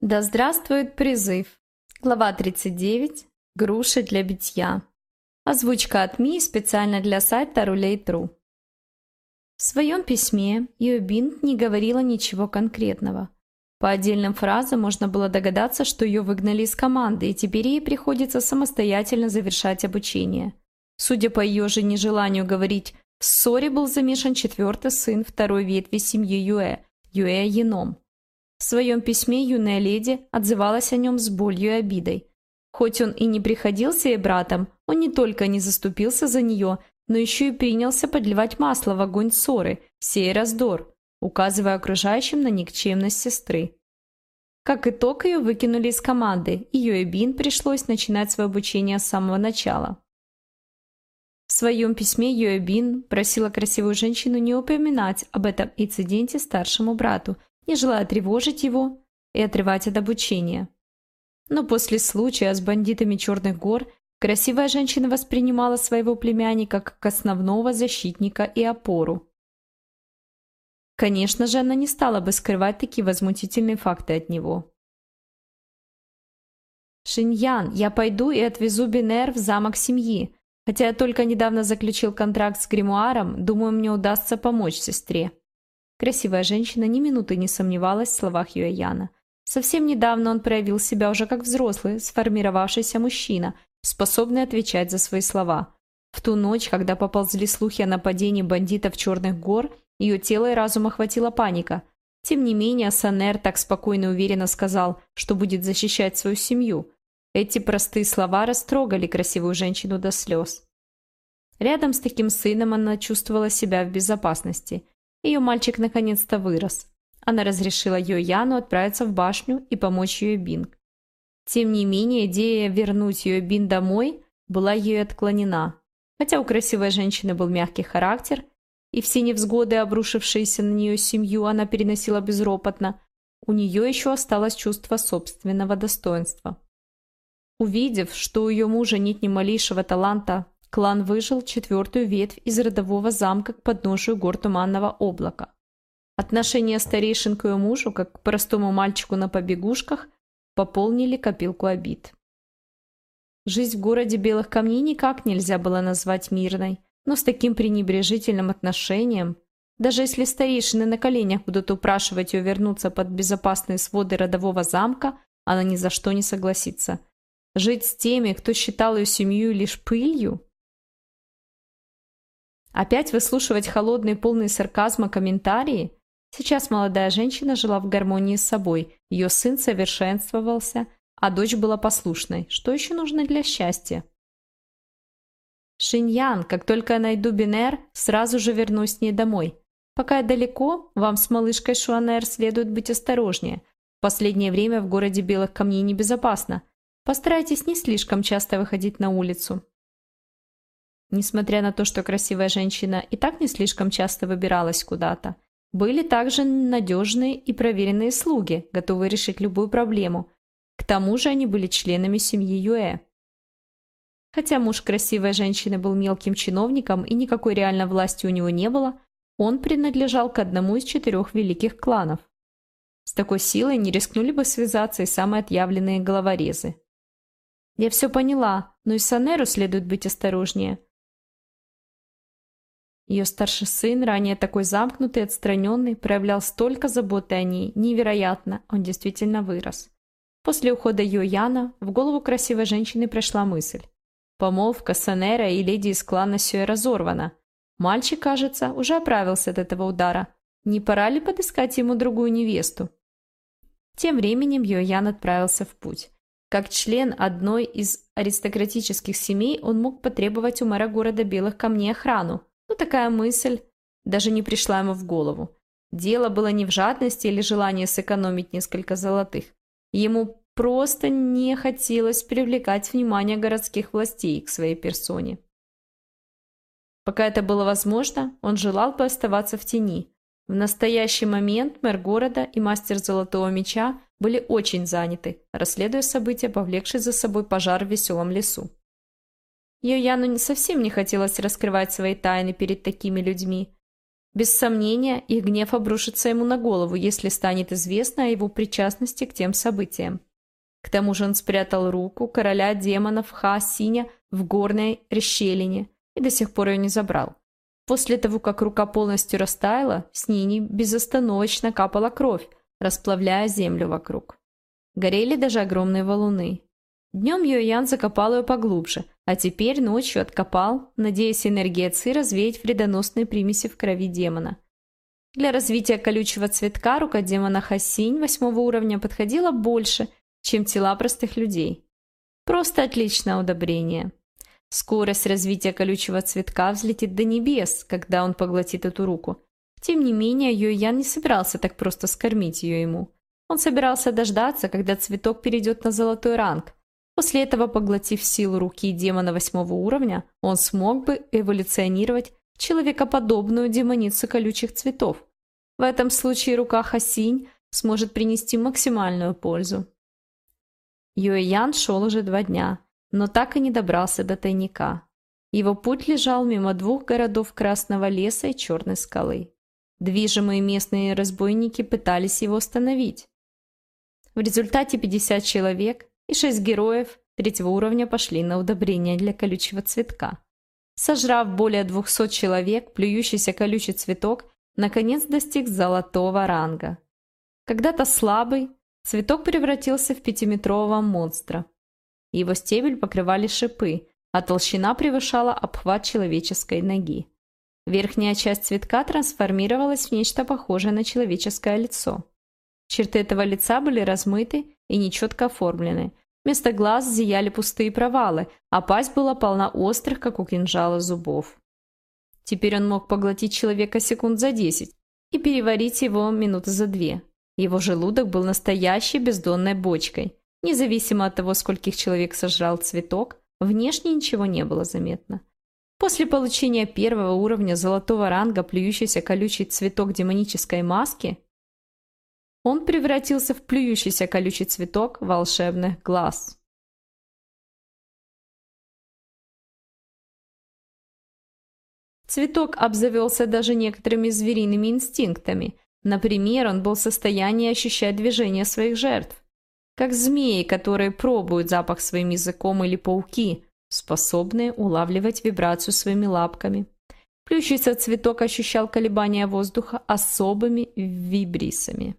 Да здравствует призыв. Глава 39. Груши для битья. Озвучка от Ми специально для сайта Рулей.тру. В своем письме Йобинт не говорила ничего конкретного. По отдельным фразам можно было догадаться, что ее выгнали из команды, и теперь ей приходится самостоятельно завершать обучение. Судя по ее же нежеланию говорить, в ссоре был замешан четвертый сын второй ветви семьи Юэ, Юэ Еном. В своем письме юная леди отзывалась о нем с болью и обидой. Хоть он и не приходился ей братом, он не только не заступился за нее, но еще и принялся подливать масло в огонь ссоры, сея раздор, указывая окружающим на никчемность сестры. Как итог, ее выкинули из команды, и Юэбин пришлось начинать свое обучение с самого начала. В своем письме Юэбин просила красивую женщину не упоминать об этом инциденте старшему брату – не желая тревожить его и отрывать от обучения. Но после случая с бандитами Черных гор красивая женщина воспринимала своего племянника как основного защитника и опору. Конечно же, она не стала бы скрывать такие возмутительные факты от него. «Шиньян, я пойду и отвезу Бинер в замок семьи. Хотя я только недавно заключил контракт с гримуаром, думаю, мне удастся помочь сестре», Красивая женщина ни минуты не сомневалась в словах Юэяна. Совсем недавно он проявил себя уже как взрослый, сформировавшийся мужчина, способный отвечать за свои слова. В ту ночь, когда поползли слухи о нападении бандитов Черных гор, ее тело и разум охватила паника. Тем не менее, Санер так спокойно и уверенно сказал, что будет защищать свою семью. Эти простые слова растрогали красивую женщину до слез. Рядом с таким сыном она чувствовала себя в безопасности. Ее мальчик наконец-то вырос. Она разрешила Йояну отправиться в башню и помочь Йобинг. Тем не менее, идея вернуть Йобин домой была ей отклонена. Хотя у красивой женщины был мягкий характер, и все невзгоды, обрушившиеся на нее семью, она переносила безропотно, у нее еще осталось чувство собственного достоинства. Увидев, что у ее мужа нет ни малейшего таланта Клан выжил четвертую ветвь из родового замка к подножию гор Туманного облака. Отношение старейшин к ее мужу, как к простому мальчику на побегушках, пополнили копилку обид. Жизнь в городе Белых Камней никак нельзя было назвать мирной, но с таким пренебрежительным отношением, даже если старейшины на коленях будут упрашивать ее вернуться под безопасные своды родового замка, она ни за что не согласится. Жить с теми, кто считал ее семью лишь пылью – Опять выслушивать холодные, полные сарказма комментарии? Сейчас молодая женщина жила в гармонии с собой, ее сын совершенствовался, а дочь была послушной. Что еще нужно для счастья? Шиньян, как только я найду Бинер, сразу же вернусь с ней домой. Пока я далеко, вам с малышкой Шуанер следует быть осторожнее. В последнее время в городе Белых Камней небезопасно. Постарайтесь не слишком часто выходить на улицу. Несмотря на то, что красивая женщина и так не слишком часто выбиралась куда-то, были также надежные и проверенные слуги, готовые решить любую проблему. К тому же они были членами семьи Юэ. Хотя муж красивой женщины был мелким чиновником и никакой реальной власти у него не было, он принадлежал к одному из четырех великих кланов. С такой силой не рискнули бы связаться и самые отъявленные головорезы. Я все поняла, но и Санеру следует быть осторожнее – ее старший сын, ранее такой замкнутый отстраненный, проявлял столько заботы о ней. Невероятно, он действительно вырос. После ухода Йояна в голову красивой женщины пришла мысль. Помолвка Санера и леди из клана Сюэ разорвана. Мальчик, кажется, уже оправился от этого удара. Не пора ли подыскать ему другую невесту? Тем временем Йоян отправился в путь. Как член одной из аристократических семей он мог потребовать у мэра города Белых Камней охрану, но такая мысль даже не пришла ему в голову. Дело было не в жадности или желании сэкономить несколько золотых. Ему просто не хотелось привлекать внимание городских властей к своей персоне. Пока это было возможно, он желал бы оставаться в тени. В настоящий момент мэр города и мастер Золотого Меча были очень заняты, расследуя события, повлекшие за собой пожар в веселом лесу. Йояну совсем не хотелось раскрывать свои тайны перед такими людьми. Без сомнения, их гнев обрушится ему на голову, если станет известно о его причастности к тем событиям. К тому же он спрятал руку короля демонов Ха-Синя в горной расщелине и до сих пор ее не забрал. После того, как рука полностью растаяла, с ней безостановочно капала кровь, расплавляя землю вокруг. Горели даже огромные валуны. Днем Йоян закопал ее поглубже, а теперь ночью откопал, надеясь энергия Ци развеять вредоносные примеси в крови демона. Для развития колючего цветка рука демона Хасинь восьмого уровня подходила больше, чем тела простых людей. Просто отличное удобрение. Скорость развития колючего цветка взлетит до небес, когда он поглотит эту руку. Тем не менее, Юйян не собирался так просто скормить ее ему. Он собирался дождаться, когда цветок перейдет на золотой ранг. После этого, поглотив силу руки демона восьмого уровня, он смог бы эволюционировать в человекоподобную демоницу колючих цветов. В этом случае рука Хасинь сможет принести максимальную пользу. Юэян шел уже два дня – но так и не добрался до тайника. Его путь лежал мимо двух городов Красного леса и Черной скалы. Движимые местные разбойники пытались его остановить. В результате 50 человек и 6 героев третьего уровня пошли на удобрение для колючего цветка. Сожрав более 200 человек, плюющийся колючий цветок наконец достиг золотого ранга. Когда-то слабый, цветок превратился в пятиметрового монстра, его стебель покрывали шипы, а толщина превышала обхват человеческой ноги. Верхняя часть цветка трансформировалась в нечто похожее на человеческое лицо. Черты этого лица были размыты и нечетко оформлены. Вместо глаз зияли пустые провалы, а пасть была полна острых, как у кинжала, зубов. Теперь он мог поглотить человека секунд за десять и переварить его минуты за две. Его желудок был настоящей бездонной бочкой – Независимо от того, скольких человек сожрал цветок, внешне ничего не было заметно. После получения первого уровня золотого ранга плюющийся колючий цветок демонической маски, он превратился в плюющийся колючий цветок волшебных глаз. Цветок обзавелся даже некоторыми звериными инстинктами. Например, он был в состоянии ощущать движение своих жертв как змеи, которые пробуют запах своим языком, или пауки, способные улавливать вибрацию своими лапками. Плющийся цветок ощущал колебания воздуха особыми вибрисами.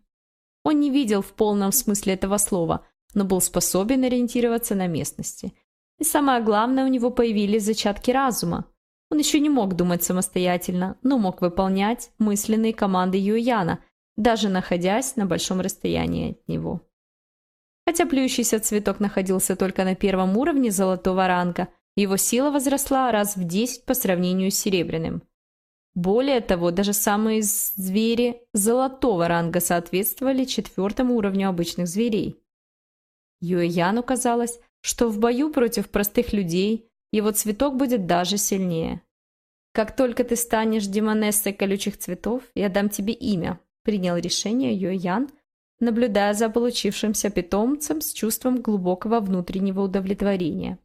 Он не видел в полном смысле этого слова, но был способен ориентироваться на местности. И самое главное, у него появились зачатки разума. Он еще не мог думать самостоятельно, но мог выполнять мысленные команды Юяна, даже находясь на большом расстоянии от него. Хотя плюющийся цветок находился только на первом уровне золотого ранга, его сила возросла раз в 10 по сравнению с серебряным. Более того, даже самые звери золотого ранга соответствовали четвертому уровню обычных зверей. Юэяну казалось, что в бою против простых людей его цветок будет даже сильнее. «Как только ты станешь демонессой колючих цветов, я дам тебе имя», принял решение Юэян – наблюдая за получившимся питомцем с чувством глубокого внутреннего удовлетворения.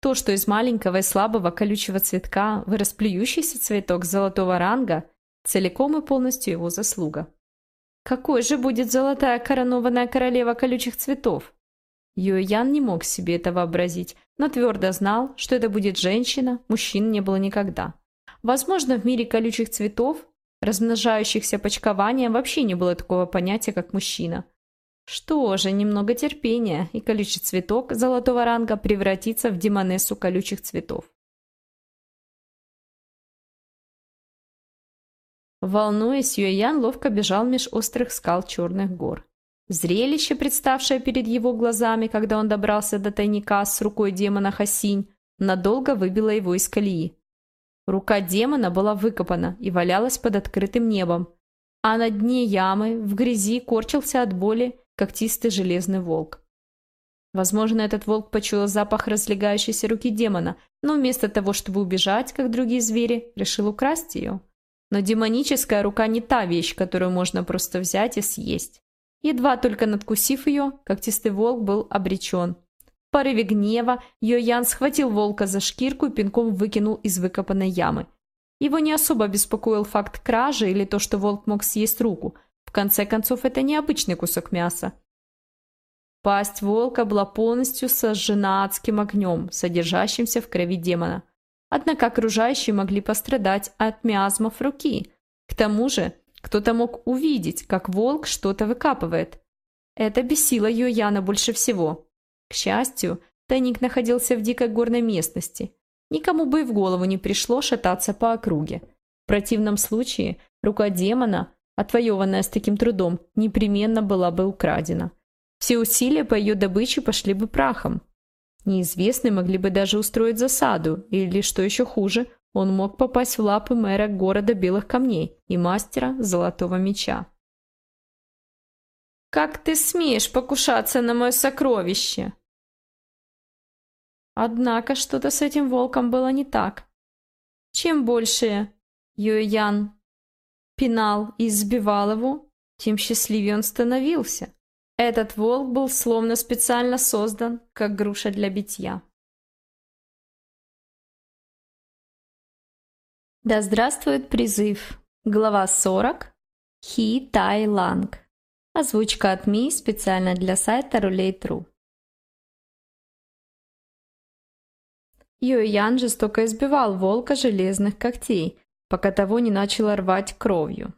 То, что из маленького и слабого колючего цветка вырос плюющийся цветок золотого ранга, целиком и полностью его заслуга. Какой же будет золотая коронованная королева колючих цветов? Юэян не мог себе это вообразить, но твердо знал, что это будет женщина, мужчин не было никогда. Возможно, в мире колючих цветов размножающихся почкованием вообще не было такого понятия, как мужчина. Что же, немного терпения, и колючий цветок золотого ранга превратится в демонессу колючих цветов. Волнуясь, Юэян ловко бежал меж острых скал черных гор. Зрелище, представшее перед его глазами, когда он добрался до тайника с рукой демона Хасинь, надолго выбило его из колеи. Рука демона была выкопана и валялась под открытым небом, а на дне ямы в грязи корчился от боли когтистый железный волк. Возможно, этот волк почуял запах разлегающейся руки демона, но вместо того, чтобы убежать, как другие звери, решил украсть ее. Но демоническая рука не та вещь, которую можно просто взять и съесть. Едва только надкусив ее, когтистый волк был обречен порыве гнева Йоян схватил волка за шкирку и пинком выкинул из выкопанной ямы. Его не особо беспокоил факт кражи или то, что волк мог съесть руку. Конце концов, это необычный кусок мяса. Пасть волка была полностью сожжена адским огнем, содержащимся в крови демона. Однако окружающие могли пострадать от миазмов руки. К тому же, кто-то мог увидеть, как волк что-то выкапывает. Это бесило Йояна больше всего. К счастью, тайник находился в дикой горной местности. Никому бы и в голову не пришло шататься по округе. В противном случае рука демона, отвоеванная с таким трудом, непременно была бы украдена. Все усилия по ее добыче пошли бы прахом. Неизвестные могли бы даже устроить засаду, или, что еще хуже, он мог попасть в лапы мэра города Белых Камней и мастера Золотого Меча. «Как ты смеешь покушаться на мое сокровище?» Однако что-то с этим волком было не так. Чем больше Юэян пинал и сбивал его, тем счастливее он становился. Этот волк был словно специально создан, как груша для битья. Да здравствует призыв. Глава 40. Хи Тай Ланг. Озвучка от Ми специально для сайта Рулей.тру. Юэян жестоко избивал волка железных когтей, пока того не начало рвать кровью.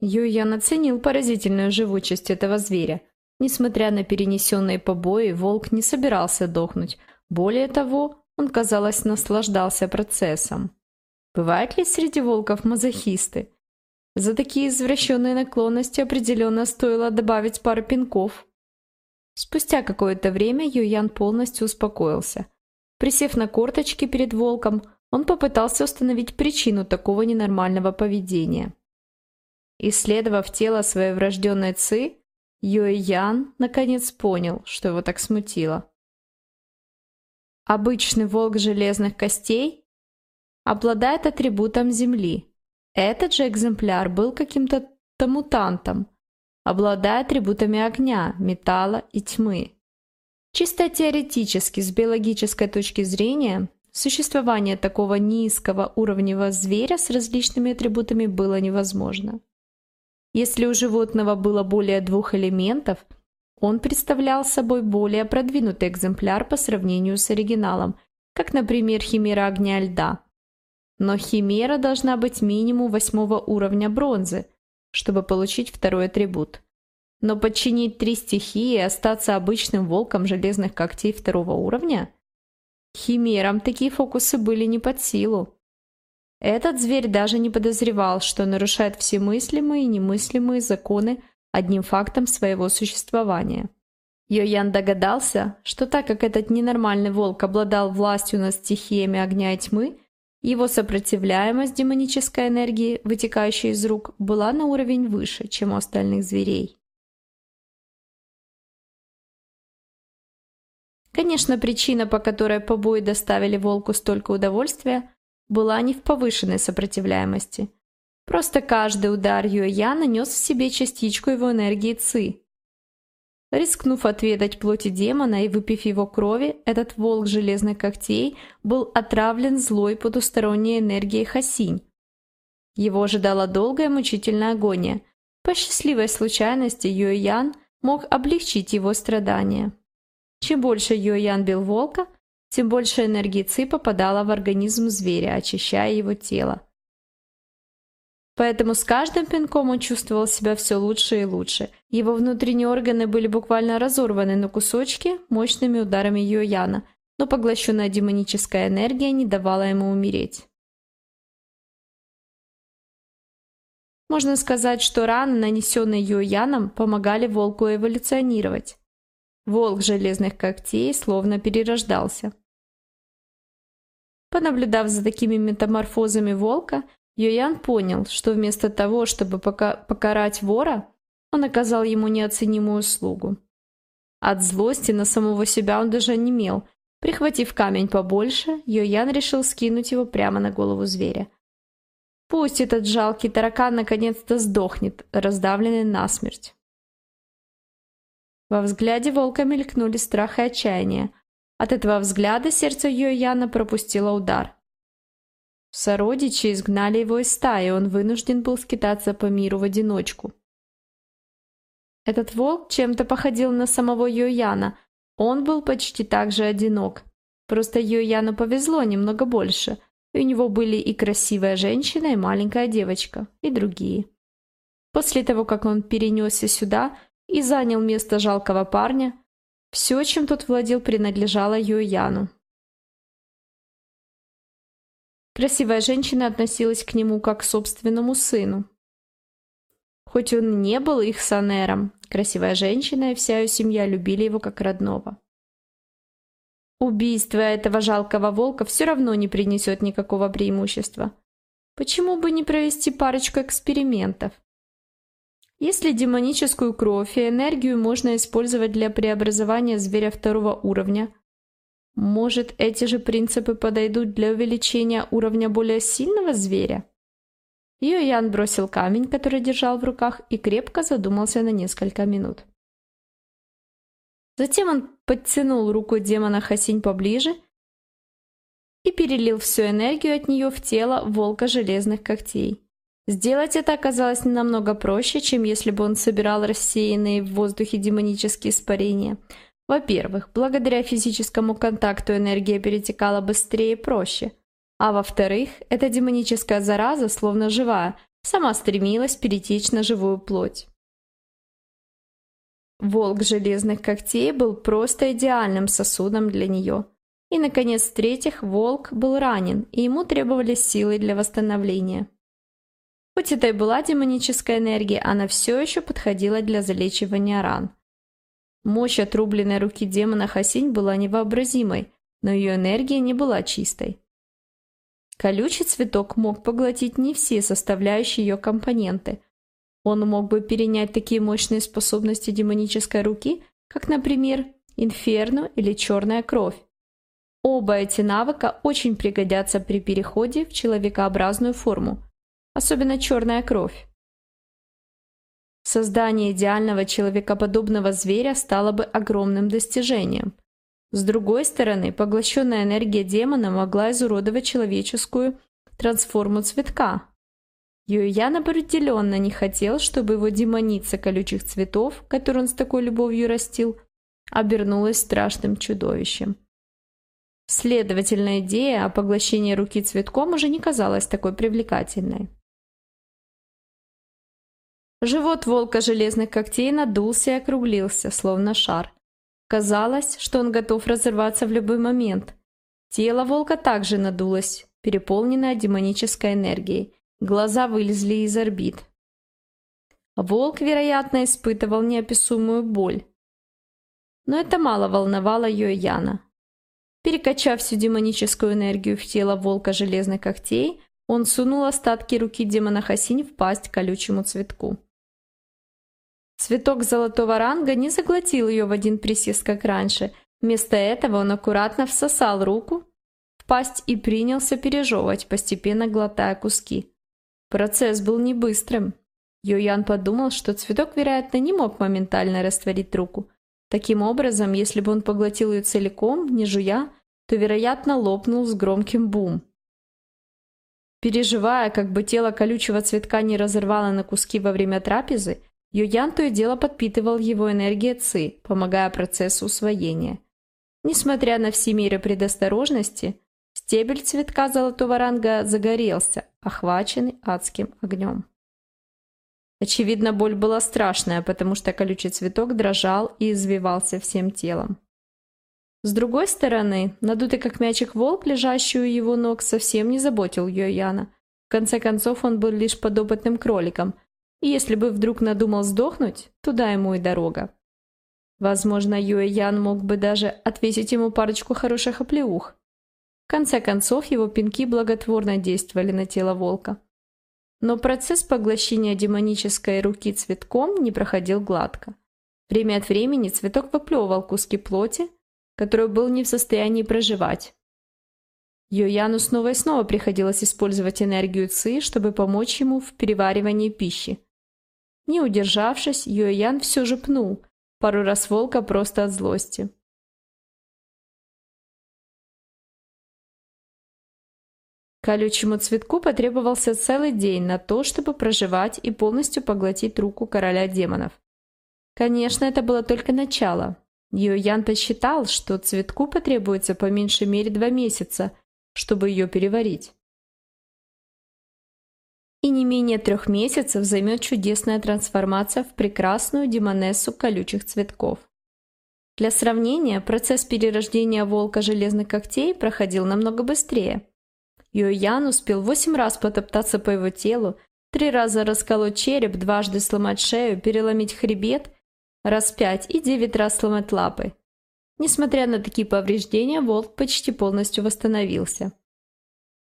Юйян оценил поразительную живучесть этого зверя. Несмотря на перенесенные побои, волк не собирался дохнуть. Более того, он, казалось, наслаждался процессом. Бывают ли среди волков мазохисты? За такие извращенные наклонности определенно стоило добавить пару пинков. Спустя какое-то время Юян полностью успокоился. Присев на корточки перед волком, он попытался установить причину такого ненормального поведения. Исследовав тело своей врожденной Ци, Юэ Ян наконец понял, что его так смутило. Обычный волк железных костей обладает атрибутом Земли. Этот же экземпляр был каким-то мутантом, обладая атрибутами огня, металла и тьмы. Чисто теоретически, с биологической точки зрения, существование такого низкого уровневого зверя с различными атрибутами было невозможно. Если у животного было более двух элементов, он представлял собой более продвинутый экземпляр по сравнению с оригиналом, как, например, химера огня льда. Но химера должна быть минимум восьмого уровня бронзы, чтобы получить второй атрибут. Но подчинить три стихии и остаться обычным волком железных когтей второго уровня? Химерам такие фокусы были не под силу. Этот зверь даже не подозревал, что нарушает все мыслимые и немыслимые законы одним фактом своего существования. Йоян догадался, что так как этот ненормальный волк обладал властью над стихиями огня и тьмы, его сопротивляемость демонической энергии, вытекающей из рук, была на уровень выше, чем у остальных зверей. Конечно, причина, по которой побои доставили волку столько удовольствия, была не в повышенной сопротивляемости. Просто каждый удар Юэя нанес в себе частичку его энергии Ци. Рискнув отведать плоти демона и выпив его крови, этот волк железных когтей был отравлен злой потусторонней энергией Хасинь. Его ожидала долгая мучительная агония. По счастливой случайности Юэян мог облегчить его страдания. Чем больше Юэян бил волка, тем больше энергии ЦИ попадала в организм зверя, очищая его тело. Поэтому с каждым пинком он чувствовал себя все лучше и лучше. Его внутренние органы были буквально разорваны на кусочки мощными ударами Йояна, но поглощенная демоническая энергия не давала ему умереть. Можно сказать, что раны, нанесенные Йояном, помогали волку эволюционировать. Волк железных когтей словно перерождался. Понаблюдав за такими метаморфозами волка, Йоян понял, что вместо того, чтобы пока покарать вора, он оказал ему неоценимую услугу. От злости на самого себя он даже онемел. Прихватив камень побольше, Йоян решил скинуть его прямо на голову зверя. Пусть этот жалкий таракан наконец-то сдохнет, раздавленный насмерть. Во взгляде волка мелькнули страх и отчаяние, от этого взгляда сердце Йояна пропустило удар. Сородичи изгнали его из стаи, он вынужден был скитаться по миру в одиночку. Этот волк чем-то походил на самого Йояна. Он был почти так же одинок. Просто Йояну повезло немного больше. У него были и красивая женщина, и маленькая девочка, и другие. После того, как он перенесся сюда и занял место жалкого парня, все, чем тот владел, принадлежало Йояну. Красивая женщина относилась к нему как к собственному сыну. Хоть он не был их санером, красивая женщина и вся ее семья любили его как родного. Убийство этого жалкого волка все равно не принесет никакого преимущества. Почему бы не провести парочку экспериментов? Если демоническую кровь и энергию можно использовать для преобразования зверя второго уровня, может, эти же принципы подойдут для увеличения уровня более сильного зверя? Йоян бросил камень, который держал в руках, и крепко задумался на несколько минут. Затем он подтянул руку демона Хасинь поближе и перелил всю энергию от нее в тело волка железных когтей. Сделать это оказалось намного проще, чем если бы он собирал рассеянные в воздухе демонические испарения. Во-первых, благодаря физическому контакту энергия перетекала быстрее и проще. А во-вторых, эта демоническая зараза, словно живая, сама стремилась перетечь на живую плоть. Волк железных когтей был просто идеальным сосудом для нее. И, наконец, в-третьих, волк был ранен, и ему требовались силы для восстановления. Хоть это и была демоническая энергия, она все еще подходила для залечивания ран. Мощь отрубленной руки демона Хасинь была невообразимой, но ее энергия не была чистой. Колючий цветок мог поглотить не все составляющие ее компоненты. Он мог бы перенять такие мощные способности демонической руки, как, например, инферно или черная кровь. Оба эти навыка очень пригодятся при переходе в человекообразную форму – особенно черная кровь. Создание идеального человекоподобного зверя стало бы огромным достижением. С другой стороны, поглощенная энергия демона могла изуродовать человеческую трансформу цветка. Юян определенно не хотел, чтобы его демоница колючих цветов, которую он с такой любовью растил, обернулась страшным чудовищем. Следовательно, идея о поглощении руки цветком уже не казалась такой привлекательной. Живот волка железных когтей надулся и округлился, словно шар. Казалось, что он готов разорваться в любой момент. Тело волка также надулось, переполненное демонической энергией. Глаза вылезли из орбит. Волк, вероятно, испытывал неописуемую боль. Но это мало волновало Йояна. Перекачав всю демоническую энергию в тело волка железных когтей, он сунул остатки руки демона Хасинь в пасть колючему цветку. Цветок золотого ранга не заглотил ее в один присест, как раньше. Вместо этого он аккуратно всосал руку в пасть и принялся пережевывать, постепенно глотая куски. Процесс был не быстрым. Йоян подумал, что цветок, вероятно, не мог моментально растворить руку. Таким образом, если бы он поглотил ее целиком, не жуя, то, вероятно, лопнул с громким бум. Переживая, как бы тело колючего цветка не разорвало на куски во время трапезы, Юян то и дело подпитывал его энергией Ци, помогая процессу усвоения. Несмотря на все меры предосторожности, стебель цветка золотого ранга загорелся, охваченный адским огнем. Очевидно, боль была страшная, потому что колючий цветок дрожал и извивался всем телом. С другой стороны, надутый как мячик волк, лежащий у его ног, совсем не заботил Йояна. В конце концов, он был лишь подопытным кроликом – если бы вдруг надумал сдохнуть, туда ему и дорога. Возможно, Юэ Ян мог бы даже отвесить ему парочку хороших оплеух. В конце концов, его пинки благотворно действовали на тело волка. Но процесс поглощения демонической руки цветком не проходил гладко. Время от времени цветок выплевывал куски плоти, которую был не в состоянии проживать. Йояну снова и снова приходилось использовать энергию Ци, чтобы помочь ему в переваривании пищи. Не удержавшись, Юэян все же пнул, пару раз волка просто от злости. Колючему цветку потребовался целый день на то, чтобы проживать и полностью поглотить руку короля демонов. Конечно, это было только начало. Йоян посчитал, что цветку потребуется по меньшей мере два месяца, чтобы ее переварить. И не менее трех месяцев займет чудесная трансформация в прекрасную демонессу колючих цветков. Для сравнения, процесс перерождения волка железных когтей проходил намного быстрее. Йоян успел восемь раз потоптаться по его телу, три раза расколоть череп, дважды сломать шею, переломить хребет раз пять и девять раз сломать лапы. Несмотря на такие повреждения, волк почти полностью восстановился.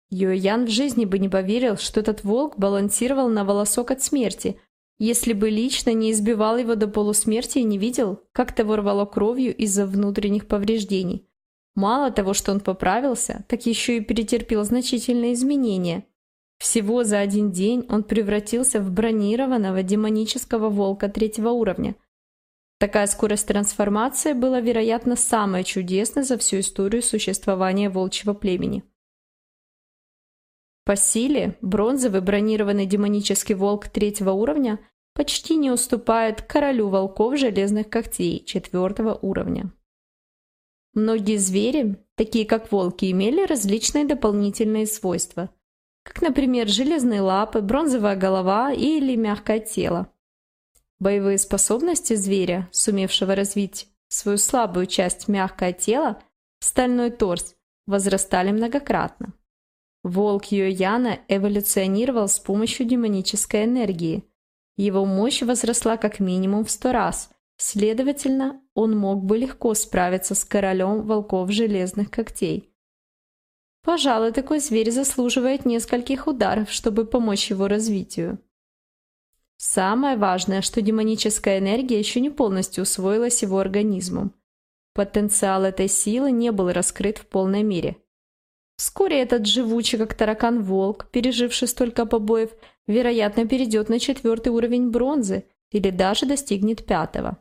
Йоян в жизни бы не поверил, что этот волк балансировал на волосок от смерти, если бы лично не избивал его до полусмерти и не видел, как того рвало кровью из-за внутренних повреждений. Мало того, что он поправился, так еще и перетерпел значительные изменения. Всего за один день он превратился в бронированного демонического волка третьего уровня – Такая скорость трансформации была, вероятно, самой чудесной за всю историю существования волчьего племени. По силе бронзовый бронированный демонический волк третьего уровня почти не уступает королю волков железных когтей четвертого уровня. Многие звери, такие как волки, имели различные дополнительные свойства, как, например, железные лапы, бронзовая голова или мягкое тело. Боевые способности зверя, сумевшего развить свою слабую часть мягкое тело, стальной торс, возрастали многократно. Волк Йояна эволюционировал с помощью демонической энергии. Его мощь возросла как минимум в сто раз, следовательно, он мог бы легко справиться с королем волков железных когтей. Пожалуй, такой зверь заслуживает нескольких ударов, чтобы помочь его развитию. Самое важное, что демоническая энергия еще не полностью усвоилась его организмом. Потенциал этой силы не был раскрыт в полной мере. Вскоре этот живучий, как таракан волк, переживший столько побоев, вероятно, перейдет на четвертый уровень бронзы или даже достигнет пятого.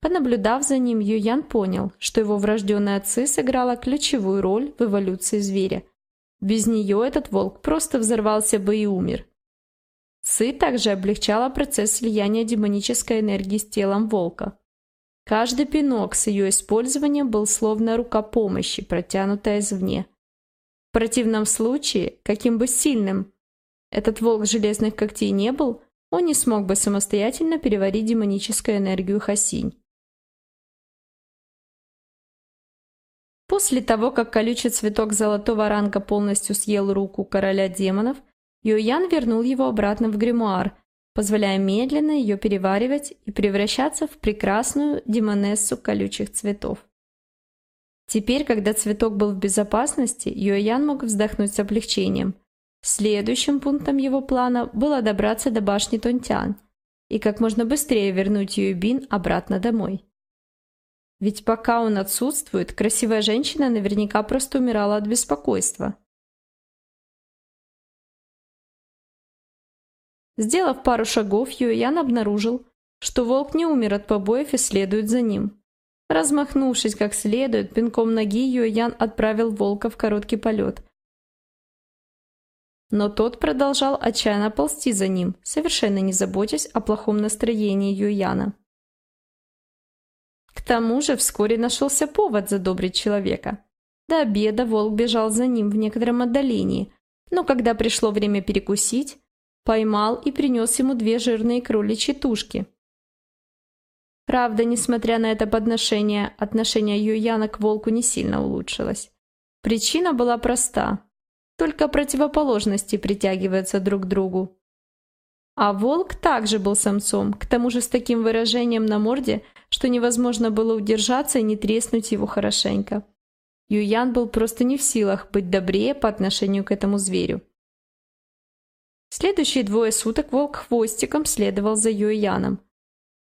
Понаблюдав за ним, Юян понял, что его врожденная ци сыграла ключевую роль в эволюции зверя. Без нее этот волк просто взорвался бы и умер. Сы также облегчала процесс слияния демонической энергии с телом волка. Каждый пинок с ее использованием был словно рука помощи, протянутая извне. Противном случае, каким бы сильным этот волк железных когтей не был, он не смог бы самостоятельно переварить демоническую энергию Хасинь. После того, как колючий цветок золотого ранга полностью съел руку короля демонов, Юян вернул его обратно в гримуар, позволяя медленно ее переваривать и превращаться в прекрасную демонессу колючих цветов. Теперь, когда цветок был в безопасности, Юэян мог вздохнуть с облегчением. Следующим пунктом его плана было добраться до башни Тонтян и как можно быстрее вернуть Юйбин обратно домой. Ведь пока он отсутствует, красивая женщина наверняка просто умирала от беспокойства. Сделав пару шагов, Юэян обнаружил, что волк не умер от побоев и следует за ним. Размахнувшись как следует, пинком ноги Юэян отправил волка в короткий полет. Но тот продолжал отчаянно ползти за ним, совершенно не заботясь о плохом настроении Юяна. К тому же вскоре нашелся повод задобрить человека. До обеда волк бежал за ним в некотором отдалении, но когда пришло время перекусить, поймал и принес ему две жирные кроличьи тушки. Правда, несмотря на это подношение, отношение Юяна к волку не сильно улучшилось. Причина была проста. Только противоположности притягиваются друг к другу. А волк также был самцом, к тому же с таким выражением на морде, что невозможно было удержаться и не треснуть его хорошенько. Юян был просто не в силах быть добрее по отношению к этому зверю. Следующие двое суток волк хвостиком следовал за Юэяном.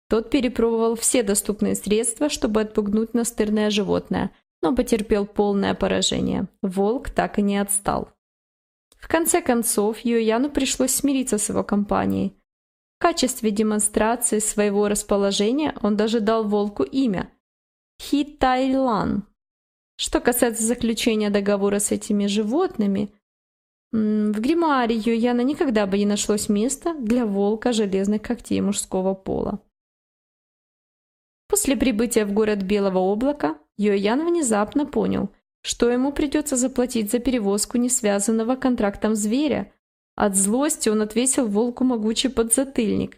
Тот перепробовал все доступные средства, чтобы отпугнуть настырное животное, но потерпел полное поражение. Волк так и не отстал. В конце концов, Юэяну пришлось смириться с его компанией. В качестве демонстрации своего расположения он даже дал волку имя – Хитайлан. Что касается заключения договора с этими животными, В гримуаре Юяна никогда бы не нашлось места для волка железных когтей мужского пола. После прибытия в город Белого облака Йоян внезапно понял, что ему придется заплатить за перевозку несвязанного контрактом зверя. От злости он отвесил волку могучий подзатыльник.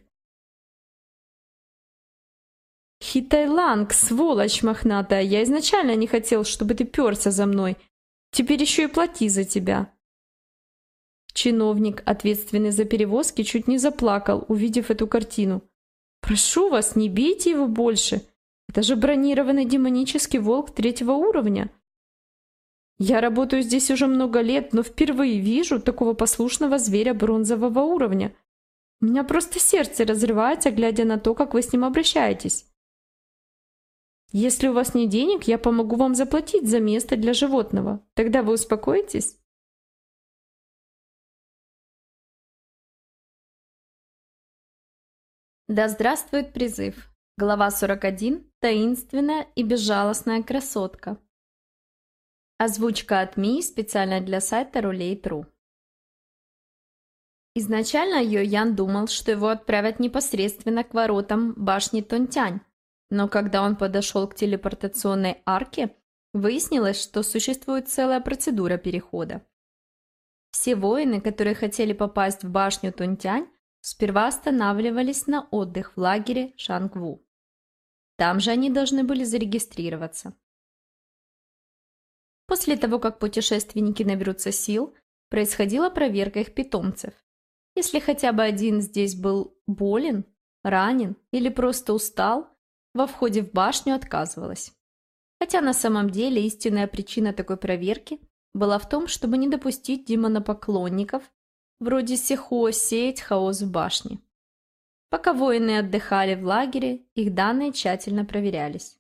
«Хитайланг, сволочь мохнатая, я изначально не хотел, чтобы ты перся за мной. Теперь еще и плати за тебя». Чиновник, ответственный за перевозки, чуть не заплакал, увидев эту картину. «Прошу вас, не бейте его больше. Это же бронированный демонический волк третьего уровня. Я работаю здесь уже много лет, но впервые вижу такого послушного зверя бронзового уровня. У меня просто сердце разрывается, глядя на то, как вы с ним обращаетесь. Если у вас нет денег, я помогу вам заплатить за место для животного. Тогда вы успокоитесь?» Да здравствует призыв. Глава 41. Таинственная и безжалостная красотка. Озвучка от Ми специально для сайта Рулей.тру. Изначально Йо Ян думал, что его отправят непосредственно к воротам башни Тонтянь, но когда он подошел к телепортационной арке, выяснилось, что существует целая процедура перехода. Все воины, которые хотели попасть в башню Тунтянь, сперва останавливались на отдых в лагере Шангву. Там же они должны были зарегистрироваться. После того, как путешественники наберутся сил, происходила проверка их питомцев. Если хотя бы один здесь был болен, ранен или просто устал, во входе в башню отказывалась. Хотя на самом деле истинная причина такой проверки была в том, чтобы не допустить демонопоклонников вроде Сехо сеять хаос в башне. Пока воины отдыхали в лагере, их данные тщательно проверялись.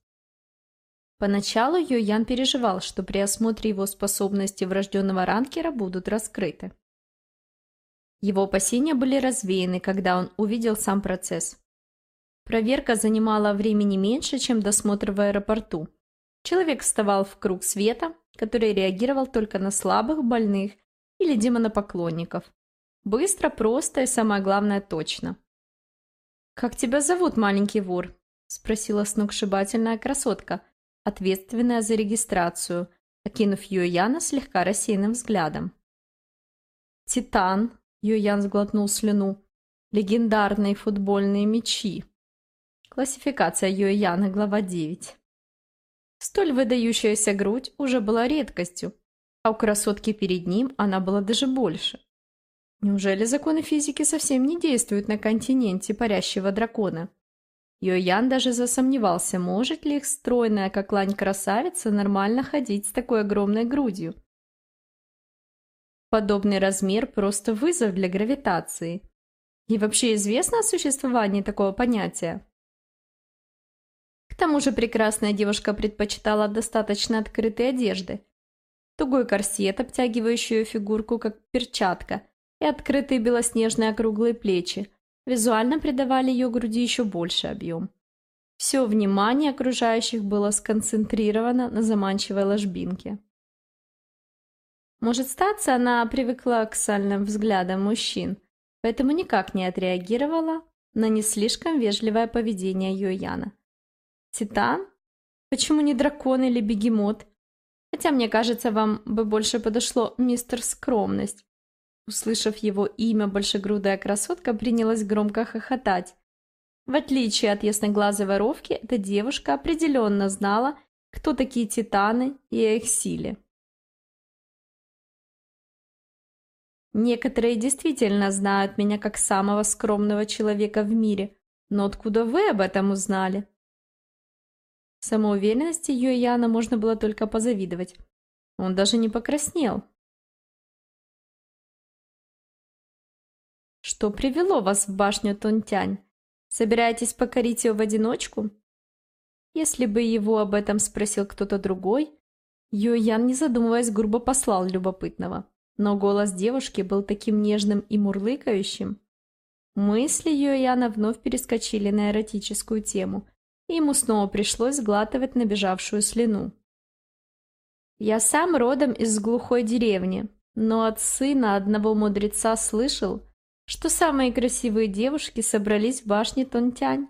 Поначалу Йоян переживал, что при осмотре его способности врожденного ранкера будут раскрыты. Его опасения были развеяны, когда он увидел сам процесс. Проверка занимала времени меньше, чем досмотр в аэропорту. Человек вставал в круг света, который реагировал только на слабых, больных или демонопоклонников, Быстро, просто и, самое главное, точно. «Как тебя зовут, маленький вор?» – спросила сногсшибательная красотка, ответственная за регистрацию, окинув Юэяна слегка рассеянным взглядом. «Титан», – Юэян сглотнул слюну, – «легендарные футбольные мячи». Классификация Юэяна, глава 9. Столь выдающаяся грудь уже была редкостью, а у красотки перед ним она была даже больше. Неужели законы физики совсем не действуют на континенте парящего дракона? Йоян даже засомневался, может ли их стройная, как лань красавица, нормально ходить с такой огромной грудью. Подобный размер – просто вызов для гравитации. И вообще известно о существовании такого понятия? К тому же прекрасная девушка предпочитала достаточно открытой одежды. Тугой корсет, обтягивающий ее фигурку, как перчатка – и открытые белоснежные округлые плечи визуально придавали ее груди еще больше объем. Все внимание окружающих было сконцентрировано на заманчивой ложбинке. Может статься, она привыкла к сальным взглядам мужчин, поэтому никак не отреагировала на не слишком вежливое поведение Йояна. Титан? Почему не дракон или бегемот? Хотя, мне кажется, вам бы больше подошло мистер Скромность. Услышав его имя, большегрудая красотка принялась громко хохотать. В отличие от ясноглазой воровки, эта девушка определенно знала, кто такие титаны и о их силе. Некоторые действительно знают меня как самого скромного человека в мире, но откуда вы об этом узнали? Самоуверенности Юэяна можно было только позавидовать. Он даже не покраснел, Что привело вас в башню Тунтянь? Собираетесь покорить ее в одиночку? Если бы его об этом спросил кто-то другой, Юэян, не задумываясь, грубо послал любопытного. Но голос девушки был таким нежным и мурлыкающим. Мысли Юэяна вновь перескочили на эротическую тему, и ему снова пришлось сглатывать набежавшую слюну. «Я сам родом из глухой деревни, но от сына одного мудреца слышал, что самые красивые девушки собрались в башне Тонтянь.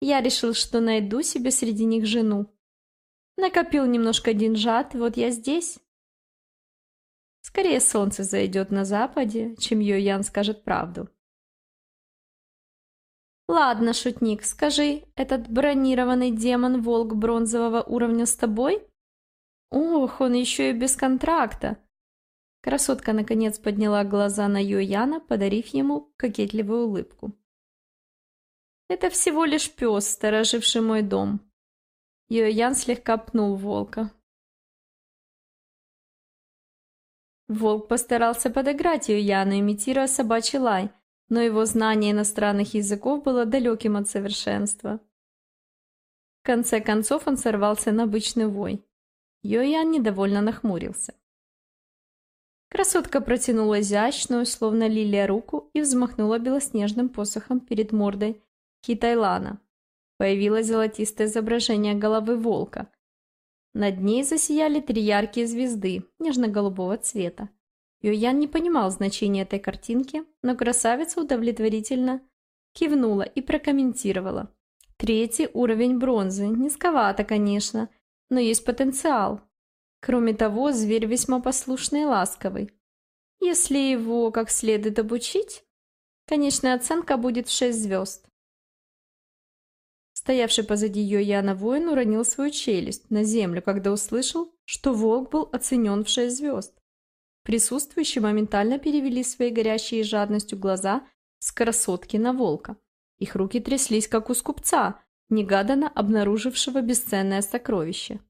Я решил, что найду себе среди них жену. Накопил немножко деньжат, вот я здесь. Скорее солнце зайдет на западе, чем Йоян скажет правду. Ладно, шутник, скажи, этот бронированный демон-волк бронзового уровня с тобой? Ох, он еще и без контракта. Красотка наконец подняла глаза на Йояна, подарив ему кокетливую улыбку. «Это всего лишь пес, стороживший мой дом». Йоян слегка пнул волка. Волк постарался подыграть Йояну, имитируя собачий лай, но его знание иностранных языков было далеким от совершенства. В конце концов он сорвался на обычный вой. Йоян недовольно нахмурился. Красотка протянула изящную, словно лилия, руку и взмахнула белоснежным посохом перед мордой Китайлана. Появилось золотистое изображение головы волка. Над ней засияли три яркие звезды нежно-голубого цвета. Йоян не понимал значения этой картинки, но красавица удовлетворительно кивнула и прокомментировала. Третий уровень бронзы. Низковато, конечно, но есть потенциал. Кроме того, зверь весьма послушный и ласковый. Если его как следует обучить, конечная оценка будет в 6 звезд. Стоявший позади Йояна воин уронил свою челюсть на землю, когда услышал, что волк был оценен в 6 звезд. Присутствующие моментально перевели свои горящие жадностью глаза с красотки на волка. Их руки тряслись, как у скупца, негаданно обнаружившего бесценное сокровище.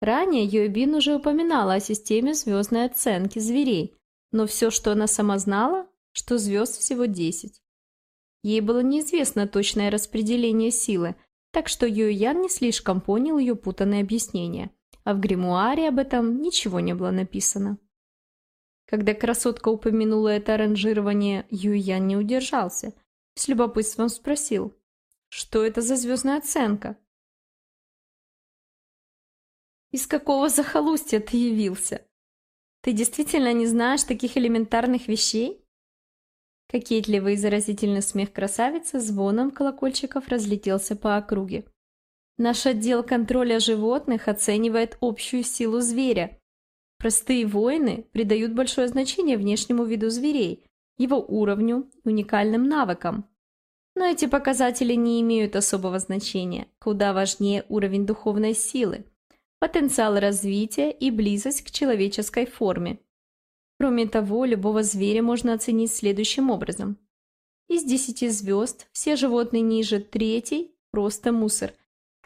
Ранее Йойбин уже упоминала о системе звездной оценки зверей, но все, что она сама знала, что звезд всего 10. Ей было неизвестно точное распределение силы, так что Юйян не слишком понял ее путанное объяснение, а в гримуаре об этом ничего не было написано. Когда красотка упомянула это ранжирование, Юйян не удержался. С любопытством спросил, что это за звездная оценка? Из какого захолустья ты явился? Ты действительно не знаешь таких элементарных вещей? Кокетливый и заразительный смех красавицы звоном колокольчиков разлетелся по округе. Наш отдел контроля животных оценивает общую силу зверя. Простые воины придают большое значение внешнему виду зверей, его уровню, уникальным навыкам. Но эти показатели не имеют особого значения, куда важнее уровень духовной силы потенциал развития и близость к человеческой форме. Кроме того, любого зверя можно оценить следующим образом. Из 10 звезд все животные ниже третьей – просто мусор.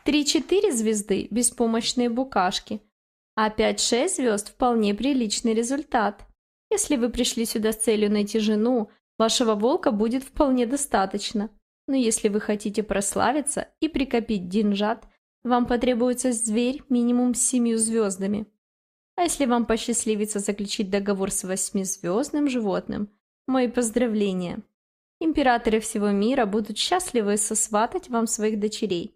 3-4 звезды – беспомощные букашки. А 5-6 звезд – вполне приличный результат. Если вы пришли сюда с целью найти жену, вашего волка будет вполне достаточно. Но если вы хотите прославиться и прикопить деньжат, вам потребуется зверь минимум с семью звездами. А если вам посчастливится заключить договор с восьмизвездным животным, мои поздравления. Императоры всего мира будут счастливы сосватать вам своих дочерей.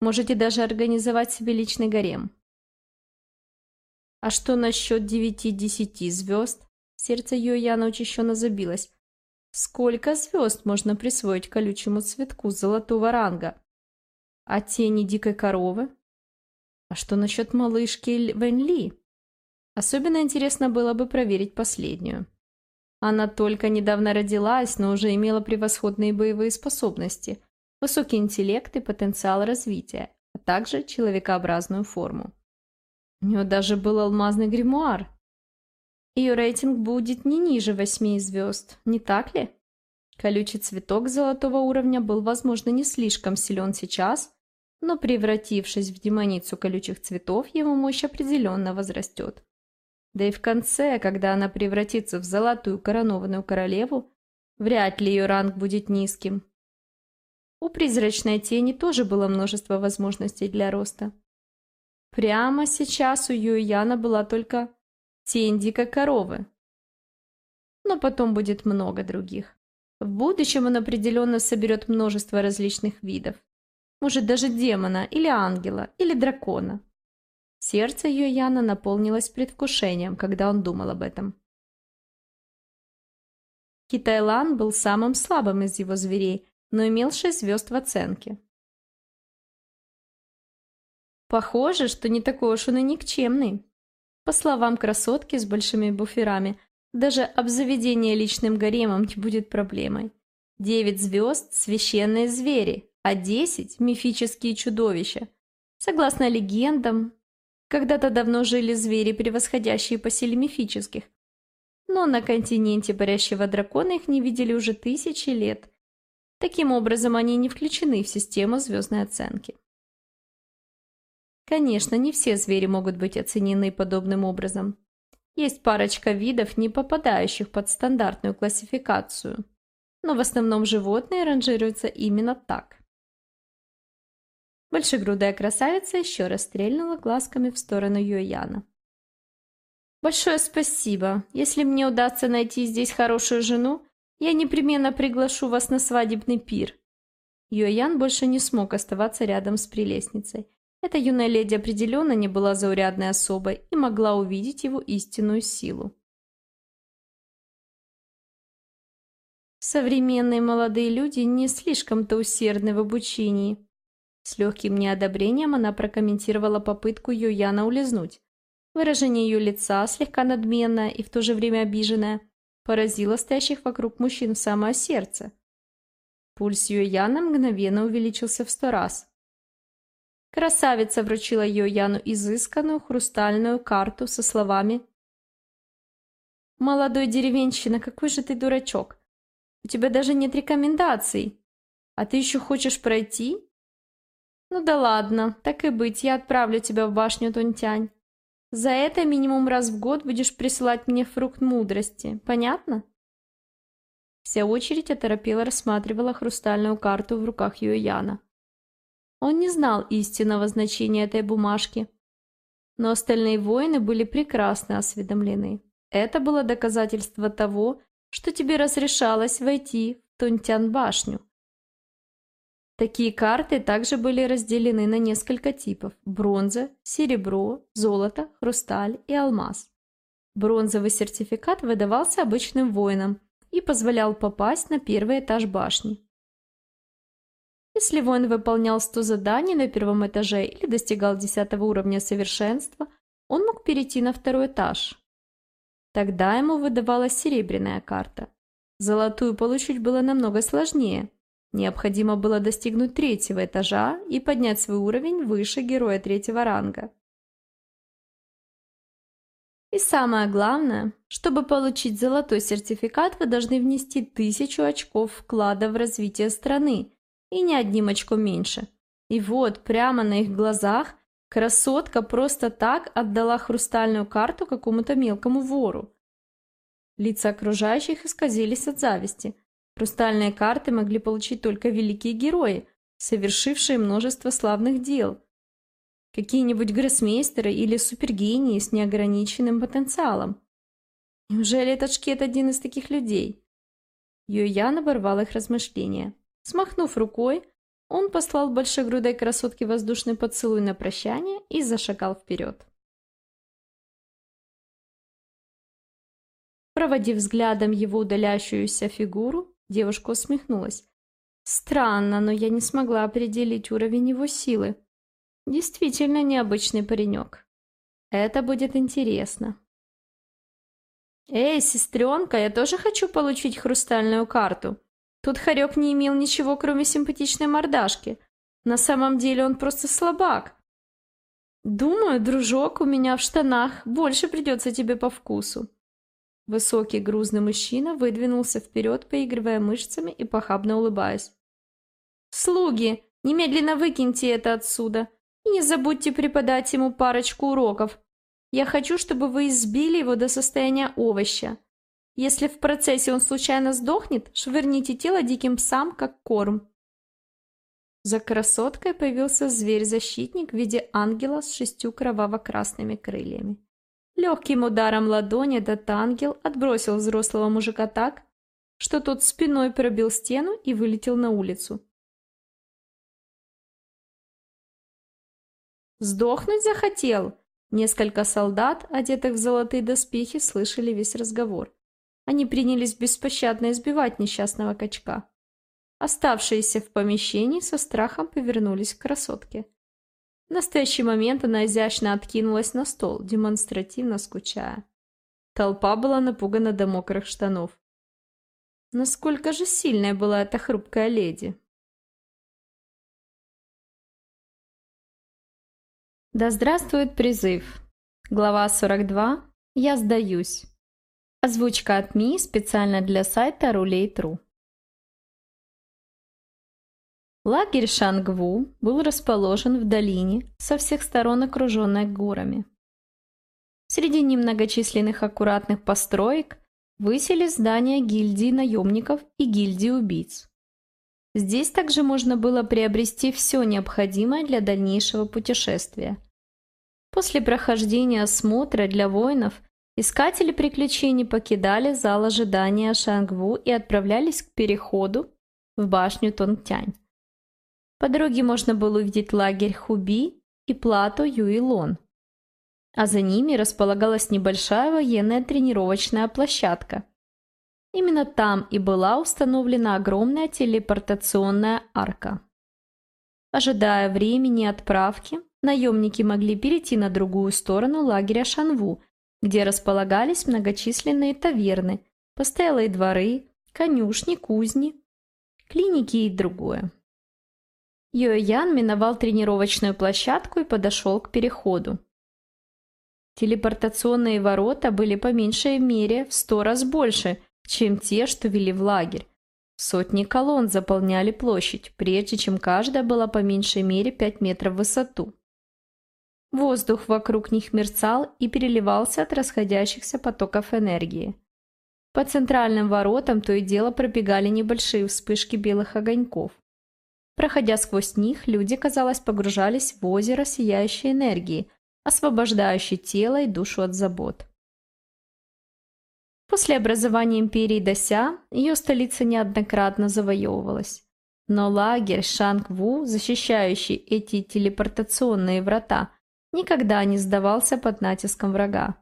Можете даже организовать себе личный гарем. А что насчет девяти-десяти звезд? Сердце Йояна учащенно забилось. Сколько звезд можно присвоить колючему цветку золотого ранга? А тени дикой коровы? А что насчет малышки Вэнь Особенно интересно было бы проверить последнюю. Она только недавно родилась, но уже имела превосходные боевые способности, высокий интеллект и потенциал развития, а также человекообразную форму. У нее даже был алмазный гримуар. Ее рейтинг будет не ниже восьми звезд, не так ли? Колючий цветок золотого уровня был, возможно, не слишком силен сейчас, но превратившись в демоницу колючих цветов, его мощь определенно возрастет. Да и в конце, когда она превратится в золотую коронованную королеву, вряд ли ее ранг будет низким. У призрачной тени тоже было множество возможностей для роста. Прямо сейчас у Юйяна была только тень дикой коровы. Но потом будет много других. В будущем он определенно соберет множество различных видов. Может, даже демона, или ангела, или дракона. Сердце Юяна наполнилось предвкушением, когда он думал об этом. Китайлан был самым слабым из его зверей, но имел шесть звезд в оценке. Похоже, что не такой уж он и никчемный. По словам красотки с большими буферами, даже обзаведение личным гаремом не будет проблемой. Девять звезд – священные звери, а десять – мифические чудовища. Согласно легендам, когда-то давно жили звери, превосходящие по силе мифических. Но на континенте парящего дракона их не видели уже тысячи лет. Таким образом, они не включены в систему звездной оценки. Конечно, не все звери могут быть оценены подобным образом. Есть парочка видов, не попадающих под стандартную классификацию. Но в основном животные ранжируются именно так. Большегрудая красавица еще раз стрельнула глазками в сторону Юэяна. «Большое спасибо. Если мне удастся найти здесь хорошую жену, я непременно приглашу вас на свадебный пир». Юэян больше не смог оставаться рядом с прелестницей. Эта юная леди определенно не была заурядной особой и могла увидеть его истинную силу. Современные молодые люди не слишком-то усердны в обучении. С легким неодобрением она прокомментировала попытку Юяна улизнуть. Выражение ее лица, слегка надменное и в то же время обиженное, поразило стоящих вокруг мужчин в самое сердце. Пульс Юяна мгновенно увеличился в сто раз. Красавица вручила Йояну изысканную хрустальную карту со словами «Молодой деревенщина, какой же ты дурачок! У тебя даже нет рекомендаций, а ты еще хочешь пройти?» «Ну да ладно, так и быть, я отправлю тебя в башню Тунтянь. За это минимум раз в год будешь присылать мне фрукт мудрости, понятно?» Вся очередь оторопела рассматривала хрустальную карту в руках Юэяна. Он не знал истинного значения этой бумажки. Но остальные воины были прекрасно осведомлены. Это было доказательство того, что тебе разрешалось войти в Тунтян-башню. Такие карты также были разделены на несколько типов – бронза, серебро, золото, хрусталь и алмаз. Бронзовый сертификат выдавался обычным воинам и позволял попасть на первый этаж башни. Если воин выполнял 100 заданий на первом этаже или достигал 10 уровня совершенства, он мог перейти на второй этаж. Тогда ему выдавалась серебряная карта. Золотую получить было намного сложнее. Необходимо было достигнуть третьего этажа и поднять свой уровень выше героя третьего ранга. И самое главное, чтобы получить золотой сертификат, вы должны внести тысячу очков вклада в развитие страны – и ни одним очком меньше. И вот, прямо на их глазах, красотка просто так отдала хрустальную карту какому-то мелкому вору. Лица окружающих исказились от зависти. Хрустальные карты могли получить только великие герои, совершившие множество славных дел. Какие-нибудь гроссмейстеры или супергении с неограниченным потенциалом. Неужели этот шкет один из таких людей? Юян оборвал их размышления. Смахнув рукой, он послал большегрудой красотке воздушный поцелуй на прощание и зашагал вперед. Проводив взглядом его удаляющуюся фигуру, девушка усмехнулась. Странно, но я не смогла определить уровень его силы. Действительно необычный паренек. Это будет интересно. «Эй, сестренка, я тоже хочу получить хрустальную карту», Тут Харек не имел ничего, кроме симпатичной мордашки. На самом деле он просто слабак. Думаю, дружок, у меня в штанах больше придется тебе по вкусу. Высокий грузный мужчина выдвинулся вперед, поигрывая мышцами и похабно улыбаясь. «Слуги, немедленно выкиньте это отсюда и не забудьте преподать ему парочку уроков. Я хочу, чтобы вы избили его до состояния овоща. Если в процессе он случайно сдохнет, швырните тело диким псам, как корм. За красоткой появился зверь-защитник в виде ангела с шестью кроваво-красными крыльями. Легким ударом ладони этот отбросил взрослого мужика так, что тот спиной пробил стену и вылетел на улицу. «Сдохнуть захотел? Несколько солдат, одетых в золотые доспехи, слышали весь разговор. Они принялись беспощадно избивать несчастного качка. Оставшиеся в помещении со страхом повернулись к красотке. В настоящий момент она изящно откинулась на стол, демонстративно скучая. Толпа была напугана до мокрых штанов. Насколько же сильная была эта хрупкая леди? Да здравствует призыв. Глава 42. Я сдаюсь. Озвучка от МИ специально для сайта Рулей.тру. Лагерь Шангву был расположен в долине, со всех сторон окруженной горами. Среди немногочисленных аккуратных построек высели здания гильдии наемников и гильдии убийц. Здесь также можно было приобрести все необходимое для дальнейшего путешествия. После прохождения осмотра для воинов искатели приключений покидали зал ожидания Шангву и отправлялись к переходу в башню Тонтянь. По дороге можно было увидеть лагерь Хуби и плато Юилон. А за ними располагалась небольшая военная тренировочная площадка. Именно там и была установлена огромная телепортационная арка. Ожидая времени отправки, наемники могли перейти на другую сторону лагеря Шанву, где располагались многочисленные таверны, постоялые дворы, конюшни, кузни, клиники и другое. Йоян миновал тренировочную площадку и подошел к переходу. Телепортационные ворота были по меньшей мере в сто раз больше, чем те, что вели в лагерь. Сотни колонн заполняли площадь, прежде чем каждая была по меньшей мере 5 метров в высоту. Воздух вокруг них мерцал и переливался от расходящихся потоков энергии. По центральным воротам то и дело пробегали небольшие вспышки белых огоньков. Проходя сквозь них, люди, казалось, погружались в озеро сияющей энергии, освобождающей тело и душу от забот. После образования империи Дася ее столица неоднократно завоевывалась. Но лагерь Шанг-Ву, защищающий эти телепортационные врата, никогда не сдавался под натиском врага.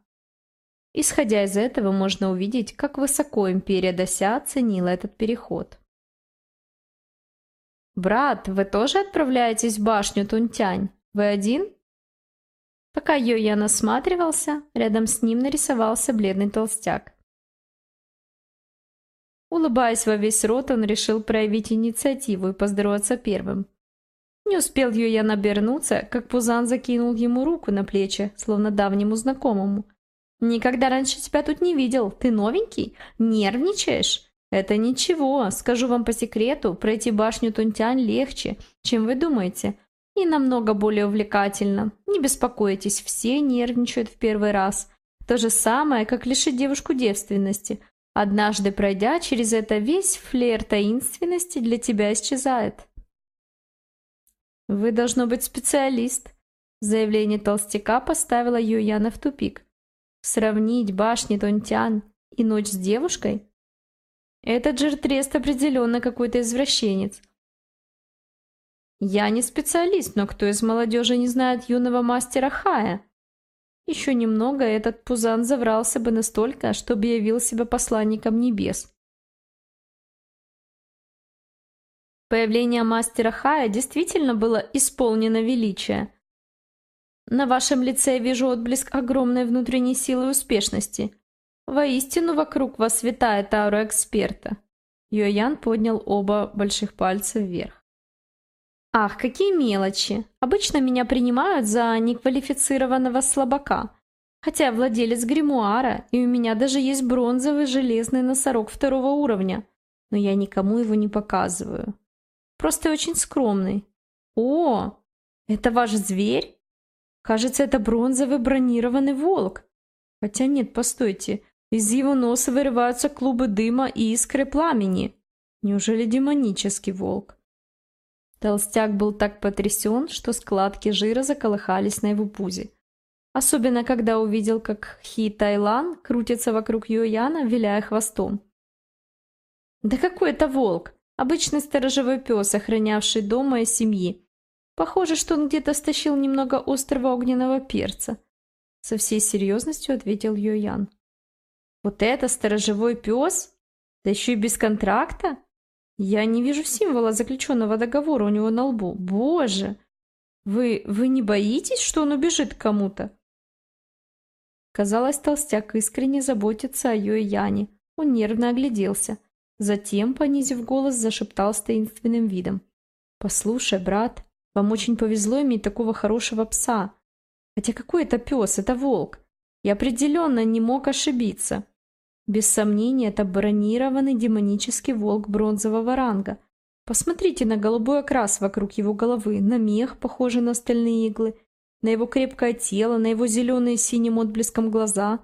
Исходя из этого, можно увидеть, как высоко империя Дася оценила этот переход. «Брат, вы тоже отправляетесь в башню Тунтянь? Вы один?» Пока Йоян осматривался, рядом с ним нарисовался бледный толстяк. Улыбаясь во весь рот, он решил проявить инициативу и поздороваться первым. Не успел Йоян обернуться, как Пузан закинул ему руку на плечи, словно давнему знакомому. «Никогда раньше тебя тут не видел. Ты новенький? Нервничаешь?» Это ничего, скажу вам по секрету, пройти башню Тунтянь легче, чем вы думаете. И намного более увлекательно. Не беспокойтесь, все нервничают в первый раз. То же самое, как лишить девушку девственности. Однажды пройдя через это, весь флер таинственности для тебя исчезает. Вы должно быть специалист. Заявление толстяка поставило Юяна в тупик. Сравнить башни Тунтян и ночь с девушкой? Этот жертрест определенно какой-то извращенец. Я не специалист, но кто из молодежи не знает юного мастера Хая? Еще немного, этот пузан заврался бы настолько, чтобы явил себя посланником небес. Появление мастера Хая действительно было исполнено величия. На вашем лице я вижу отблеск огромной внутренней силы и успешности. Воистину вокруг вас витает аура эксперта. Юэян поднял оба больших пальца вверх. Ах, какие мелочи! Обычно меня принимают за неквалифицированного слабака. Хотя я владелец гримуара, и у меня даже есть бронзовый железный носорог второго уровня. Но я никому его не показываю. Просто очень скромный. О, это ваш зверь? Кажется, это бронзовый бронированный волк. Хотя нет, постойте, из его носа вырываются клубы дыма и искры пламени. Неужели демонический волк? Толстяк был так потрясен, что складки жира заколыхались на его пузе. Особенно, когда увидел, как Хи Тайлан крутится вокруг Юяна, виляя хвостом. Да какой это волк? Обычный сторожевой пес, охранявший дома и семьи. Похоже, что он где-то стащил немного острого огненного перца. Со всей серьезностью ответил Йоян. Вот это сторожевой пес? Да еще и без контракта? Я не вижу символа заключенного договора у него на лбу. Боже! Вы, вы не боитесь, что он убежит к кому-то? Казалось, толстяк искренне заботится о Йояне. Он нервно огляделся. Затем, понизив голос, зашептал с таинственным видом. «Послушай, брат, вам очень повезло иметь такого хорошего пса. Хотя какой это пес? Это волк. И определенно не мог ошибиться. Без сомнения, это бронированный демонический волк бронзового ранга. Посмотрите на голубой окрас вокруг его головы, на мех, похожий на стальные иглы, на его крепкое тело, на его зеленые синим отблеском глаза.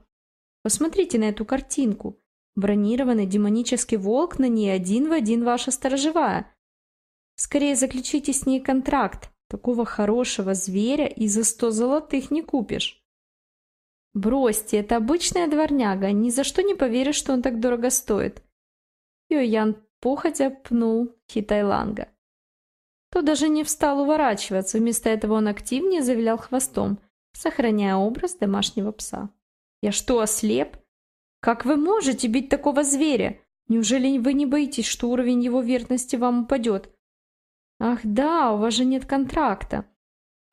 Посмотрите на эту картинку. Бронированный демонический волк на ней один в один ваша сторожевая. Скорее заключите с ней контракт. Такого хорошего зверя и за сто золотых не купишь. Бросьте, это обычная дворняга, ни за что не поверишь, что он так дорого стоит. Йоян походя пнул Хитайланга. Тот даже не встал уворачиваться, вместо этого он активнее завилял хвостом, сохраняя образ домашнего пса. «Я что, ослеп? Как вы можете бить такого зверя? Неужели вы не боитесь, что уровень его верности вам упадет? Ах да, у вас же нет контракта.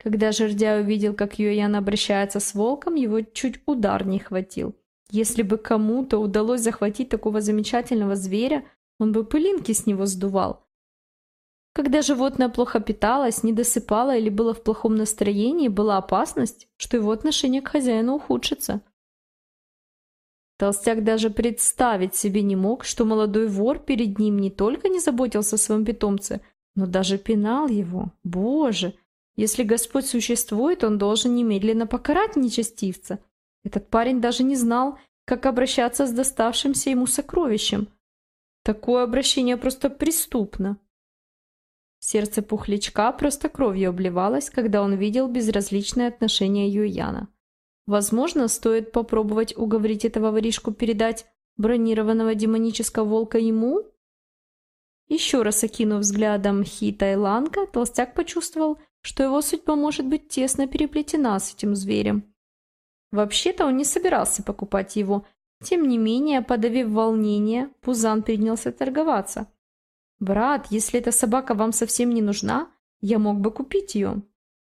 Когда жердя увидел, как Юэян обращается с волком, его чуть удар не хватил. Если бы кому-то удалось захватить такого замечательного зверя, он бы пылинки с него сдувал. Когда животное плохо питалось, не досыпало или было в плохом настроении, была опасность, что его отношение к хозяину ухудшится. Толстяк даже представить себе не мог, что молодой вор перед ним не только не заботился о своем питомце, но даже пинал его. Боже! Если Господь существует, он должен немедленно покарать нечестивца. Этот парень даже не знал, как обращаться с доставшимся ему сокровищем. Такое обращение просто преступно. Сердце пухлячка просто кровью обливалось, когда он видел безразличное отношение Юяна. Возможно, стоит попробовать уговорить этого воришку передать бронированного демонического волка ему? Еще раз окинув взглядом Хита и Ланка, толстяк почувствовал, что его судьба может быть тесно переплетена с этим зверем. Вообще-то он не собирался покупать его. Тем не менее, подавив волнение, Пузан принялся торговаться. «Брат, если эта собака вам совсем не нужна, я мог бы купить ее.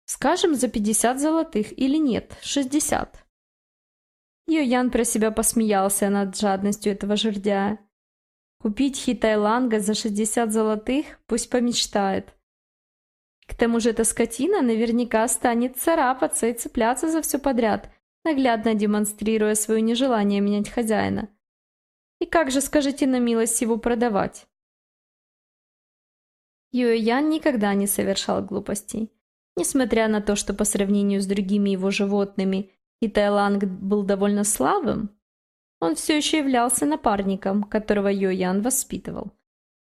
Скажем, за 50 золотых или нет, 60. Йоян про себя посмеялся над жадностью этого жердя. Купить хитайланга за 60 золотых пусть помечтает. К тому же эта скотина наверняка станет царапаться и цепляться за все подряд, наглядно демонстрируя свое нежелание менять хозяина. И как же, скажите на милость, его продавать? Юэян никогда не совершал глупостей. Несмотря на то, что по сравнению с другими его животными и Тайланг был довольно слабым, он все еще являлся напарником, которого Йоян воспитывал.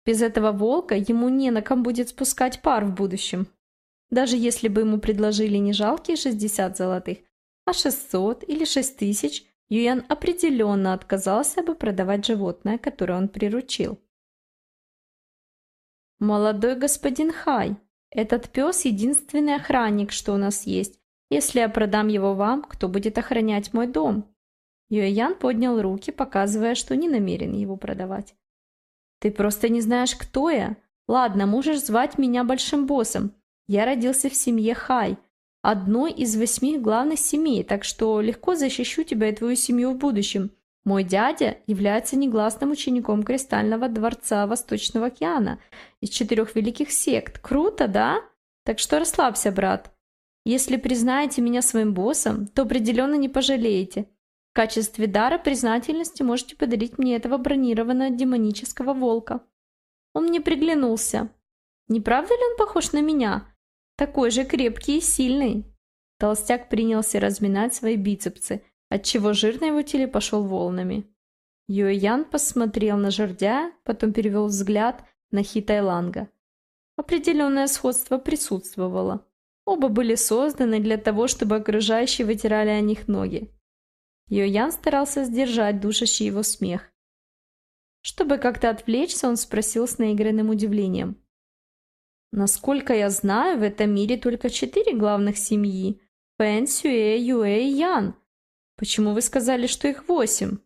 Без этого волка ему не на ком будет спускать пар в будущем. Даже если бы ему предложили не жалкие 60 золотых, а 600 или 6 тысяч, Юян определенно отказался бы продавать животное, которое он приручил. «Молодой господин Хай, этот пес – единственный охранник, что у нас есть. Если я продам его вам, кто будет охранять мой дом?» Юэян поднял руки, показывая, что не намерен его продавать. «Ты просто не знаешь, кто я? Ладно, можешь звать меня большим боссом. Я родился в семье Хай, одной из восьми главных семей, так что легко защищу тебя и твою семью в будущем. Мой дядя является негласным учеником Кристального дворца Восточного океана из четырех великих сект. Круто, да? Так что расслабься, брат. Если признаете меня своим боссом, то определенно не пожалеете. В качестве дара признательности можете подарить мне этого бронированного демонического волка. Он мне приглянулся. Не правда ли он похож на меня? Такой же крепкий и сильный. Толстяк принялся разминать свои бицепсы – отчего жир на его теле пошел волнами. Юэян посмотрел на жердя, потом перевел взгляд на Хитайланга. Определенное сходство присутствовало. Оба были созданы для того, чтобы окружающие вытирали о них ноги. Йоян старался сдержать душащий его смех. Чтобы как-то отвлечься, он спросил с наигранным удивлением. «Насколько я знаю, в этом мире только четыре главных семьи – Фэн, Сюэ, Юэ и Ян. Почему вы сказали, что их восемь?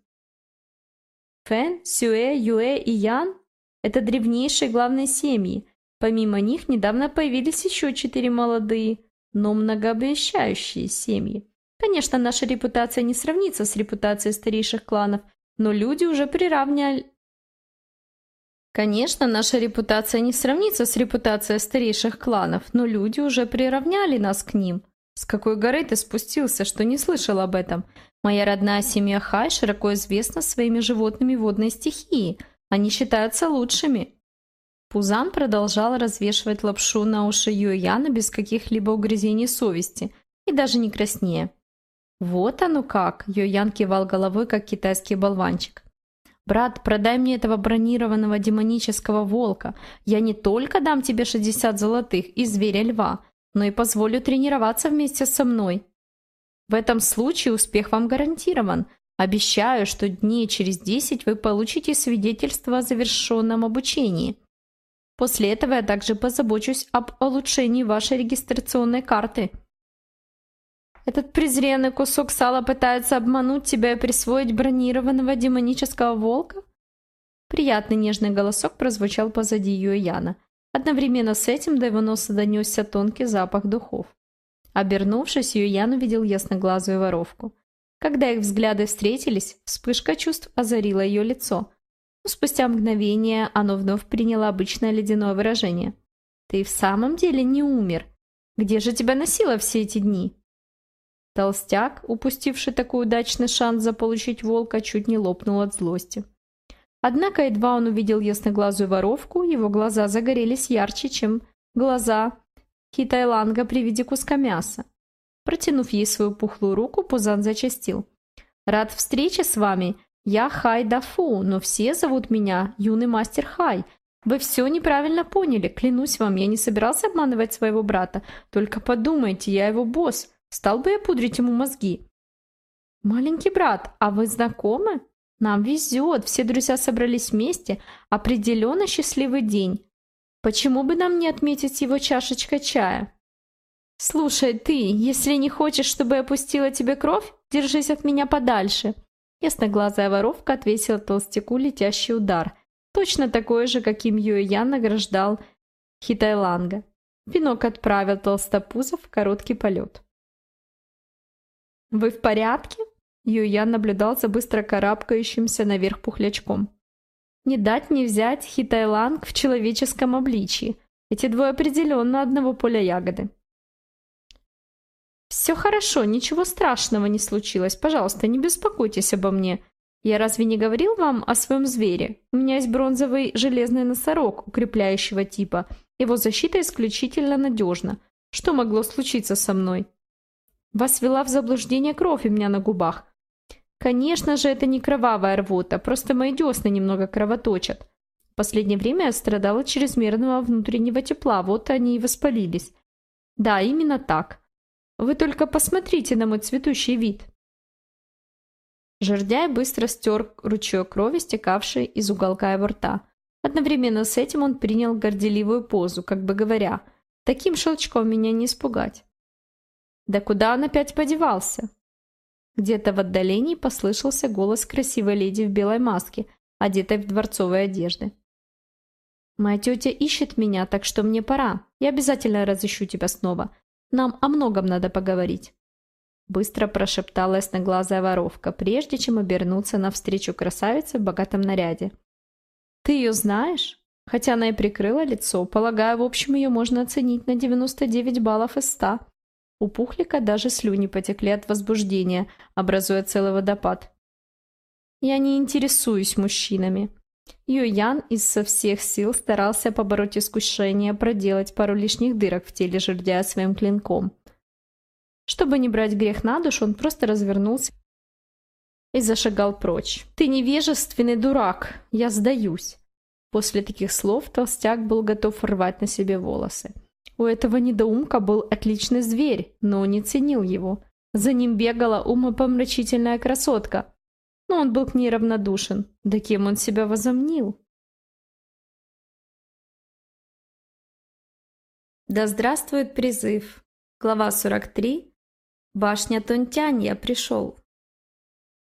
Фэн, Сюэ, Юэ и Ян – это древнейшие главные семьи. Помимо них недавно появились еще четыре молодые, но многообещающие семьи. Конечно, наша репутация не сравнится с репутацией старейших кланов, но люди уже приравняли... Конечно, наша репутация не сравнится с репутацией старейших кланов, но люди уже приравняли нас к ним. С какой горы ты спустился, что не слышал об этом? Моя родная семья Хай широко известна своими животными водной стихии. Они считаются лучшими. Пузан продолжал развешивать лапшу на уши Юэяна без каких-либо угрызений совести и даже не краснее. «Вот оно как!» – Юэян кивал головой, как китайский болванчик. «Брат, продай мне этого бронированного демонического волка. Я не только дам тебе 60 золотых и зверя-льва, но и позволю тренироваться вместе со мной. В этом случае успех вам гарантирован. Обещаю, что дней через 10 вы получите свидетельство о завершенном обучении. После этого я также позабочусь об улучшении вашей регистрационной карты». Этот презренный кусок сала пытается обмануть тебя и присвоить бронированного демонического волка? Приятный нежный голосок прозвучал позади Юэяна. Одновременно с этим до его носа донесся тонкий запах духов. Обернувшись, Юэян увидел ясноглазую воровку. Когда их взгляды встретились, вспышка чувств озарила ее лицо. Но спустя мгновение оно вновь приняло обычное ледяное выражение. «Ты в самом деле не умер? Где же тебя носило все эти дни?» Толстяк, упустивший такой удачный шанс заполучить волка, чуть не лопнул от злости. Однако едва он увидел ясноглазую воровку, его глаза загорелись ярче, чем глаза Хитайланга при виде куска мяса. Протянув ей свою пухлую руку, Пузан зачастил. «Рад встрече с вами. Я Хай Дафу, но все зовут меня юный мастер Хай. Вы все неправильно поняли. Клянусь вам, я не собирался обманывать своего брата. Только подумайте, я его босс. Стал бы я пудрить ему мозги. «Маленький брат, а вы знакомы? Нам везет, все друзья собрались вместе. Определенно счастливый день. Почему бы нам не отметить его чашечкой чая?» «Слушай, ты, если не хочешь, чтобы я пустила тебе кровь, держись от меня подальше». Ясноглазая воровка отвесила толстяку летящий удар, точно такой же, каким Юэ Ян награждал Хитайланга. Пинок отправил толстопузов в короткий полет. «Вы в порядке?» Юян наблюдал за быстро карабкающимся наверх пухлячком. «Не дать не взять Хитайланг в человеческом обличии. Эти двое определенно одного поля ягоды». «Все хорошо, ничего страшного не случилось. Пожалуйста, не беспокойтесь обо мне. Я разве не говорил вам о своем звере? У меня есть бронзовый железный носорог укрепляющего типа. Его защита исключительно надежна. Что могло случиться со мной?» Вас вела в заблуждение кровь у меня на губах. Конечно же, это не кровавая рвота, просто мои десны немного кровоточат. В последнее время я страдала чрезмерного внутреннего тепла, вот они и воспалились. Да, именно так. Вы только посмотрите на мой цветущий вид. Жердяй быстро стер ручеек крови, стекавший из уголка его рта. Одновременно с этим он принял горделивую позу, как бы говоря, «Таким шелчком меня не испугать». Да куда он опять подевался? Где-то в отдалении послышался голос красивой леди в белой маске, одетой в дворцовой одежды. «Моя тетя ищет меня, так что мне пора. Я обязательно разыщу тебя снова. Нам о многом надо поговорить». Быстро прошептала ясноглазая воровка, прежде чем обернуться навстречу красавице в богатом наряде. «Ты ее знаешь?» Хотя она и прикрыла лицо, полагаю, в общем, ее можно оценить на 99 баллов из 100. У Пухлика даже слюни потекли от возбуждения, образуя целый водопад. «Я не интересуюсь мужчинами». Юян изо всех сил старался побороть искушение проделать пару лишних дырок в теле жердя своим клинком. Чтобы не брать грех на душу, он просто развернулся и зашагал прочь. «Ты невежественный дурак! Я сдаюсь!» После таких слов толстяк был готов рвать на себе волосы. У этого недоумка был отличный зверь, но он не ценил его. За ним бегала умопомрачительная красотка. Но он был к ней равнодушен. Да кем он себя возомнил? Да здравствует призыв. Глава 43. Башня Тонтянья пришел.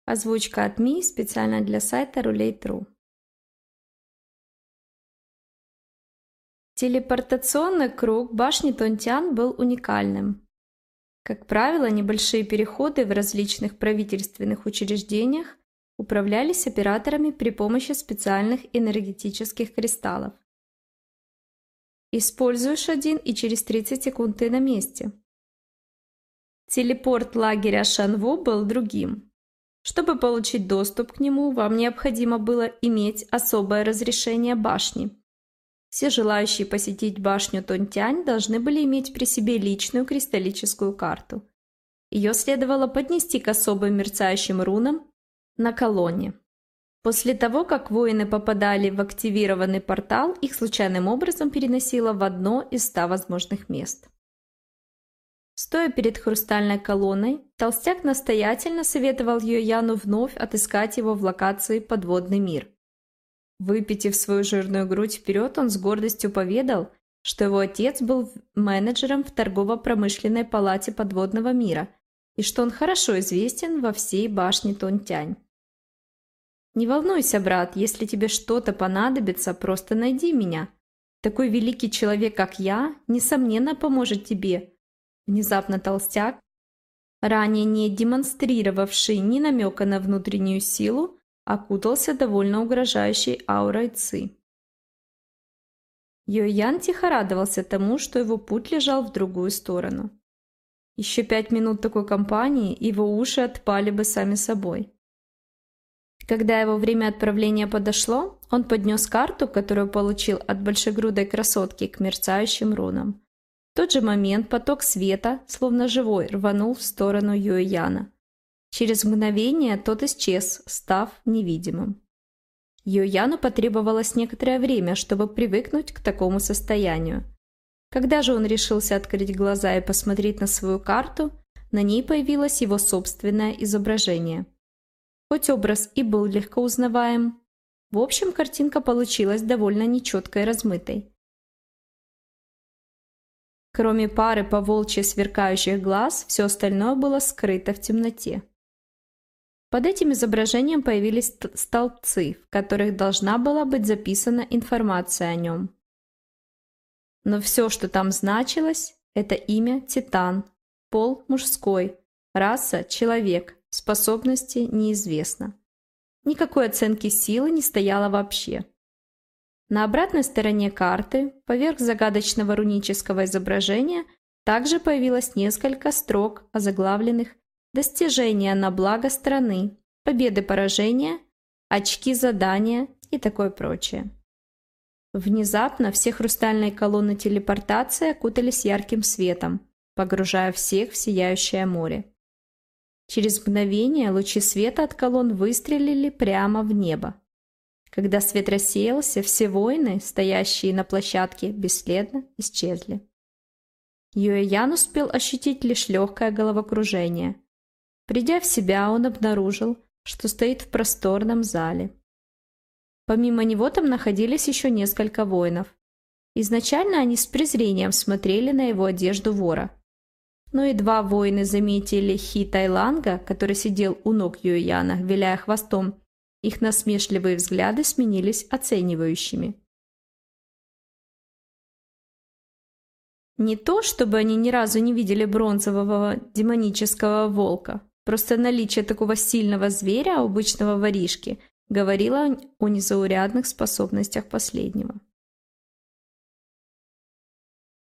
Озвучка от МИ специально для сайта Рулей.тру. Телепортационный круг башни Тонтян был уникальным. Как правило, небольшие переходы в различных правительственных учреждениях управлялись операторами при помощи специальных энергетических кристаллов. Используешь один и через 30 секунд ты на месте. Телепорт лагеря Шанву был другим. Чтобы получить доступ к нему, вам необходимо было иметь особое разрешение башни. Все желающие посетить башню Тонтянь должны были иметь при себе личную кристаллическую карту. Ее следовало поднести к особым мерцающим рунам на колонне. После того, как воины попадали в активированный портал, их случайным образом переносило в одно из ста возможных мест. Стоя перед хрустальной колонной, толстяк настоятельно советовал Йояну вновь отыскать его в локации «Подводный мир». Выпитив свою жирную грудь вперед, он с гордостью поведал, что его отец был менеджером в торгово-промышленной палате подводного мира и что он хорошо известен во всей башне Тонтянь. «Не волнуйся, брат, если тебе что-то понадобится, просто найди меня. Такой великий человек, как я, несомненно поможет тебе», Внезапно толстяк, ранее не демонстрировавший ни намека на внутреннюю силу, окутался довольно угрожающей аурой Ци. Йоян тихо радовался тому, что его путь лежал в другую сторону. Еще пять минут такой компании, его уши отпали бы сами собой. Когда его время отправления подошло, он поднес карту, которую получил от большегрудой красотки, к мерцающим рунам тот же момент поток света, словно живой, рванул в сторону Юэяна. Через мгновение тот исчез, став невидимым. Юэяну потребовалось некоторое время, чтобы привыкнуть к такому состоянию. Когда же он решился открыть глаза и посмотреть на свою карту, на ней появилось его собственное изображение. Хоть образ и был легко узнаваем, в общем, картинка получилась довольно нечеткой и размытой. Кроме пары поволчьи сверкающих глаз, все остальное было скрыто в темноте. Под этим изображением появились столбцы, в которых должна была быть записана информация о нем. Но все, что там значилось, это имя Титан, пол мужской, раса человек, способности неизвестно. Никакой оценки силы не стояло вообще. На обратной стороне карты, поверх загадочного рунического изображения, также появилось несколько строк, озаглавленных «Достижения на благо страны», «Победы-поражения», «Очки задания» и такое прочее. Внезапно все хрустальные колонны телепортации окутались ярким светом, погружая всех в сияющее море. Через мгновение лучи света от колонн выстрелили прямо в небо. Когда свет рассеялся, все воины, стоящие на площадке, бесследно исчезли. Юэян успел ощутить лишь легкое головокружение. Придя в себя, он обнаружил, что стоит в просторном зале. Помимо него там находились еще несколько воинов. Изначально они с презрением смотрели на его одежду вора. Но едва воины заметили Хи Тайланга, который сидел у ног Юэяна, виляя хвостом, их насмешливые взгляды сменились оценивающими. Не то, чтобы они ни разу не видели бронзового демонического волка, просто наличие такого сильного зверя обычного воришки говорило о незаурядных способностях последнего.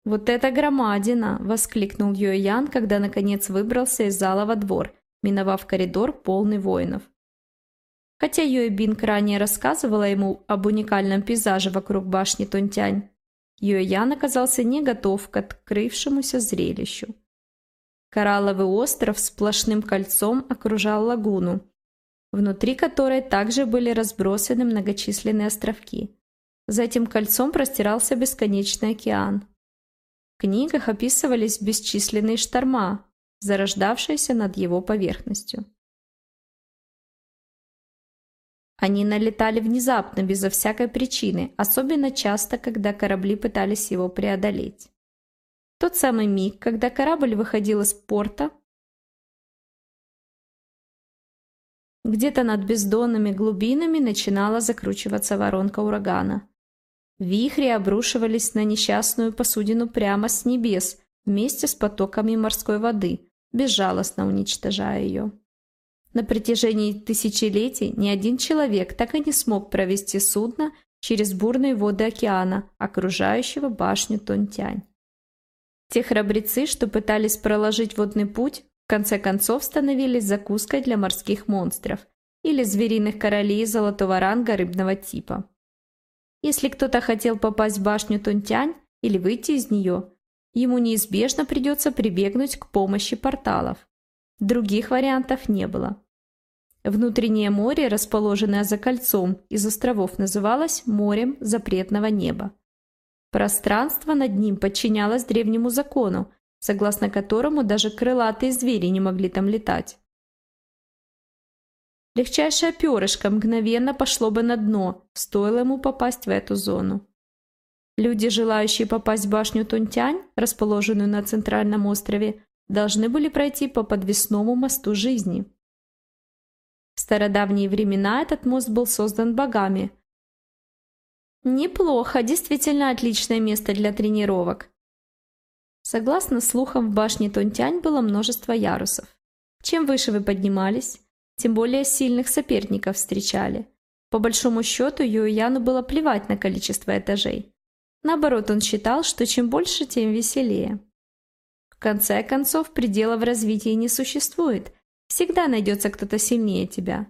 «Вот это громадина!» – воскликнул Юэян, когда наконец выбрался из зала во двор, миновав коридор, полный воинов. Хотя Юэ Бинг ранее рассказывала ему об уникальном пейзаже вокруг башни Тунтянь, Юэ Ян оказался не готов к открывшемуся зрелищу. Коралловый остров сплошным кольцом окружал лагуну, внутри которой также были разбросаны многочисленные островки. За этим кольцом простирался бесконечный океан. В книгах описывались бесчисленные шторма, зарождавшиеся над его поверхностью. Они налетали внезапно, безо всякой причины, особенно часто, когда корабли пытались его преодолеть. Тот самый миг, когда корабль выходил из порта, Где-то над бездонными глубинами начинала закручиваться воронка урагана. Вихри обрушивались на несчастную посудину прямо с небес вместе с потоками морской воды, безжалостно уничтожая ее. На протяжении тысячелетий ни один человек так и не смог провести судно через бурные воды океана, окружающего башню Тонтянь. Те храбрецы, что пытались проложить водный путь, в конце концов становились закуской для морских монстров или звериных королей золотого ранга рыбного типа. Если кто-то хотел попасть в башню Тунтянь или выйти из нее, ему неизбежно придется прибегнуть к помощи порталов. Других вариантов не было. Внутреннее море, расположенное за кольцом из островов, называлось морем запретного неба. Пространство над ним подчинялось древнему закону, согласно которому даже крылатые звери не могли там летать. Легчайшее перышко мгновенно пошло бы на дно, стоило ему попасть в эту зону. Люди, желающие попасть в башню Тунтянь, расположенную на центральном острове, должны были пройти по подвесному мосту жизни. В стародавние времена этот мост был создан богами – Неплохо, действительно отличное место для тренировок. Согласно слухам, в башне Тонтянь было множество ярусов. Чем выше вы поднимались, тем более сильных соперников встречали. По большому счету, Юяну было плевать на количество этажей. Наоборот, он считал, что чем больше, тем веселее. В конце концов, пределов развития не существует. Всегда найдется кто-то сильнее тебя.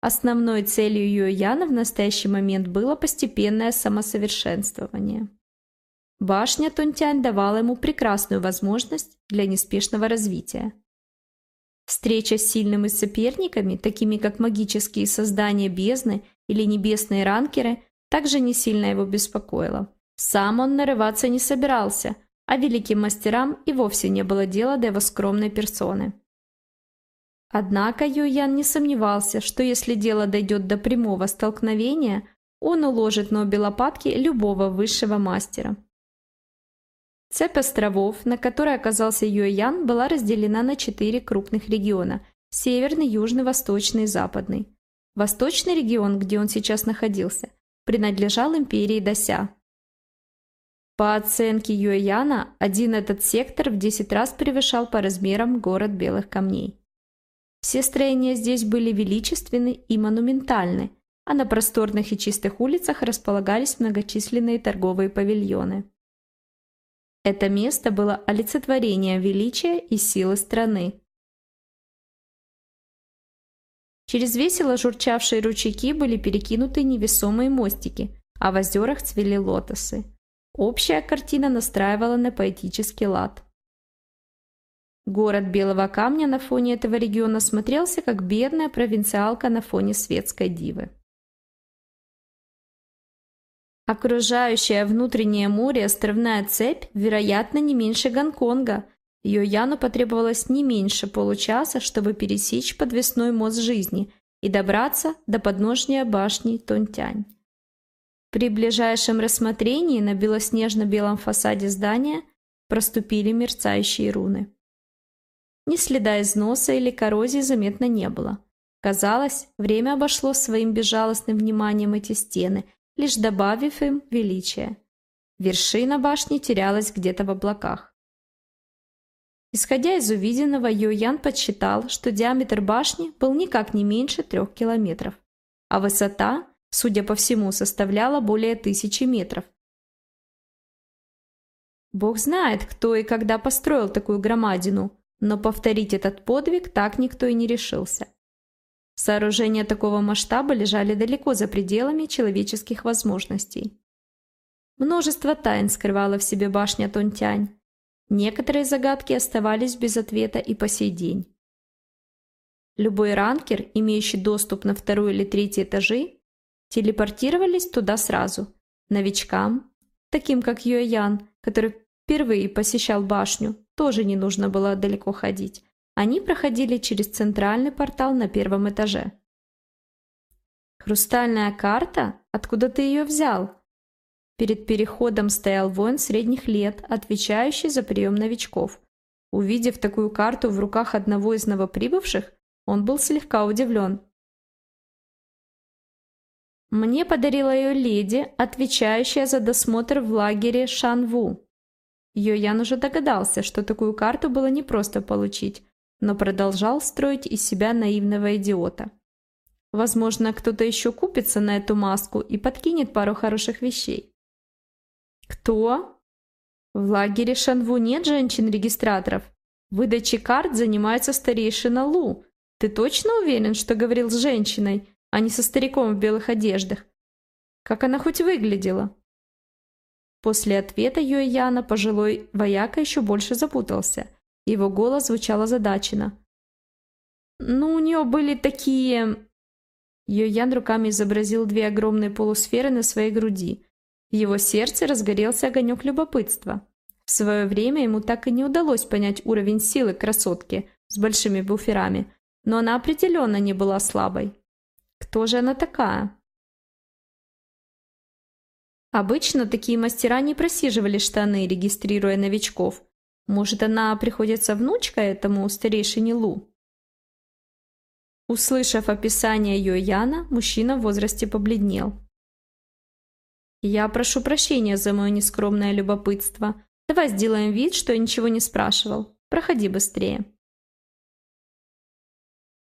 Основной целью Юэяна в настоящий момент было постепенное самосовершенствование. Башня Тунтянь давала ему прекрасную возможность для неспешного развития. Встреча с сильными соперниками, такими как магические создания бездны или небесные ранкеры, также не сильно его беспокоила. Сам он нарываться не собирался, а великим мастерам и вовсе не было дела до его скромной персоны. Однако Юян не сомневался, что если дело дойдет до прямого столкновения, он уложит на обе лопатки любого высшего мастера. Цепь островов, на которой оказался Юэян, была разделена на четыре крупных региона – северный, южный, восточный и западный. Восточный регион, где он сейчас находился, принадлежал империи Дася. По оценке Юэяна, один этот сектор в 10 раз превышал по размерам город белых камней. Все строения здесь были величественны и монументальны, а на просторных и чистых улицах располагались многочисленные торговые павильоны. Это место было олицетворением величия и силы страны. Через весело журчавшие ручейки были перекинуты невесомые мостики, а в озерах цвели лотосы. Общая картина настраивала на поэтический лад. Город Белого Камня на фоне этого региона смотрелся как бедная провинциалка на фоне светской дивы. Окружающая внутреннее море островная цепь, вероятно, не меньше Гонконга. Ее Яну потребовалось не меньше получаса, чтобы пересечь подвесной мост жизни и добраться до подножния башни Тонтянь. При ближайшем рассмотрении на белоснежно-белом фасаде здания проступили мерцающие руны. Ни следа износа или коррозии заметно не было. Казалось, время обошло своим безжалостным вниманием эти стены, лишь добавив им величия. Вершина башни терялась где-то в облаках. Исходя из увиденного, Йоян подсчитал, что диаметр башни был никак не меньше трех километров, а высота, судя по всему, составляла более тысячи метров. Бог знает, кто и когда построил такую громадину, но повторить этот подвиг так никто и не решился. Сооружения такого масштаба лежали далеко за пределами человеческих возможностей. Множество тайн скрывала в себе башня Тонтянь. Некоторые загадки оставались без ответа и по сей день. Любой ранкер, имеющий доступ на второй или третий этажи, телепортировались туда сразу. Новичкам, таким как Юэян, который впервые посещал башню, тоже не нужно было далеко ходить. Они проходили через центральный портал на первом этаже. «Хрустальная карта? Откуда ты ее взял?» Перед переходом стоял воин средних лет, отвечающий за прием новичков. Увидев такую карту в руках одного из новоприбывших, Он был слегка удивлен. Мне подарила ее леди, отвечающая за досмотр в лагере Шанву. Йоян уже догадался, что такую карту было непросто получить, но продолжал строить из себя наивного идиота. Возможно, кто-то еще купится на эту маску и подкинет пару хороших вещей. Кто? В лагере Шанву нет женщин-регистраторов. Выдачей карт занимается старейшина Лу. Ты точно уверен, что говорил с женщиной, а не со стариком в белых одеждах? Как она хоть выглядела? После ответа Юэяна пожилой вояка еще больше запутался. Его голос звучал озадаченно. «Ну, у нее были такие...» Юэян руками изобразил две огромные полусферы на своей груди. В его сердце разгорелся огонек любопытства. В свое время ему так и не удалось понять уровень силы красотки с большими буферами, но она определенно не была слабой. Кто же она такая? Обычно такие мастера не просиживали штаны, регистрируя новичков. Может, она приходится внучкой этому старейшине Лу? Услышав описание Йояна, мужчина в возрасте побледнел. «Я прошу прощения за мое нескромное любопытство. Давай сделаем вид, что я ничего не спрашивал. Проходи быстрее».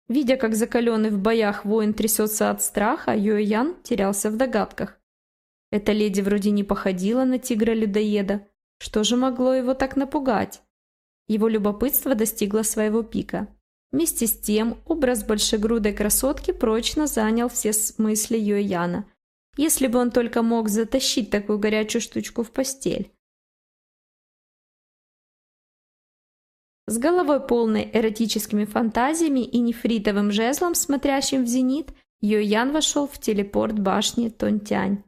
Видя, как закаленный в боях воин трясется от страха, Юэян терялся в догадках. Эта леди вроде не походила на тигра-людоеда. Что же могло его так напугать? Его любопытство достигло своего пика. Вместе с тем, образ большегрудой красотки прочно занял все мысли Юэяна. Если бы он только мог затащить такую горячую штучку в постель. С головой полной эротическими фантазиями и нефритовым жезлом, смотрящим в зенит, Йоян вошел в телепорт башни Тонтянь.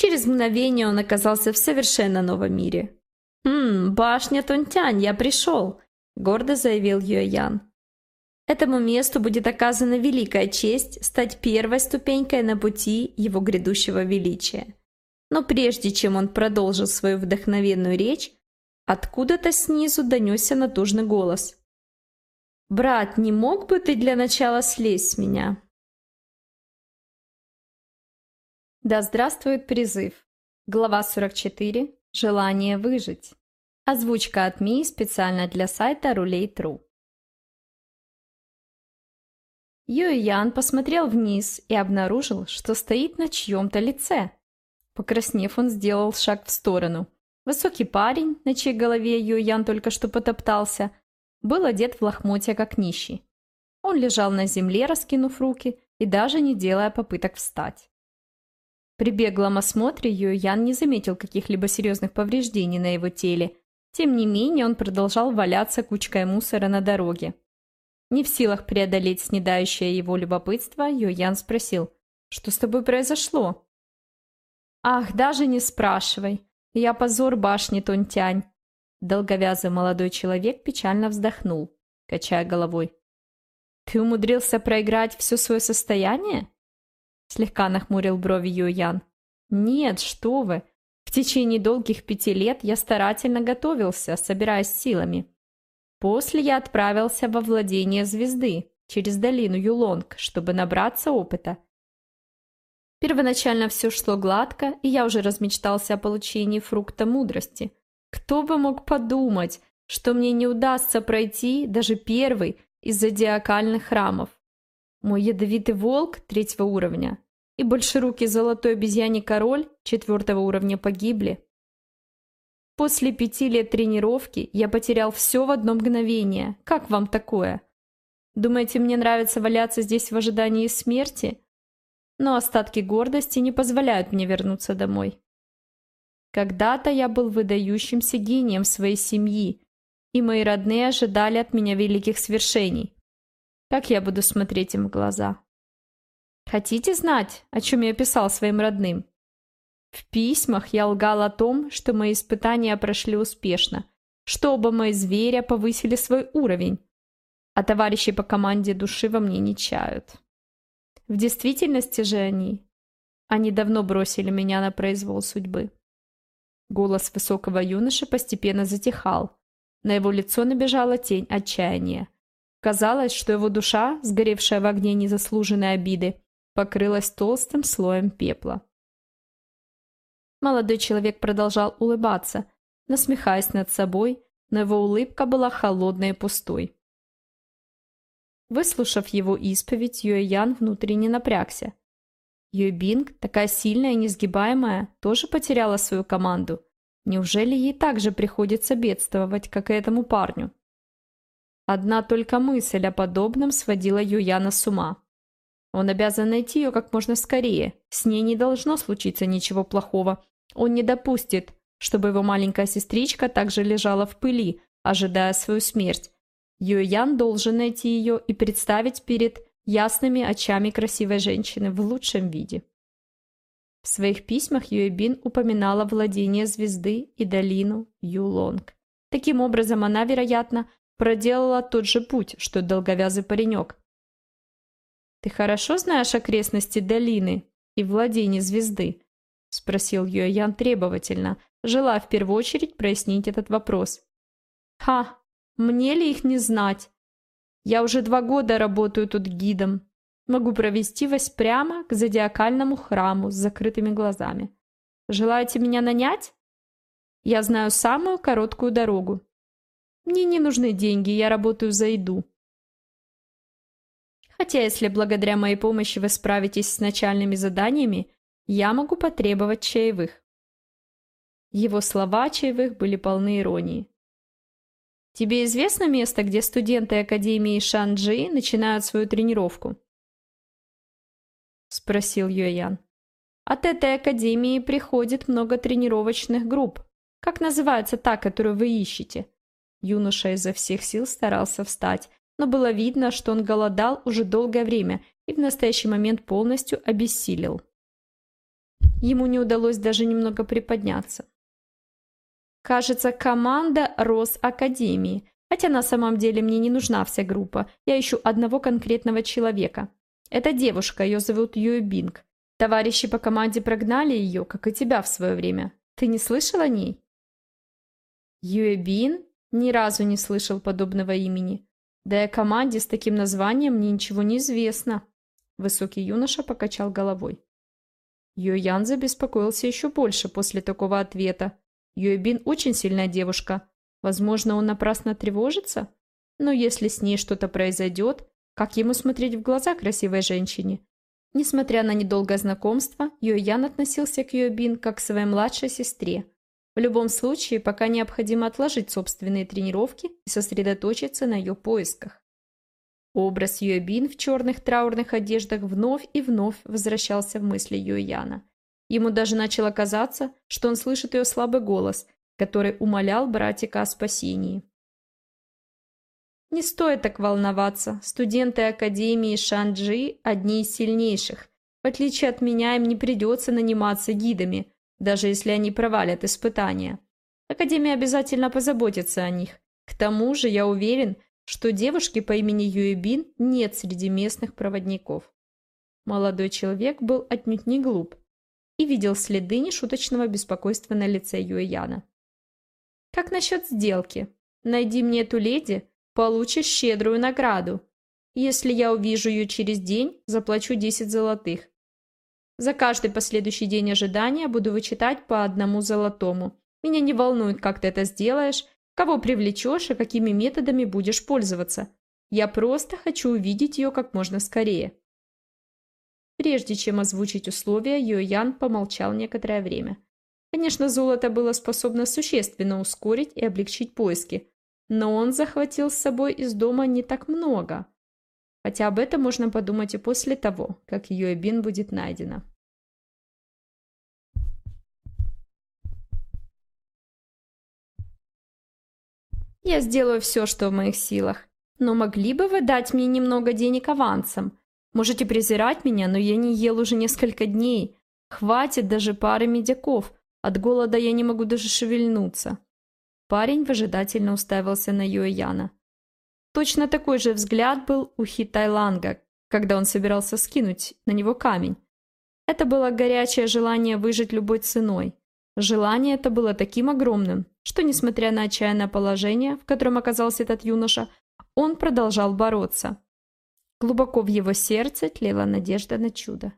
Через мгновение он оказался в совершенно новом мире. «Хм, башня Тонтянь, я пришел!» – гордо заявил Юэян. Этому месту будет оказана великая честь стать первой ступенькой на пути его грядущего величия. Но прежде чем он продолжил свою вдохновенную речь, откуда-то снизу донесся натужный голос. «Брат, не мог бы ты для начала слезть с меня?» Да здравствует призыв. Глава 44. Желание выжить. Озвучка от МИ специально для сайта Рулей.тру. Юй Ян посмотрел вниз и обнаружил, что стоит на чьем-то лице. Покраснев, он сделал шаг в сторону. Высокий парень, на чьей голове Юян только что потоптался, был одет в лохмотья, как нищий. Он лежал на земле, раскинув руки, и даже не делая попыток встать. При беглом осмотре Юян не заметил каких-либо серьезных повреждений на его теле. Тем не менее, он продолжал валяться кучкой мусора на дороге. Не в силах преодолеть снедающее его любопытство, Юян спросил, «Что с тобой произошло?» «Ах, даже не спрашивай. Я позор башни Тунтянь». Долговязый молодой человек печально вздохнул, качая головой. «Ты умудрился проиграть все свое состояние?» Слегка нахмурил брови Юян. «Нет, что вы. В течение долгих пяти лет я старательно готовился, собираясь силами. После я отправился во владение звезды, через долину Юлонг, чтобы набраться опыта. Первоначально все шло гладко, и я уже размечтался о получении фрукта мудрости. Кто бы мог подумать, что мне не удастся пройти даже первый из зодиакальных храмов. Мой ядовитый волк третьего уровня и большерукий золотой обезьяний король четвертого уровня погибли. После пяти лет тренировки я потерял все в одно мгновение. Как вам такое? Думаете, мне нравится валяться здесь в ожидании смерти? но остатки гордости не позволяют мне вернуться домой. Когда-то я был выдающимся гением своей семьи, и мои родные ожидали от меня великих свершений. Как я буду смотреть им в глаза? Хотите знать, о чем я писал своим родным? В письмах я лгал о том, что мои испытания прошли успешно, что оба мои зверя повысили свой уровень, а товарищи по команде души во мне не чают. В действительности же они... Они давно бросили меня на произвол судьбы. Голос высокого юноши постепенно затихал. На его лицо набежала тень отчаяния. Казалось, что его душа, сгоревшая в огне незаслуженной обиды, покрылась толстым слоем пепла. Молодой человек продолжал улыбаться, насмехаясь над собой, но его улыбка была холодной и пустой. Выслушав его исповедь, Юэян внутренне напрягся. Юэбинг, такая сильная и несгибаемая, тоже потеряла свою команду. Неужели ей так же приходится бедствовать, как и этому парню? Одна только мысль о подобном сводила Юяна с ума. Он обязан найти ее как можно скорее. С ней не должно случиться ничего плохого. Он не допустит, чтобы его маленькая сестричка также лежала в пыли, ожидая свою смерть. Юян должен найти ее и представить перед ясными очами красивой женщины в лучшем виде. В своих письмах Юэбин упоминала владение звезды и долину Юлонг. Таким образом, она, вероятно, проделала тот же путь, что долговязый паренек. «Ты хорошо знаешь окрестности долины и владение звезды?» — спросил Юэян требовательно, желая в первую очередь прояснить этот вопрос. «Ха, мне ли их не знать? Я уже два года работаю тут гидом. Могу провести вас прямо к зодиакальному храму с закрытыми глазами. Желаете меня нанять? Я знаю самую короткую дорогу. Мне не нужны деньги, я работаю за еду. Хотя если благодаря моей помощи вы справитесь с начальными заданиями, я могу потребовать чаевых. Его слова чаевых были полны иронии. Тебе известно место, где студенты Академии Шанджи начинают свою тренировку? Спросил Юэян. От этой Академии приходит много тренировочных групп. Как называется та, которую вы ищете? Юноша изо всех сил старался встать, но было видно, что он голодал уже долгое время и в настоящий момент полностью обессилел. Ему не удалось даже немного приподняться. Кажется, команда Росакадемии. Хотя на самом деле мне не нужна вся группа. Я ищу одного конкретного человека. Это девушка, ее зовут Юэ Бинг. Товарищи по команде прогнали ее, как и тебя в свое время. Ты не слышал о ней? Юэ Бин ни разу не слышал подобного имени. Да и о команде с таким названием мне ничего не известно. Высокий юноша покачал головой. Юэ Ян забеспокоился еще больше после такого ответа. Юэбин очень сильная девушка. Возможно, он напрасно тревожится? Но если с ней что-то произойдет, как ему смотреть в глаза красивой женщине? Несмотря на недолгое знакомство, Юэян относился к Юэбин как к своей младшей сестре. В любом случае, пока необходимо отложить собственные тренировки и сосредоточиться на ее поисках. Образ Юэбин в черных траурных одеждах вновь и вновь возвращался в мысли Юэяна. Ему даже начало казаться, что он слышит ее слабый голос, который умолял братика о спасении. Не стоит так волноваться. Студенты Академии Шанджи – одни из сильнейших. В отличие от меня, им не придется наниматься гидами, даже если они провалят испытания. Академия обязательно позаботится о них. К тому же я уверен, что девушки по имени Юэбин нет среди местных проводников. Молодой человек был отнюдь не глуп и видел следы нешуточного беспокойства на лице Юэяна. «Как насчет сделки? Найди мне эту леди, получишь щедрую награду. Если я увижу ее через день, заплачу 10 золотых. За каждый последующий день ожидания буду вычитать по одному золотому. Меня не волнует, как ты это сделаешь, кого привлечешь и какими методами будешь пользоваться. Я просто хочу увидеть ее как можно скорее. Прежде чем озвучить условия, Юэян помолчал некоторое время. Конечно, золото было способно существенно ускорить и облегчить поиски, но он захватил с собой из дома не так много. Хотя об этом можно подумать и после того, как Юэбин будет найдена. Я сделаю все, что в моих силах. Но могли бы вы дать мне немного денег авансом? Можете презирать меня, но я не ел уже несколько дней. Хватит даже пары медяков. От голода я не могу даже шевельнуться. Парень выжидательно уставился на Юэяна. Точно такой же взгляд был у Хитайланга, когда он собирался скинуть на него камень. Это было горячее желание выжить любой ценой. Желание это было таким огромным, что, несмотря на отчаянное положение, в котором оказался этот юноша, он продолжал бороться. Глубоко в его сердце тлела надежда на чудо.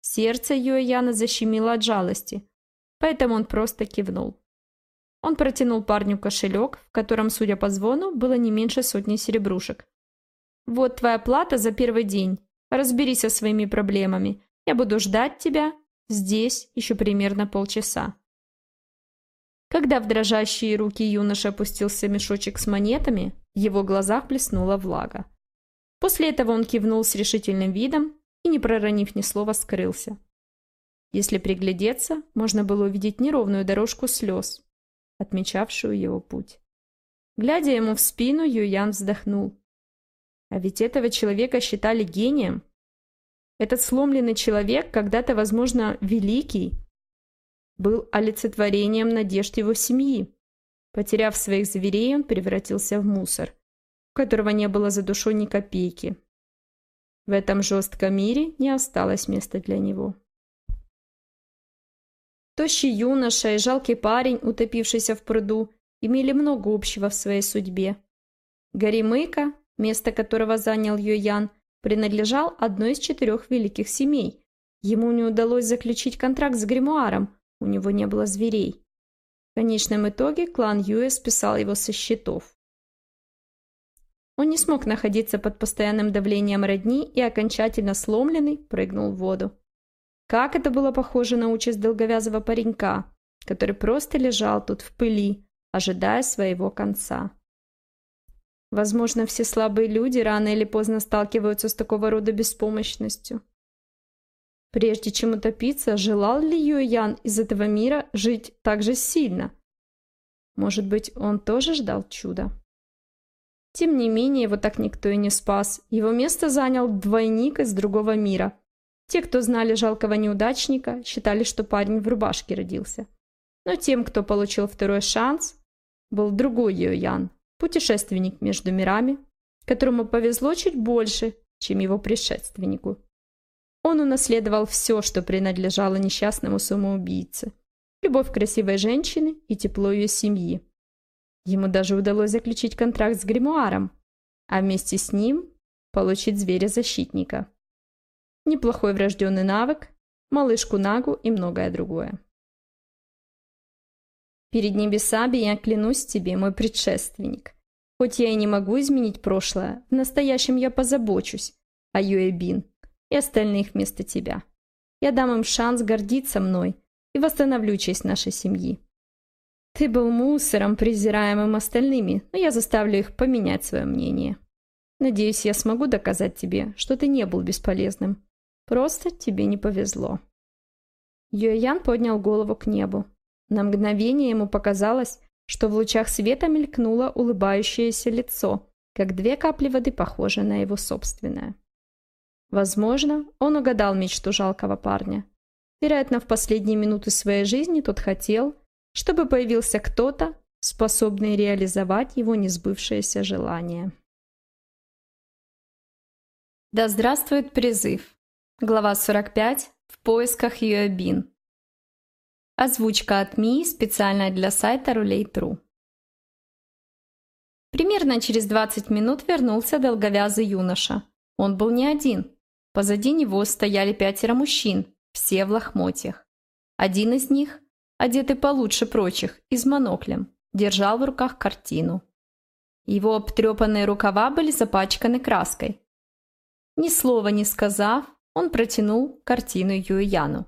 Сердце Юэяна защемило от жалости, поэтому он просто кивнул. Он протянул парню кошелек, в котором, судя по звону, было не меньше сотни серебрушек. «Вот твоя плата за первый день. Разберись со своими проблемами. Я буду ждать тебя здесь еще примерно полчаса». Когда в дрожащие руки юноша опустился мешочек с монетами, в его глазах блеснула влага. После этого он кивнул с решительным видом и, не проронив ни слова, скрылся. Если приглядеться, можно было увидеть неровную дорожку слез, отмечавшую его путь. Глядя ему в спину, Юян вздохнул. А ведь этого человека считали гением. Этот сломленный человек, когда-то, возможно, великий, был олицетворением надежд его семьи. Потеряв своих зверей, он превратился в мусор, у которого не было за душой ни копейки. В этом жестком мире не осталось места для него. Тощий юноша и жалкий парень, утопившийся в пруду, имели много общего в своей судьбе. Горемыка, место которого занял Юян, принадлежал одной из четырех великих семей. Ему не удалось заключить контракт с гримуаром, у него не было зверей. В конечном итоге клан Юэ списал его со счетов. Он не смог находиться под постоянным давлением родни и окончательно сломленный прыгнул в воду. Как это было похоже на участь долговязого паренька, который просто лежал тут в пыли, ожидая своего конца. Возможно, все слабые люди рано или поздно сталкиваются с такого рода беспомощностью. Прежде чем утопиться, желал ли Юэян из этого мира жить так же сильно? Может быть, он тоже ждал чуда? Тем не менее, его так никто и не спас. Его место занял двойник из другого мира. Те, кто знали жалкого неудачника, считали, что парень в рубашке родился. Но тем, кто получил второй шанс, был другой Юэян, путешественник между мирами, которому повезло чуть больше, чем его предшественнику. Он унаследовал все, что принадлежало несчастному самоубийце. Любовь красивой женщины и тепло ее семьи. Ему даже удалось заключить контракт с гримуаром, а вместе с ним получить зверя-защитника. Неплохой врожденный навык, малышку Нагу и многое другое. Перед небесами я клянусь тебе, мой предшественник. Хоть я и не могу изменить прошлое, в настоящем я позабочусь о Юэбин и остальных вместо тебя. Я дам им шанс гордиться мной и восстановлю честь нашей семьи. Ты был мусором, презираемым остальными, но я заставлю их поменять свое мнение. Надеюсь, я смогу доказать тебе, что ты не был бесполезным. Просто тебе не повезло. Юэян поднял голову к небу. На мгновение ему показалось, что в лучах света мелькнуло улыбающееся лицо, как две капли воды, похожие на его собственное. Возможно, он угадал мечту жалкого парня. Вероятно, в последние минуты своей жизни тот хотел, чтобы появился кто-то, способный реализовать его несбывшееся желание. Да здравствует призыв. Глава 45. В поисках Юэбин. Озвучка от Ми специально для сайта Рулей.тру. Примерно через 20 минут вернулся долговязый юноша. Он был не один. Позади него стояли пятеро мужчин, все в лохмотьях. Один из них, одетый получше прочих и с моноклем, держал в руках картину. Его обтрепанные рукава были запачканы краской. Ни слова не сказав, он протянул картину Юэяну.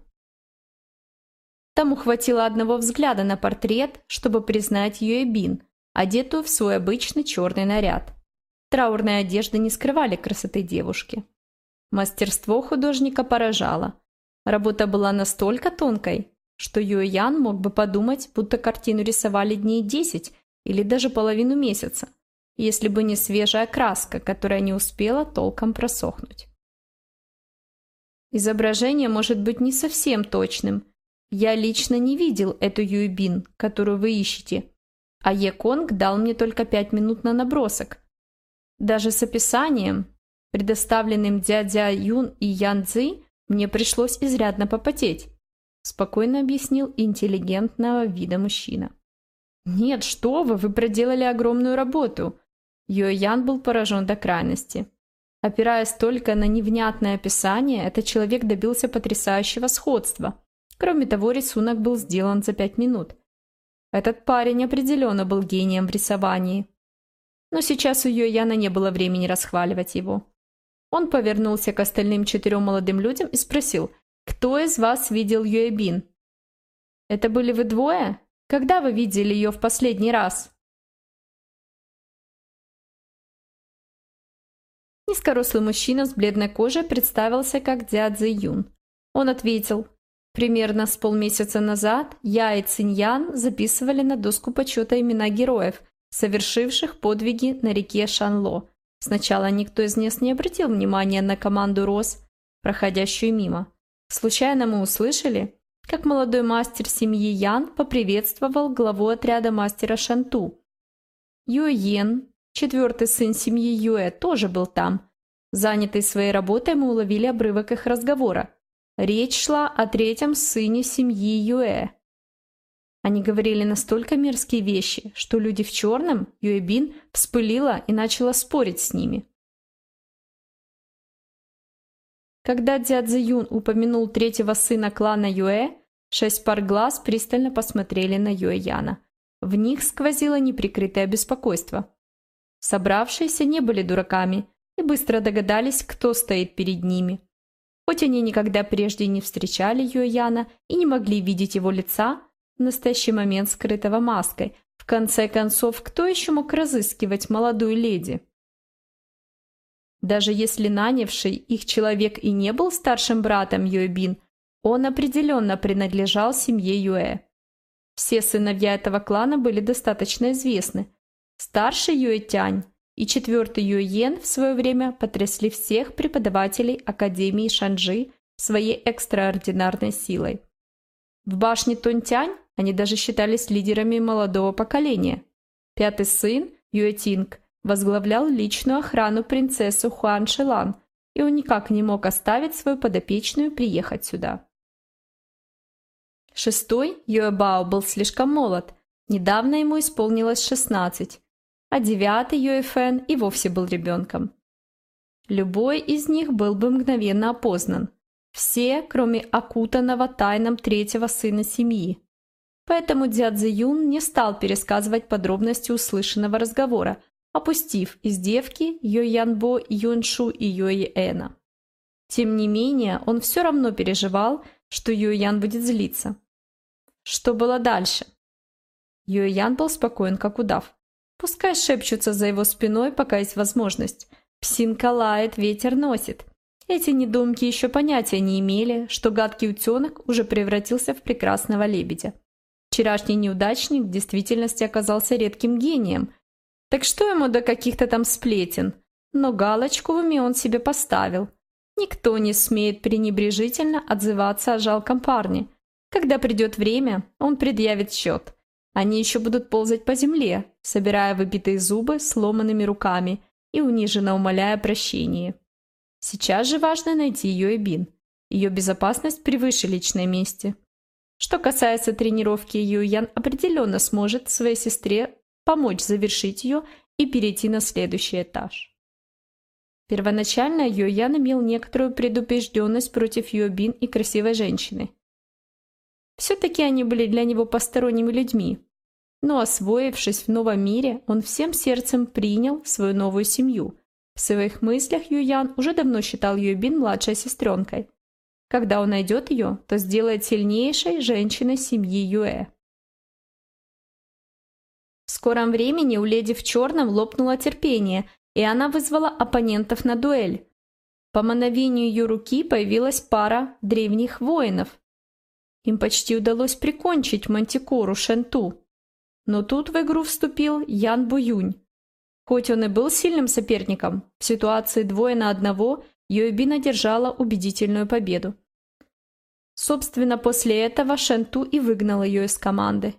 Тому хватило одного взгляда на портрет, чтобы признать Юэбин, одетую в свой обычный черный наряд. Траурные одежды не скрывали красоты девушки. Мастерство художника поражало. Работа была настолько тонкой, что Юэян мог бы подумать, будто картину рисовали дней 10 или даже половину месяца, если бы не свежая краска, которая не успела толком просохнуть. Изображение может быть не совсем точным. Я лично не видел эту Юйбин, которую вы ищете, а Еконг дал мне только пять минут на набросок. Даже с описанием предоставленным дядя Юн и Ян Цзи, мне пришлось изрядно попотеть. спокойно объяснил интеллигентного вида мужчина. «Нет, что вы, вы проделали огромную работу!» Йоян был поражен до крайности. Опираясь только на невнятное описание, этот человек добился потрясающего сходства. Кроме того, рисунок был сделан за пять минут. Этот парень определенно был гением в рисовании. Но сейчас у Йояна не было времени расхваливать его. Он повернулся к остальным четырем молодым людям и спросил, «Кто из вас видел Юэбин?» «Это были вы двое? Когда вы видели ее в последний раз?» Низкорослый мужчина с бледной кожей представился как Дзядзе Юн. Он ответил, примерно с полмесяца назад я и Циньян записывали на доску почета имена героев, совершивших подвиги на реке Шанло. Сначала никто из нас не обратил внимания на команду Рос, проходящую мимо. Случайно мы услышали, как молодой мастер семьи Ян поприветствовал главу отряда мастера Шанту. Юэ Йен, четвертый сын семьи Юэ, тоже был там. Занятый своей работой, мы уловили обрывок их разговора. Речь шла о третьем сыне семьи Юэ. Они говорили настолько мерзкие вещи, что люди в черном, Юэбин, вспылила и начала спорить с ними. Когда Дзядзе Юн упомянул третьего сына клана Юэ, шесть пар глаз пристально посмотрели на Юэ Яна. В них сквозило неприкрытое беспокойство. Собравшиеся не были дураками и быстро догадались, кто стоит перед ними. Хоть они никогда прежде не встречали Юэ Яна и не могли видеть его лица, в настоящий момент скрытого маской, в конце концов, кто еще мог разыскивать молодую леди? Даже если нанявший их человек и не был старшим братом Юэбин, он определенно принадлежал семье Юэ. Все сыновья этого клана были достаточно известны. Старший Юэтянь и четвертый Юэйен в свое время потрясли всех преподавателей Академии Шанжи своей экстраординарной силой. В башне Тунтянь они даже считались лидерами молодого поколения. Пятый сын, Юэтинг, возглавлял личную охрану принцессу Хуан Шилан, и он никак не мог оставить свою подопечную приехать сюда. Шестой, Юэбао, был слишком молод, недавно ему исполнилось 16, а девятый, Юэфэн, и вовсе был ребенком. Любой из них был бы мгновенно опознан. Все, кроме окутанного тайном третьего сына семьи. Поэтому дядя Юн не стал пересказывать подробности услышанного разговора, опустив из девки Йоянбо, Юншу и Йоэна. Тем не менее, он все равно переживал, что Йоян будет злиться. Что было дальше? Йоян был спокоен, как удав. Пускай шепчутся за его спиной, пока есть возможность. Псинка лает, ветер носит. Эти недумки еще понятия не имели, что гадкий утенок уже превратился в прекрасного лебедя. Вчерашний неудачник в действительности оказался редким гением, так что ему до каких-то там сплетен? Но галочку в уме он себе поставил. Никто не смеет пренебрежительно отзываться о жалком парне. Когда придет время, он предъявит счет. Они еще будут ползать по земле, собирая выбитые зубы сломанными руками и униженно умоляя прощения. Сейчас же важно найти ее и Бин. Ее безопасность превыше личной мести. Что касается тренировки, Юян определенно сможет своей сестре помочь завершить ее и перейти на следующий этаж. Первоначально Йоян имел некоторую предупрежденность против Йобин и красивой женщины. Все-таки они были для него посторонними людьми. Но освоившись в новом мире, он всем сердцем принял свою новую семью. В своих мыслях Юян уже давно считал Юбин младшей сестренкой. Когда он найдет ее, то сделает сильнейшей женщиной семьи Юэ. В скором времени у леди в черном лопнуло терпение, и она вызвала оппонентов на дуэль. По мановению ее руки появилась пара древних воинов. Им почти удалось прикончить мантикору Шенту. Но тут в игру вступил Ян Буюнь. Хоть он и был сильным соперником, в ситуации двое на одного Юэбин одержала убедительную победу. Собственно, после этого Шенту и выгнал ее из команды.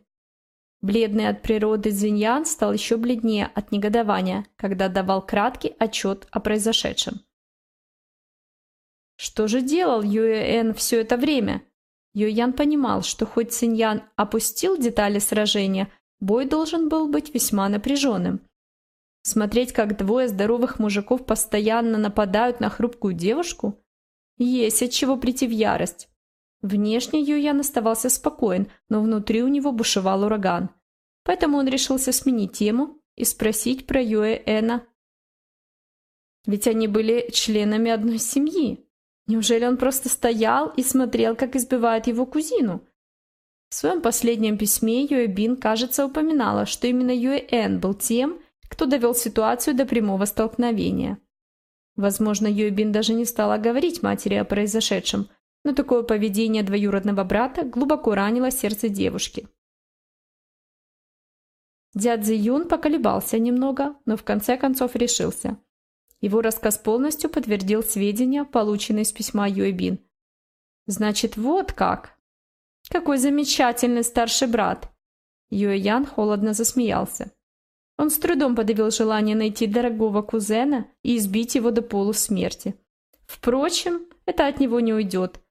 Бледный от природы Зиньян стал еще бледнее от негодования, когда давал краткий отчет о произошедшем. Что же делал Юэн все это время? Йоян понимал, что хоть Циньян опустил детали сражения, бой должен был быть весьма напряженным. Смотреть, как двое здоровых мужиков постоянно нападают на хрупкую девушку? Есть от чего прийти в ярость. Внешне Юян оставался спокоен, но внутри у него бушевал ураган. Поэтому он решился сменить тему и спросить про Юэ Эна. Ведь они были членами одной семьи. Неужели он просто стоял и смотрел, как избивают его кузину? В своем последнем письме Юэ Бин, кажется, упоминала, что именно Юэ Эн был тем, кто довел ситуацию до прямого столкновения. Возможно, Юэбин даже не стала говорить матери о произошедшем, но такое поведение двоюродного брата глубоко ранило сердце девушки. Дядзи Юн поколебался немного, но в конце концов решился. Его рассказ полностью подтвердил сведения, полученные из письма Юэбин. «Значит, вот как! Какой замечательный старший брат!» Юэян холодно засмеялся. Он с трудом подавил желание найти дорогого кузена и избить его до полусмерти. Впрочем, это от него не уйдет.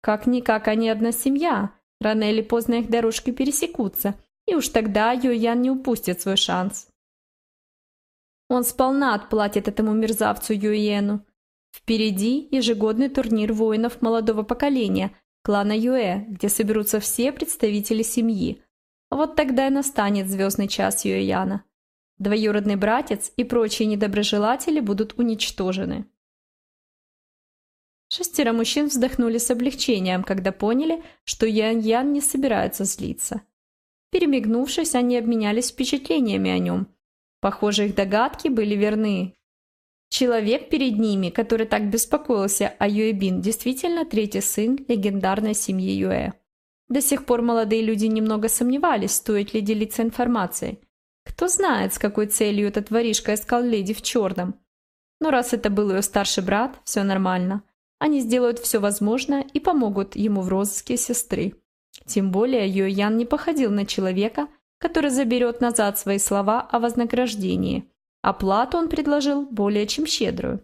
Как-никак они одна семья, рано или поздно их дорожки пересекутся, и уж тогда Юян не упустит свой шанс. Он сполна отплатит этому мерзавцу Юену. Впереди ежегодный турнир воинов молодого поколения, клана Юэ, где соберутся все представители семьи – вот тогда и настанет звездный час Юэяна. Двоюродный братец и прочие недоброжелатели будут уничтожены. Шестеро мужчин вздохнули с облегчением, когда поняли, что Ян-Ян не собирается злиться. Перемигнувшись, они обменялись впечатлениями о нем. Похоже, их догадки были верны. Человек перед ними, который так беспокоился о Юэбин, действительно третий сын легендарной семьи Юэ. До сих пор молодые люди немного сомневались, стоит ли делиться информацией. Кто знает, с какой целью этот воришка искал леди в черном. Но раз это был ее старший брат, все нормально. Они сделают все возможное и помогут ему в розыске сестры. Тем более Йо Ян не походил на человека, который заберет назад свои слова о вознаграждении. Оплату он предложил более чем щедрую.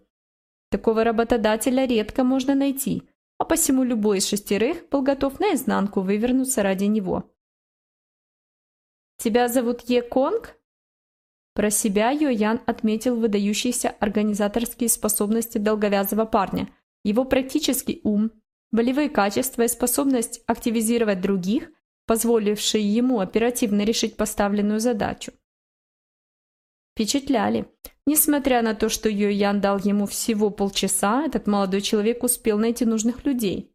Такого работодателя редко можно найти – а посему любой из шестерых был готов наизнанку вывернуться ради него. «Тебя зовут Е Конг?» Про себя Йоян отметил выдающиеся организаторские способности долговязого парня, его практический ум, болевые качества и способность активизировать других, позволившие ему оперативно решить поставленную задачу. Впечатляли. Несмотря на то, что Йоян дал ему всего полчаса, этот молодой человек успел найти нужных людей.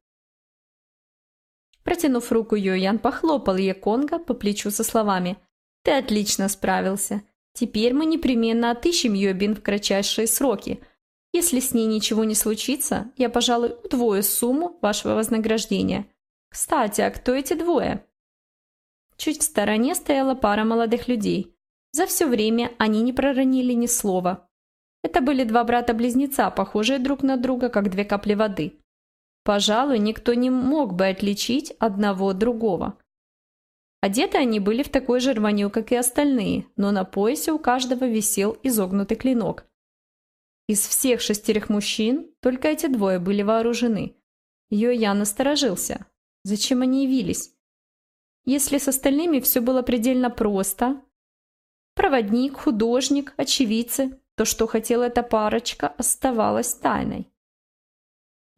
Протянув руку, Йоян похлопал Яконга по плечу со словами «Ты отлично справился. Теперь мы непременно отыщем Йобин в кратчайшие сроки. Если с ней ничего не случится, я, пожалуй, удвою сумму вашего вознаграждения. Кстати, а кто эти двое?» Чуть в стороне стояла пара молодых людей – за все время они не проронили ни слова. Это были два брата-близнеца, похожие друг на друга, как две капли воды. Пожалуй, никто не мог бы отличить одного от другого. Одеты они были в такой же рванью, как и остальные, но на поясе у каждого висел изогнутый клинок. Из всех шестерых мужчин только эти двое были вооружены. Йоя насторожился. Зачем они явились? Если с остальными все было предельно просто, Проводник, художник, очевидцы. То, что хотела эта парочка, оставалось тайной.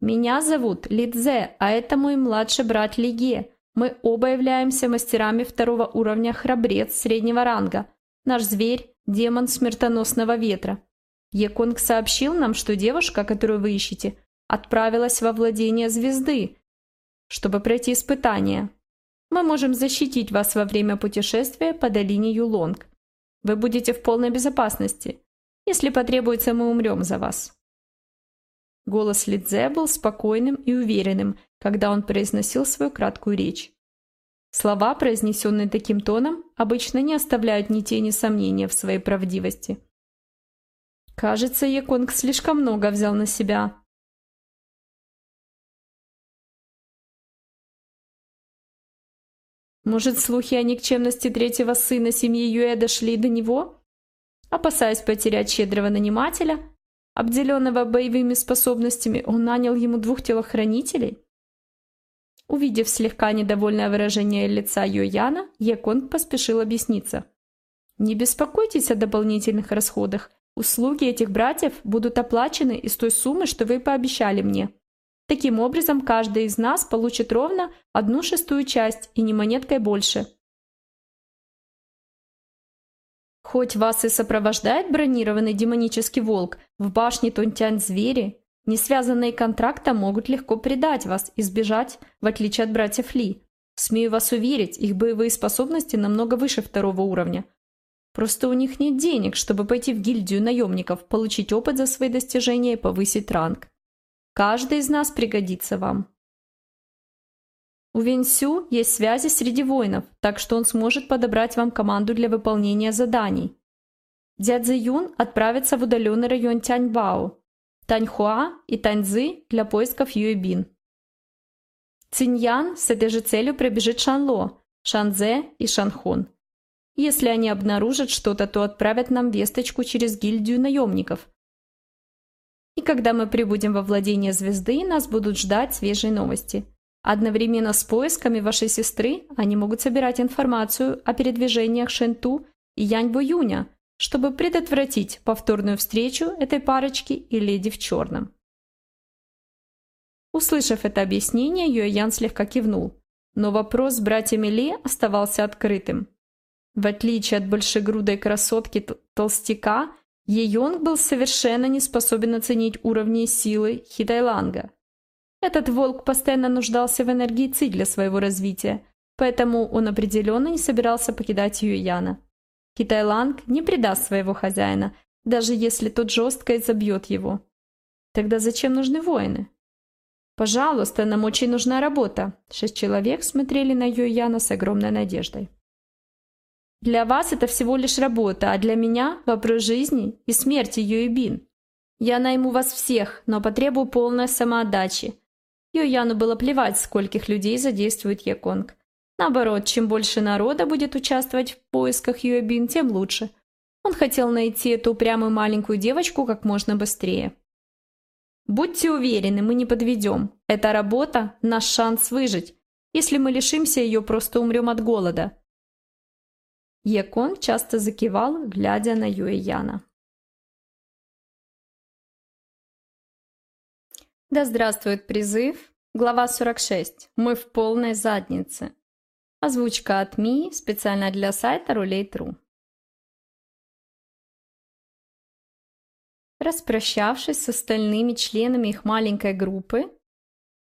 «Меня зовут Лидзе, а это мой младший брат Лиге. Мы оба являемся мастерами второго уровня храбрец среднего ранга. Наш зверь – демон смертоносного ветра. Еконг сообщил нам, что девушка, которую вы ищете, отправилась во владение звезды, чтобы пройти испытание. Мы можем защитить вас во время путешествия по долине Юлонг. Вы будете в полной безопасности. Если потребуется, мы умрем за вас». Голос Лидзе был спокойным и уверенным, когда он произносил свою краткую речь. Слова, произнесенные таким тоном, обычно не оставляют ни тени сомнения в своей правдивости. Кажется, Яконг слишком много взял на себя. Может, слухи о никчемности третьего сына семьи Юэ дошли до него? Опасаясь потерять щедрого нанимателя, обделенного боевыми способностями, он нанял ему двух телохранителей? Увидев слегка недовольное выражение лица Йояна, Яконг поспешил объясниться. «Не беспокойтесь о дополнительных расходах. Услуги этих братьев будут оплачены из той суммы, что вы пообещали мне. Таким образом, каждый из нас получит ровно одну шестую часть и не монеткой больше». Хоть вас и сопровождает бронированный демонический волк, в башне Тунтянь звери, не связанные контрактом могут легко предать вас и сбежать, в отличие от братьев Ли. Смею вас уверить, их боевые способности намного выше второго уровня. Просто у них нет денег, чтобы пойти в гильдию наемников, получить опыт за свои достижения и повысить ранг. Каждый из нас пригодится вам. У Венсю есть связи среди воинов, так что он сможет подобрать вам команду для выполнения заданий. Дядя Юн отправится в удаленный район Тяньбао, Таньхуа и Таньзы для поисков Юэбин. Циньян с этой же целью пробежит Шанло, Шанзе и Шанхон. Если они обнаружат что-то, то отправят нам весточку через гильдию наемников. И когда мы прибудем во владение звезды, нас будут ждать свежие новости. Одновременно с поисками вашей сестры они могут собирать информацию о передвижениях Шенту и Яньбо Юня – чтобы предотвратить повторную встречу этой парочки и леди в черном. Услышав это объяснение, Юэян слегка кивнул, но вопрос с братьями Ли оставался открытым. В отличие от большегрудой красотки толстяка, Йонг был совершенно не способен оценить уровни силы Хитайланга. Этот волк постоянно нуждался в энергии Ци для своего развития, поэтому он определенно не собирался покидать Юэяна. Китайланг не предаст своего хозяина, даже если тот жестко изобьет его. Тогда зачем нужны воины? Пожалуйста, нам очень нужна работа. Шесть человек смотрели на Юяна с огромной надеждой. Для вас это всего лишь работа, а для меня вопрос жизни и смерти Юйбин. Я найму вас всех, но потребую полной самоотдачи. Юяну было плевать, скольких людей задействует Яконг. Наоборот, чем больше народа будет участвовать в поисках Юэбин, тем лучше. Он хотел найти эту упрямую маленькую девочку как можно быстрее. Будьте уверены, мы не подведем. Эта работа – наш шанс выжить. Если мы лишимся ее, просто умрем от голода. Якон часто закивал, глядя на Юэяна. Да здравствует призыв. Глава 46. Мы в полной заднице. Озвучка от Ми специально для сайта Рулей.тру. Распрощавшись с остальными членами их маленькой группы,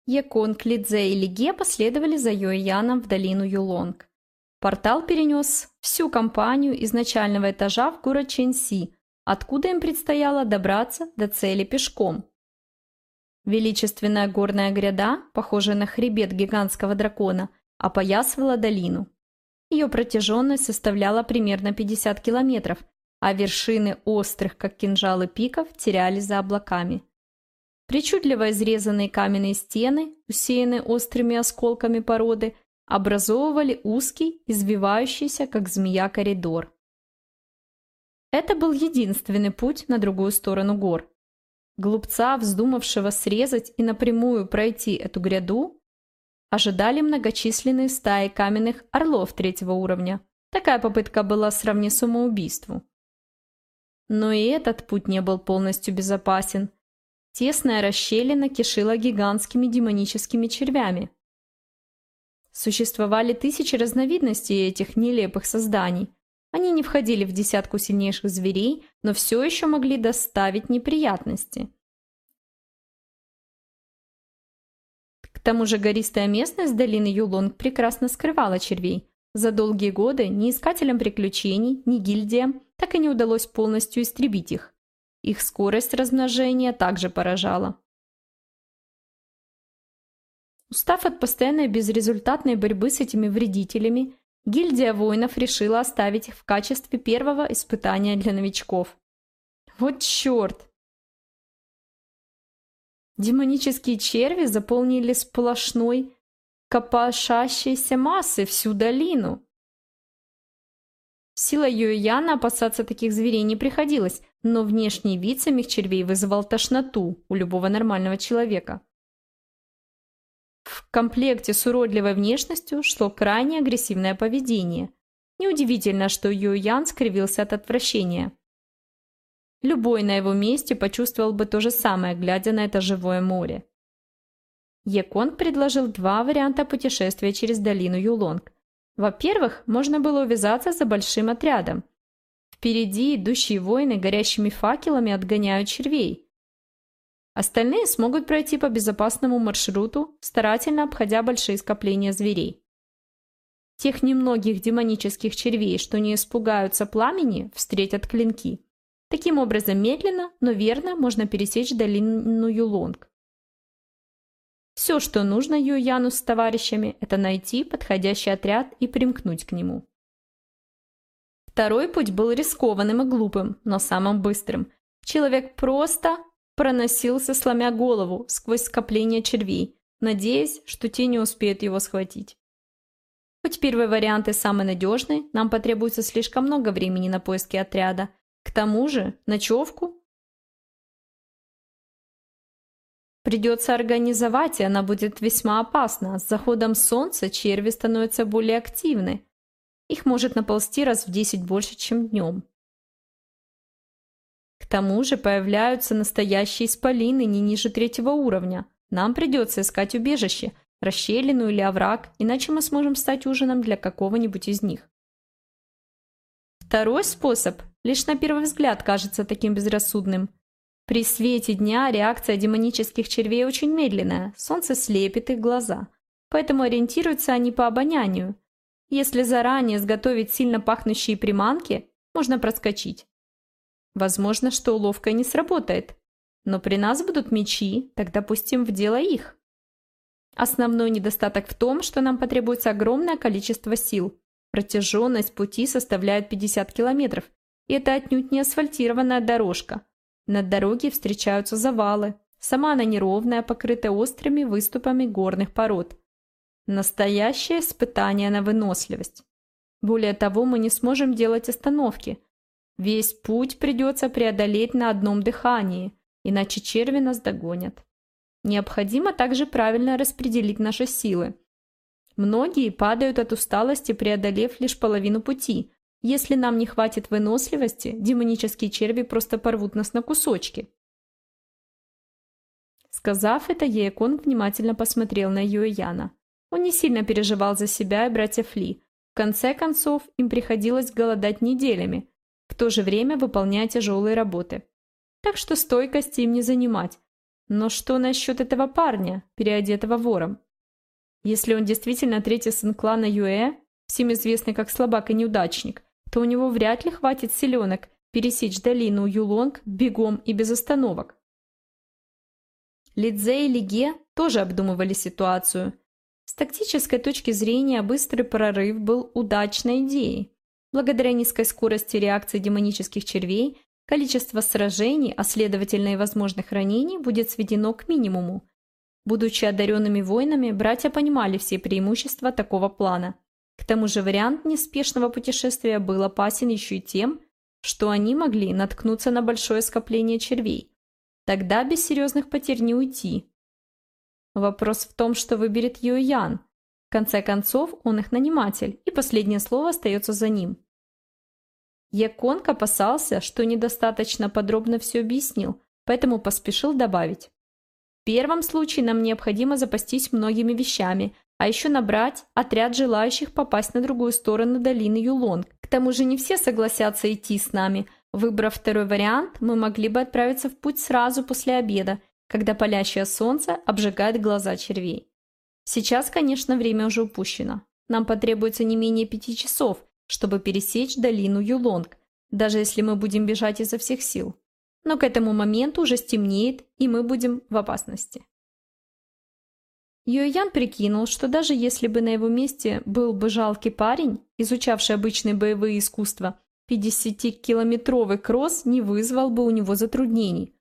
Яконг, Лидзе и Лиге последовали за Йояном в долину Юлонг. Портал перенес всю компанию из начального этажа в город Ченси, откуда им предстояло добраться до цели пешком. Величественная горная гряда, похожая на хребет гигантского дракона – опоясывала долину. Ее протяженность составляла примерно 50 километров, а вершины острых, как кинжалы пиков, терялись за облаками. Причудливо изрезанные каменные стены, усеянные острыми осколками породы, образовывали узкий, извивающийся, как змея, коридор. Это был единственный путь на другую сторону гор. Глупца, вздумавшего срезать и напрямую пройти эту гряду, ожидали многочисленные стаи каменных орлов третьего уровня. Такая попытка была сравни самоубийству. Но и этот путь не был полностью безопасен. Тесная расщелина кишила гигантскими демоническими червями. Существовали тысячи разновидностей этих нелепых созданий. Они не входили в десятку сильнейших зверей, но все еще могли доставить неприятности. К тому же гористая местность долины Юлонг прекрасно скрывала червей. За долгие годы ни искателям приключений, ни гильдиям так и не удалось полностью истребить их. Их скорость размножения также поражала. Устав от постоянной безрезультатной борьбы с этими вредителями, гильдия воинов решила оставить их в качестве первого испытания для новичков. Вот черт! Демонические черви заполнили сплошной копошащейся массой всю долину. Сила Юэяна опасаться таких зверей не приходилось, но внешний вид самих червей вызывал тошноту у любого нормального человека. В комплекте с уродливой внешностью шло крайне агрессивное поведение. Неудивительно, что Ю Ян скривился от отвращения. Любой на его месте почувствовал бы то же самое, глядя на это живое море. Еконг предложил два варианта путешествия через долину Юлонг. Во-первых, можно было увязаться за большим отрядом. Впереди идущие воины горящими факелами отгоняют червей. Остальные смогут пройти по безопасному маршруту, старательно обходя большие скопления зверей. Тех немногих демонических червей, что не испугаются пламени, встретят клинки. Таким образом, медленно, но верно можно пересечь долину Юлонг. Все, что нужно Юяну с товарищами, это найти подходящий отряд и примкнуть к нему. Второй путь был рискованным и глупым, но самым быстрым. Человек просто проносился, сломя голову, сквозь скопление червей, надеясь, что те не успеют его схватить. Хоть первый вариант и самый надежный, нам потребуется слишком много времени на поиски отряда. К тому же, ночевку придется организовать, и она будет весьма опасна. С заходом солнца черви становятся более активны. Их может наползти раз в 10 больше, чем днем. Тому же появляются настоящие исполины не ниже третьего уровня. Нам придется искать убежище, расщелину или овраг, иначе мы сможем стать ужином для какого-нибудь из них. Второй способ лишь на первый взгляд кажется таким безрассудным. При свете дня реакция демонических червей очень медленная, солнце слепит их глаза. Поэтому ориентируются они по обонянию. Если заранее изготовить сильно пахнущие приманки, можно проскочить. Возможно, что уловка не сработает. Но при нас будут мечи, тогда пустим в дело их. Основной недостаток в том, что нам потребуется огромное количество сил. Протяженность пути составляет 50 километров, и это отнюдь не асфальтированная дорожка. На дороге встречаются завалы. Сама она неровная, покрытая острыми выступами горных пород. Настоящее испытание на выносливость. Более того, мы не сможем делать остановки – Весь путь придется преодолеть на одном дыхании, иначе черви нас догонят. Необходимо также правильно распределить наши силы. Многие падают от усталости, преодолев лишь половину пути. Если нам не хватит выносливости, демонические черви просто порвут нас на кусочки. Сказав это, Еекон внимательно посмотрел на Юэяна. Он не сильно переживал за себя и братьев Ли. В конце концов, им приходилось голодать неделями, в то же время выполняя тяжелые работы. Так что стойкость им не занимать. Но что насчет этого парня, переодетого вором? Если он действительно третий сын клана Юэ, всем известный как слабак и неудачник, то у него вряд ли хватит силенок пересечь долину Юлонг бегом и без остановок. Лидзе и Лиге тоже обдумывали ситуацию. С тактической точки зрения быстрый прорыв был удачной идеей. Благодаря низкой скорости реакции демонических червей, количество сражений, а следовательно и возможных ранений, будет сведено к минимуму. Будучи одаренными воинами, братья понимали все преимущества такого плана. К тому же вариант неспешного путешествия был опасен еще и тем, что они могли наткнуться на большое скопление червей. Тогда без серьезных потерь не уйти. Вопрос в том, что выберет Юэян – конце концов, он их наниматель, и последнее слово остается за ним. Яконг опасался, что недостаточно подробно все объяснил, поэтому поспешил добавить. В первом случае нам необходимо запастись многими вещами, а еще набрать отряд желающих попасть на другую сторону долины Юлонг. К тому же не все согласятся идти с нами. Выбрав второй вариант, мы могли бы отправиться в путь сразу после обеда, когда палящее солнце обжигает глаза червей. Сейчас, конечно, время уже упущено. Нам потребуется не менее пяти часов, чтобы пересечь долину Юлонг, даже если мы будем бежать изо всех сил. Но к этому моменту уже стемнеет, и мы будем в опасности. Юэян прикинул, что даже если бы на его месте был бы жалкий парень, изучавший обычные боевые искусства, 50-километровый кросс не вызвал бы у него затруднений.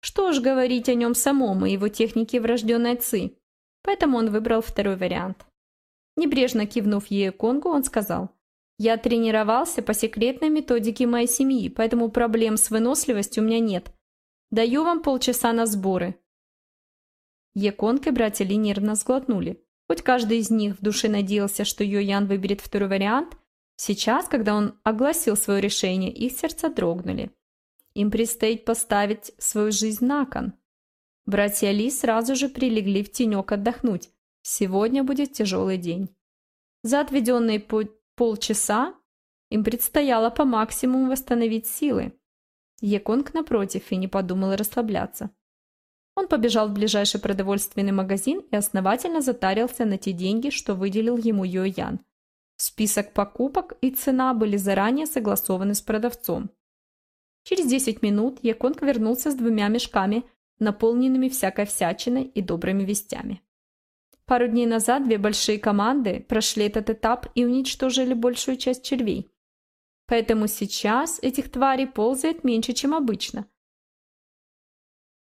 Что ж говорить о нем самом и его технике врожденной ци. Поэтому он выбрал второй вариант. Небрежно кивнув ей Конгу, он сказал, «Я тренировался по секретной методике моей семьи, поэтому проблем с выносливостью у меня нет. Даю вам полчаса на сборы». Еконг и братья Ли нервно сглотнули. Хоть каждый из них в душе надеялся, что Йо Ян выберет второй вариант, сейчас, когда он огласил свое решение, их сердца дрогнули. Им предстоит поставить свою жизнь на кон. Братья Ли сразу же прилегли в тенек отдохнуть. Сегодня будет тяжелый день. За отведенные полчаса им предстояло по максимуму восстановить силы. Еконг, напротив, и не подумал расслабляться. Он побежал в ближайший продовольственный магазин и основательно затарился на те деньги, что выделил ему Йо Ян. Список покупок и цена были заранее согласованы с продавцом. Через 10 минут Яконг вернулся с двумя мешками, наполненными всякой всячиной и добрыми вестями. Пару дней назад две большие команды прошли этот этап и уничтожили большую часть червей. Поэтому сейчас этих тварей ползает меньше, чем обычно.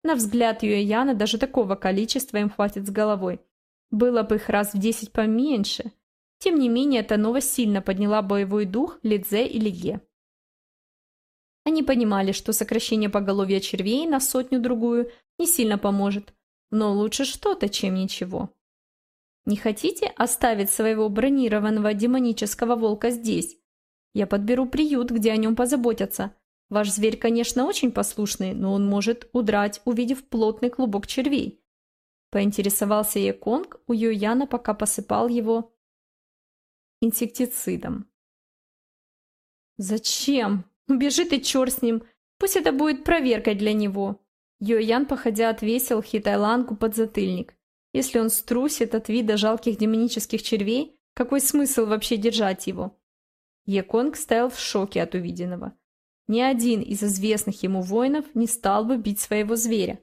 На взгляд Юэяна даже такого количества им хватит с головой. Было бы их раз в десять поменьше. Тем не менее, эта новость сильно подняла боевой дух Лидзе и Лиге. Они понимали, что сокращение поголовья червей на сотню-другую не сильно поможет, но лучше что-то, чем ничего. Не хотите оставить своего бронированного демонического волка здесь? Я подберу приют, где о нем позаботятся. Ваш зверь, конечно, очень послушный, но он может удрать, увидев плотный клубок червей. Поинтересовался Яконг у Юяна, пока посыпал его инсектицидом. «Зачем?» Убежит и черт с ним. Пусть это будет проверкой для него. Йоян, походя, отвесил Хитайлангу под затыльник. Если он струсит от вида жалких демонических червей, какой смысл вообще держать его? Яконг стоял в шоке от увиденного. Ни один из известных ему воинов не стал бы бить своего зверя.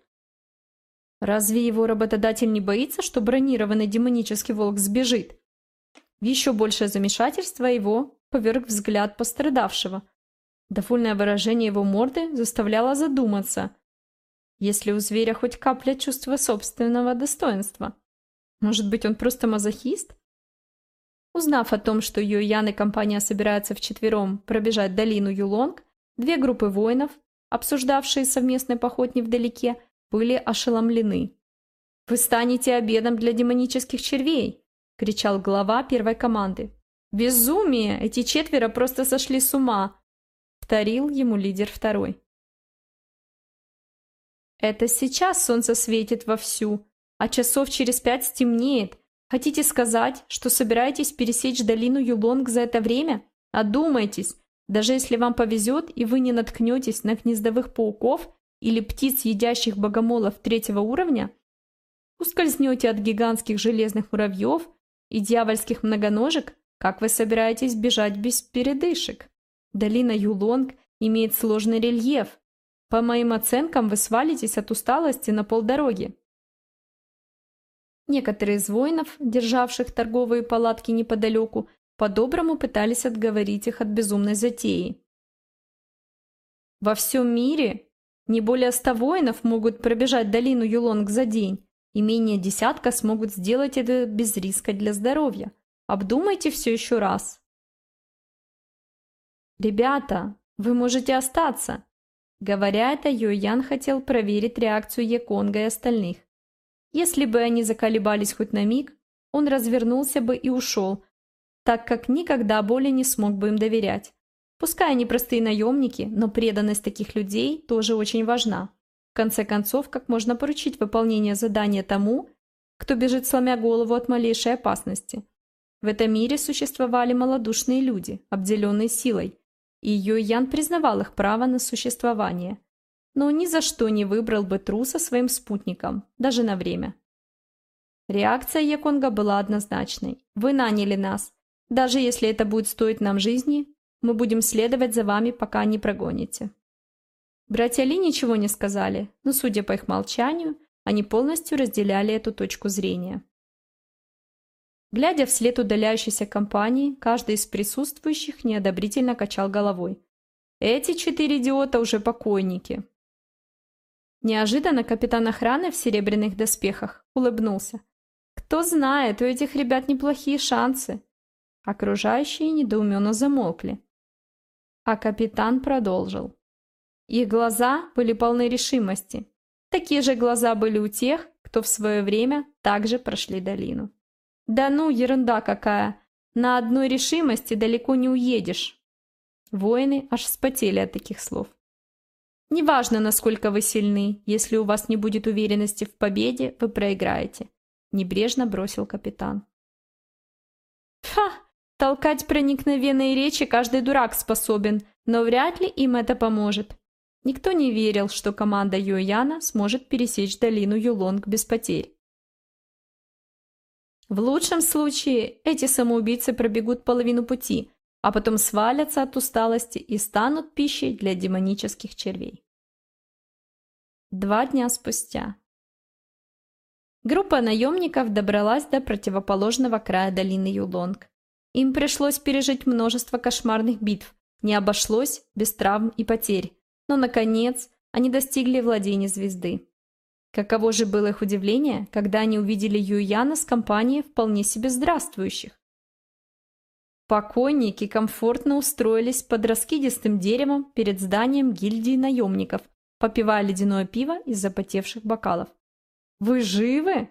Разве его работодатель не боится, что бронированный демонический волк сбежит? В еще большее замешательство его поверг взгляд пострадавшего, Довольное выражение его морды заставляло задуматься. Есть ли у зверя хоть капля чувства собственного достоинства? Может быть, он просто мазохист? Узнав о том, что Юян и компания собираются вчетвером пробежать долину Юлонг, две группы воинов, обсуждавшие совместный поход невдалеке, были ошеломлены. «Вы станете обедом для демонических червей!» – кричал глава первой команды. «Безумие! Эти четверо просто сошли с ума! Повторил ему лидер второй. Это сейчас солнце светит вовсю, а часов через пять стемнеет. Хотите сказать, что собираетесь пересечь долину Юлонг за это время? Одумайтесь, даже если вам повезет и вы не наткнетесь на гнездовых пауков или птиц, едящих богомолов третьего уровня, ускользнете от гигантских железных муравьев и дьявольских многоножек, как вы собираетесь бежать без передышек? Долина Юлонг имеет сложный рельеф. По моим оценкам, вы свалитесь от усталости на полдороги. Некоторые из воинов, державших торговые палатки неподалеку, по-доброму пытались отговорить их от безумной затеи. Во всем мире не более ста воинов могут пробежать долину Юлонг за день, и менее десятка смогут сделать это без риска для здоровья. Обдумайте все еще раз. «Ребята, вы можете остаться!» Говоря это, Юйян хотел проверить реакцию Яконга и остальных. Если бы они заколебались хоть на миг, он развернулся бы и ушел, так как никогда более не смог бы им доверять. Пускай они простые наемники, но преданность таких людей тоже очень важна. В конце концов, как можно поручить выполнение задания тому, кто бежит сломя голову от малейшей опасности? В этом мире существовали малодушные люди, обделенные силой, и Юйян признавал их право на существование, но ни за что не выбрал бы труса своим спутником, даже на время. Реакция Яконга была однозначной. «Вы наняли нас. Даже если это будет стоить нам жизни, мы будем следовать за вами, пока не прогоните». Братья Ли ничего не сказали, но, судя по их молчанию, они полностью разделяли эту точку зрения. Глядя вслед удаляющейся компании, каждый из присутствующих неодобрительно качал головой. Эти четыре идиота уже покойники. Неожиданно капитан охраны в серебряных доспехах улыбнулся. Кто знает, у этих ребят неплохие шансы. Окружающие недоуменно замолкли. А капитан продолжил. Их глаза были полны решимости. Такие же глаза были у тех, кто в свое время также прошли долину. Да ну, ерунда какая! На одной решимости далеко не уедешь. Воины аж вспотели от таких слов. Неважно, насколько вы сильны, если у вас не будет уверенности в победе, вы проиграете. Небрежно бросил капитан. Ха! Толкать проникновенные речи каждый дурак способен, но вряд ли им это поможет. Никто не верил, что команда Юэяна сможет пересечь долину Юлонг без потерь. В лучшем случае эти самоубийцы пробегут половину пути, а потом свалятся от усталости и станут пищей для демонических червей. Два дня спустя. Группа наемников добралась до противоположного края долины Юлонг. Им пришлось пережить множество кошмарных битв, не обошлось без травм и потерь, но, наконец, они достигли владения звезды. Каково же было их удивление, когда они увидели Юяна с компанией вполне себе здравствующих. Покойники комфортно устроились под раскидистым деревом перед зданием гильдии наемников, попивая ледяное пиво из запотевших бокалов. «Вы живы?»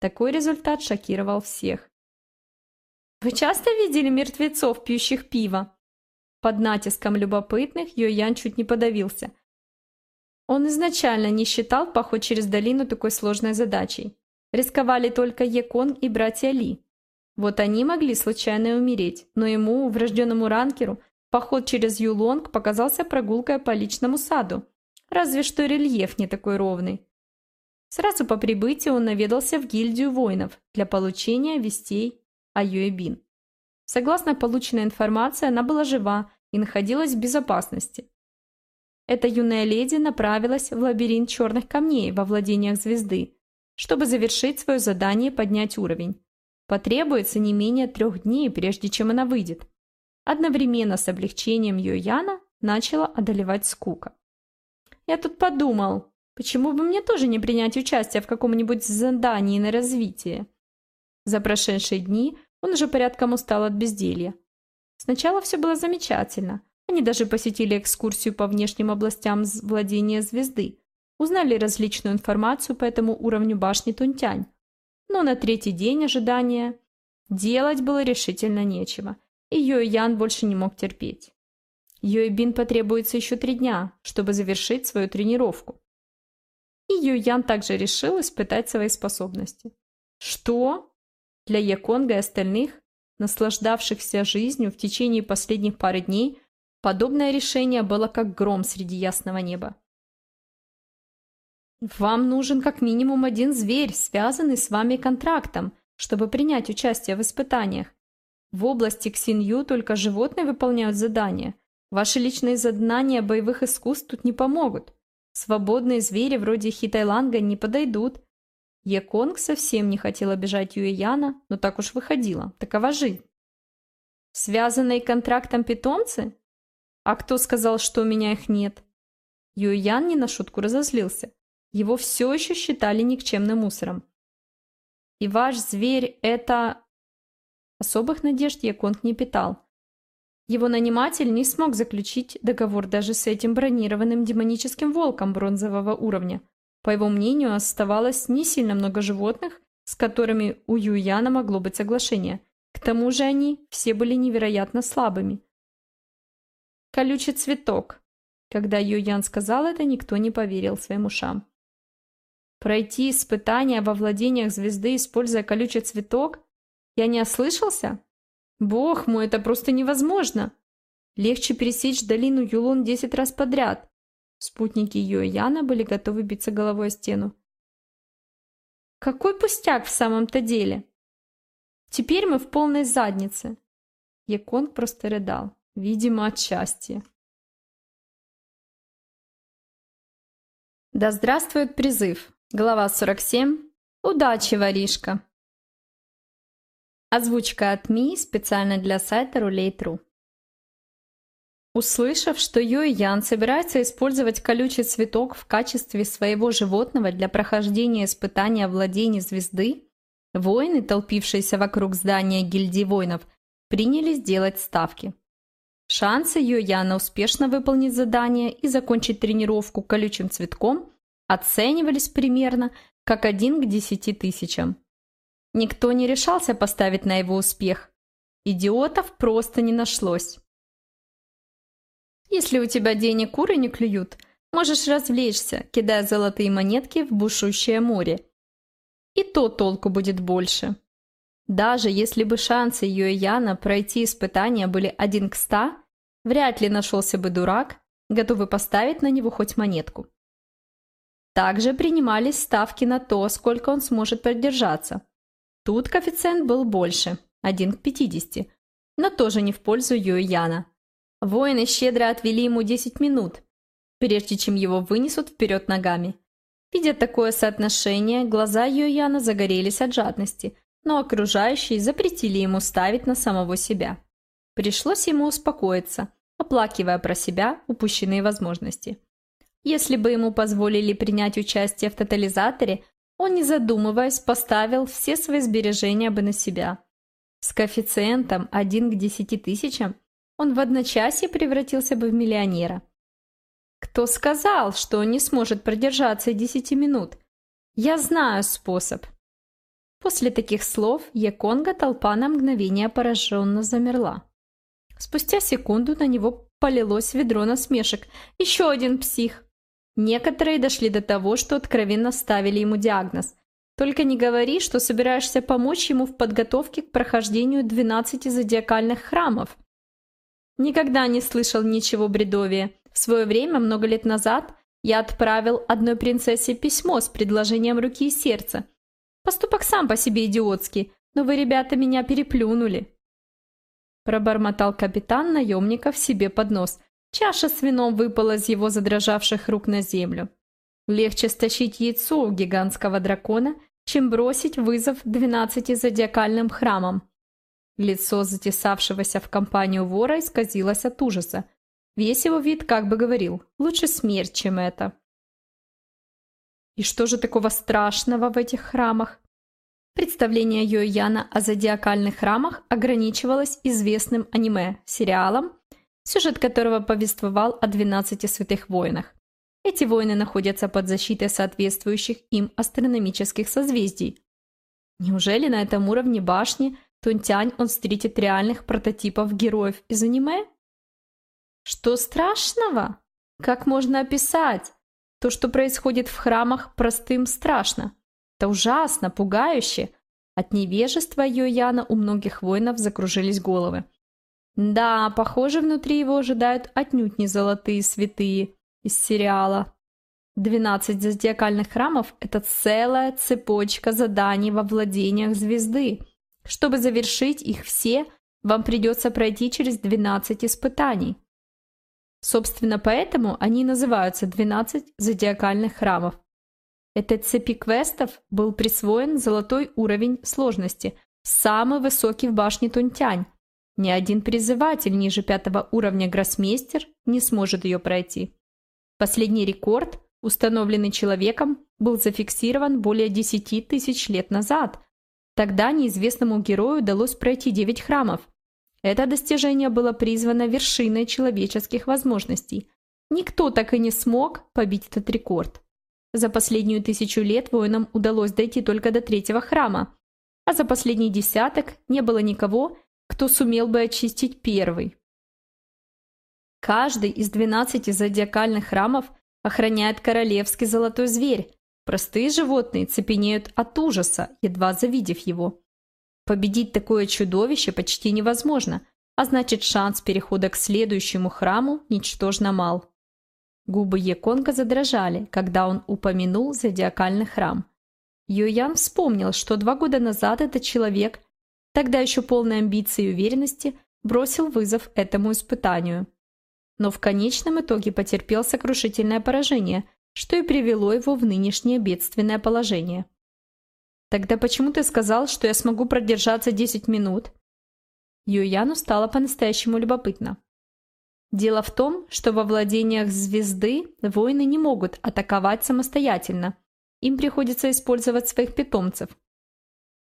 Такой результат шокировал всех. «Вы часто видели мертвецов, пьющих пиво?» Под натиском любопытных Йоян чуть не подавился. Он изначально не считал поход через долину такой сложной задачей. Рисковали только Еконг и братья Ли. Вот они могли случайно умереть, но ему, врожденному ранкеру, поход через Юлонг показался прогулкой по личному саду. Разве что рельеф не такой ровный. Сразу по прибытии он наведался в гильдию воинов для получения вестей о Юэбин. Согласно полученной информации, она была жива и находилась в безопасности. Эта юная леди направилась в лабиринт черных камней во владениях звезды, чтобы завершить свое задание поднять уровень. Потребуется не менее трех дней, прежде чем она выйдет. Одновременно с облегчением Йояна начала одолевать скука. «Я тут подумал, почему бы мне тоже не принять участие в каком-нибудь задании на развитие?» За прошедшие дни он уже порядком устал от безделья. Сначала все было замечательно. Они даже посетили экскурсию по внешним областям владения звезды, узнали различную информацию по этому уровню башни Тунтянь. Но на третий день ожидания делать было решительно нечего, и Йой Ян больше не мог терпеть. Йой Бин потребуется еще три дня, чтобы завершить свою тренировку. И Йой Ян также решил испытать свои способности. Что? Для Яконга и остальных, наслаждавшихся жизнью в течение последних пары дней, подобное решение было как гром среди ясного неба. Вам нужен как минимум один зверь, связанный с вами контрактом, чтобы принять участие в испытаниях. В области Ксинью только животные выполняют задания. Ваши личные задания боевых искусств тут не помогут. Свободные звери вроде Хитайланга не подойдут, Еконг совсем не хотел обижать Юэяна, но так уж выходило. Такова жизнь. Связанные контрактом питомцы? А кто сказал, что у меня их нет? Юэян не на шутку разозлился. Его все еще считали никчемным мусором. И ваш зверь – это... Особых надежд Яконг не питал. Его наниматель не смог заключить договор даже с этим бронированным демоническим волком бронзового уровня – по его мнению, оставалось не сильно много животных, с которыми у Юяна могло быть соглашение. К тому же они все были невероятно слабыми. «Колючий цветок». Когда Юян сказал это, никто не поверил своим ушам. Пройти испытания во владениях звезды, используя колючий цветок? Я не ослышался? Бог мой, это просто невозможно. Легче пересечь долину Юлон десять раз подряд. Спутники ее и Яна были готовы биться головой о стену. Какой пустяк в самом-то деле? Теперь мы в полной заднице. Яконг просто рыдал, видимо, от счастья. Да здравствует призыв. Глава 47. Удачи, воришка. Озвучка от Ми специально для сайта Рулей.тру. Услышав, что Юй Ян собирается использовать колючий цветок в качестве своего животного для прохождения испытания владения звезды, воины, толпившиеся вокруг здания гильдии воинов, принялись делать ставки. Шансы Юй Яна успешно выполнить задание и закончить тренировку колючим цветком оценивались примерно как один к десяти тысячам. Никто не решался поставить на его успех. Идиотов просто не нашлось. Если у тебя денег куры не клюют, можешь развлечься, кидая золотые монетки в бушующее море. И то толку будет больше. Даже если бы шансы ее и Яна пройти испытания были один к ста, вряд ли нашелся бы дурак, готовый поставить на него хоть монетку. Также принимались ставки на то, сколько он сможет продержаться. Тут коэффициент был больше, 1 к 50, но тоже не в пользу Юэ Яна. Воины щедро отвели ему 10 минут, прежде чем его вынесут вперед ногами. Видя такое соотношение, глаза Юэ Яна загорелись от жадности – но окружающие запретили ему ставить на самого себя. Пришлось ему успокоиться, оплакивая про себя упущенные возможности. Если бы ему позволили принять участие в тотализаторе, он, не задумываясь, поставил все свои сбережения бы на себя. С коэффициентом 1 к 10 тысячам он в одночасье превратился бы в миллионера. Кто сказал, что он не сможет продержаться 10 минут? Я знаю способ. После таких слов Яконга толпа на мгновение пораженно замерла. Спустя секунду на него полилось ведро насмешек. Еще один псих. Некоторые дошли до того, что откровенно ставили ему диагноз. Только не говори, что собираешься помочь ему в подготовке к прохождению 12 зодиакальных храмов. Никогда не слышал ничего бредовее. В свое время, много лет назад, я отправил одной принцессе письмо с предложением руки и сердца – Поступок сам по себе идиотский, но вы, ребята, меня переплюнули. Пробормотал капитан наемников себе под нос. Чаша с вином выпала из его задрожавших рук на землю. Легче стащить яйцо у гигантского дракона, чем бросить вызов двенадцати зодиакальным храмам. Лицо затесавшегося в компанию вора исказилось от ужаса. Весь его вид как бы говорил «лучше смерть, чем это». И что же такого страшного в этих храмах? Представление Йояна о зодиакальных храмах ограничивалось известным аниме, сериалом, сюжет которого повествовал о 12 святых воинах. Эти воины находятся под защитой соответствующих им астрономических созвездий. Неужели на этом уровне башни Тунтянь он встретит реальных прототипов героев из аниме? Что страшного? Как можно описать? То, что происходит в храмах, простым страшно. Это ужасно, пугающе. От невежества Йояна у многих воинов закружились головы. Да, похоже, внутри его ожидают отнюдь не золотые святые из сериала. Двенадцать зодиакальных храмов – это целая цепочка заданий во владениях звезды. Чтобы завершить их все, вам придется пройти через 12 испытаний. Собственно, поэтому они называются 12 зодиакальных храмов. Этой цепи квестов был присвоен золотой уровень сложности, самый высокий в башне Тунтянь. Ни один призыватель ниже пятого уровня гроссмейстер не сможет ее пройти. Последний рекорд, установленный человеком, был зафиксирован более 10 тысяч лет назад. Тогда неизвестному герою удалось пройти 9 храмов, это достижение было призвано вершиной человеческих возможностей. Никто так и не смог побить этот рекорд. За последнюю тысячу лет воинам удалось дойти только до третьего храма, а за последний десяток не было никого, кто сумел бы очистить первый. Каждый из двенадцати зодиакальных храмов охраняет королевский золотой зверь. Простые животные цепенеют от ужаса, едва завидев его. Победить такое чудовище почти невозможно, а значит шанс перехода к следующему храму ничтожно мал. Губы Еконга задрожали, когда он упомянул зодиакальный храм. Юян вспомнил, что два года назад этот человек, тогда еще полный амбиций и уверенности, бросил вызов этому испытанию. Но в конечном итоге потерпел сокрушительное поражение, что и привело его в нынешнее бедственное положение. «Тогда почему ты сказал, что я смогу продержаться 10 минут?» Юяну стало по-настоящему любопытно. Дело в том, что во владениях звезды воины не могут атаковать самостоятельно. Им приходится использовать своих питомцев.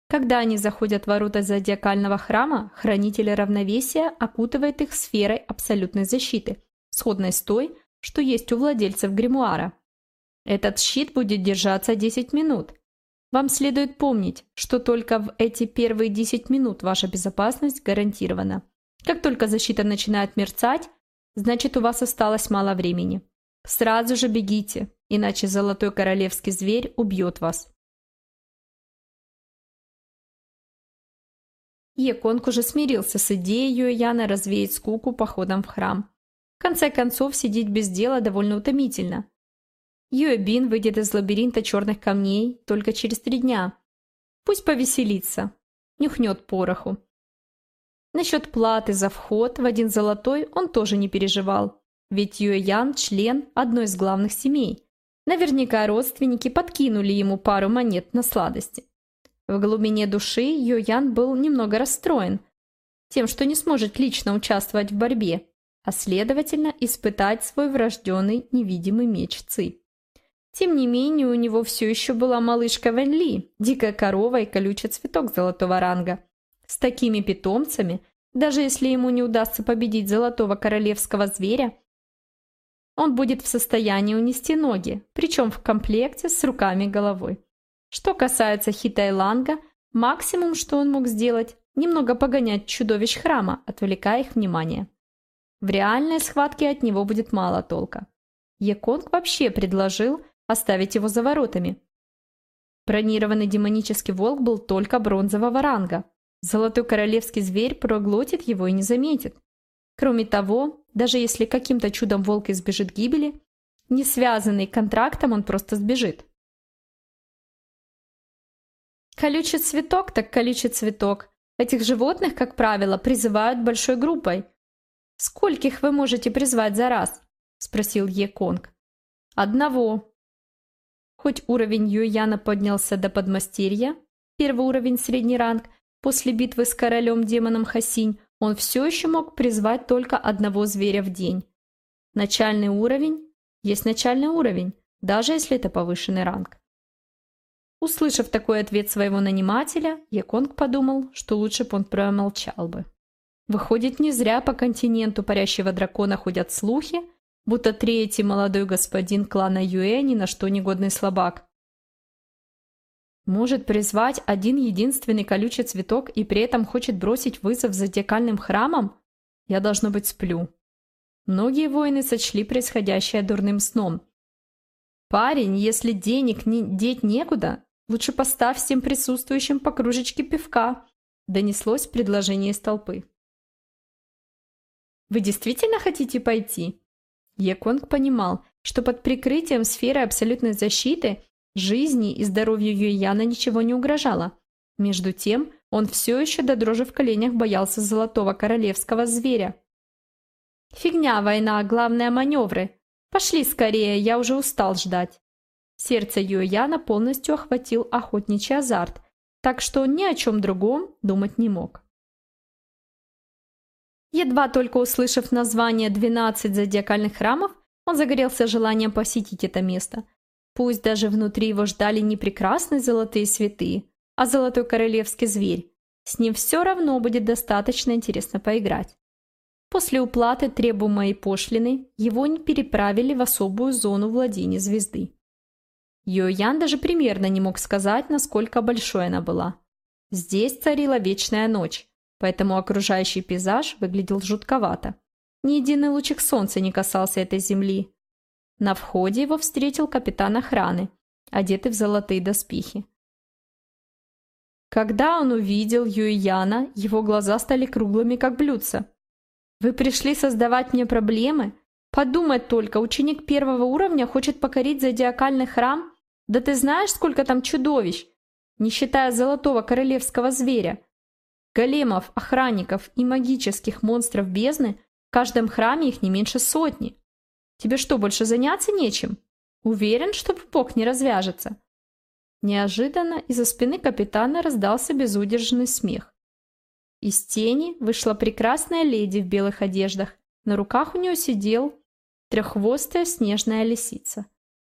Когда они заходят в ворота зодиакального храма, хранитель равновесия окутывает их сферой абсолютной защиты, сходной с той, что есть у владельцев гримуара. Этот щит будет держаться 10 минут, Вам следует помнить, что только в эти первые 10 минут ваша безопасность гарантирована. Как только защита начинает мерцать, значит у вас осталось мало времени. Сразу же бегите, иначе золотой королевский зверь убьет вас. Еконг уже смирился с идеей Юэяна развеять скуку походом в храм. В конце концов, сидеть без дела довольно утомительно. Юэбин выйдет из лабиринта черных камней только через три дня. Пусть повеселится, нюхнет пороху. Насчет платы за вход в один золотой он тоже не переживал, ведь Юэян – член одной из главных семей. Наверняка родственники подкинули ему пару монет на сладости. В глубине души Юэян был немного расстроен тем, что не сможет лично участвовать в борьбе, а следовательно испытать свой врожденный невидимый меч Ци. Тем не менее, у него все еще была малышка Вэнь Ли, дикая корова и колючий цветок золотого ранга. С такими питомцами, даже если ему не удастся победить золотого королевского зверя, он будет в состоянии унести ноги, причем в комплекте с руками и головой. Что касается Хитайланга, максимум, что он мог сделать, немного погонять чудовищ храма, отвлекая их внимание. В реальной схватке от него будет мало толка. Еконг вообще предложил оставить его за воротами. Бронированный демонический волк был только бронзового ранга. Золотой королевский зверь проглотит его и не заметит. Кроме того, даже если каким-то чудом волк избежит гибели, не связанный контрактом он просто сбежит. Колючий цветок так колючий цветок. Этих животных, как правило, призывают большой группой. «Скольких вы можете призвать за раз?» – спросил Е. Конг. «Одного», Хоть уровень Юяна поднялся до подмастерья, первый уровень средний ранг, после битвы с королем-демоном Хасинь, он все еще мог призвать только одного зверя в день. Начальный уровень есть начальный уровень, даже если это повышенный ранг. Услышав такой ответ своего нанимателя, Яконг подумал, что лучше бы он промолчал бы. Выходит, не зря по континенту парящего дракона ходят слухи, будто третий молодой господин клана Юэ ни на что негодный слабак. Может призвать один единственный колючий цветок и при этом хочет бросить вызов зодиакальным храмам? Я, должно быть, сплю. Многие воины сочли происходящее дурным сном. «Парень, если денег не деть некуда, лучше поставь всем присутствующим по кружечке пивка», донеслось предложение из толпы. «Вы действительно хотите пойти?» Яконг понимал, что под прикрытием сферы абсолютной защиты жизни и здоровью Юйяна ничего не угрожало. Между тем, он все еще до дрожи в коленях боялся золотого королевского зверя. «Фигня война, главное маневры. Пошли скорее, я уже устал ждать». Сердце Юэяна полностью охватил охотничий азарт, так что он ни о чем другом думать не мог. Едва только услышав название «12 зодиакальных храмов», он загорелся желанием посетить это место. Пусть даже внутри его ждали не прекрасные золотые святые, а золотой королевский зверь. С ним все равно будет достаточно интересно поиграть. После уплаты требуемой пошлины его не переправили в особую зону владения звезды. Йоян даже примерно не мог сказать, насколько большой она была. Здесь царила вечная ночь, поэтому окружающий пейзаж выглядел жутковато. Ни единый лучик солнца не касался этой земли. На входе его встретил капитан охраны, одетый в золотые доспехи. Когда он увидел Юйяна, его глаза стали круглыми, как блюдца. «Вы пришли создавать мне проблемы? Подумать только, ученик первого уровня хочет покорить зодиакальный храм? Да ты знаешь, сколько там чудовищ? Не считая золотого королевского зверя. Големов, охранников и магических монстров бездны в каждом храме их не меньше сотни. Тебе что, больше заняться нечем? Уверен, что пупок не развяжется?» Неожиданно из-за спины капитана раздался безудержный смех. Из тени вышла прекрасная леди в белых одеждах. На руках у нее сидел треххвостая снежная лисица.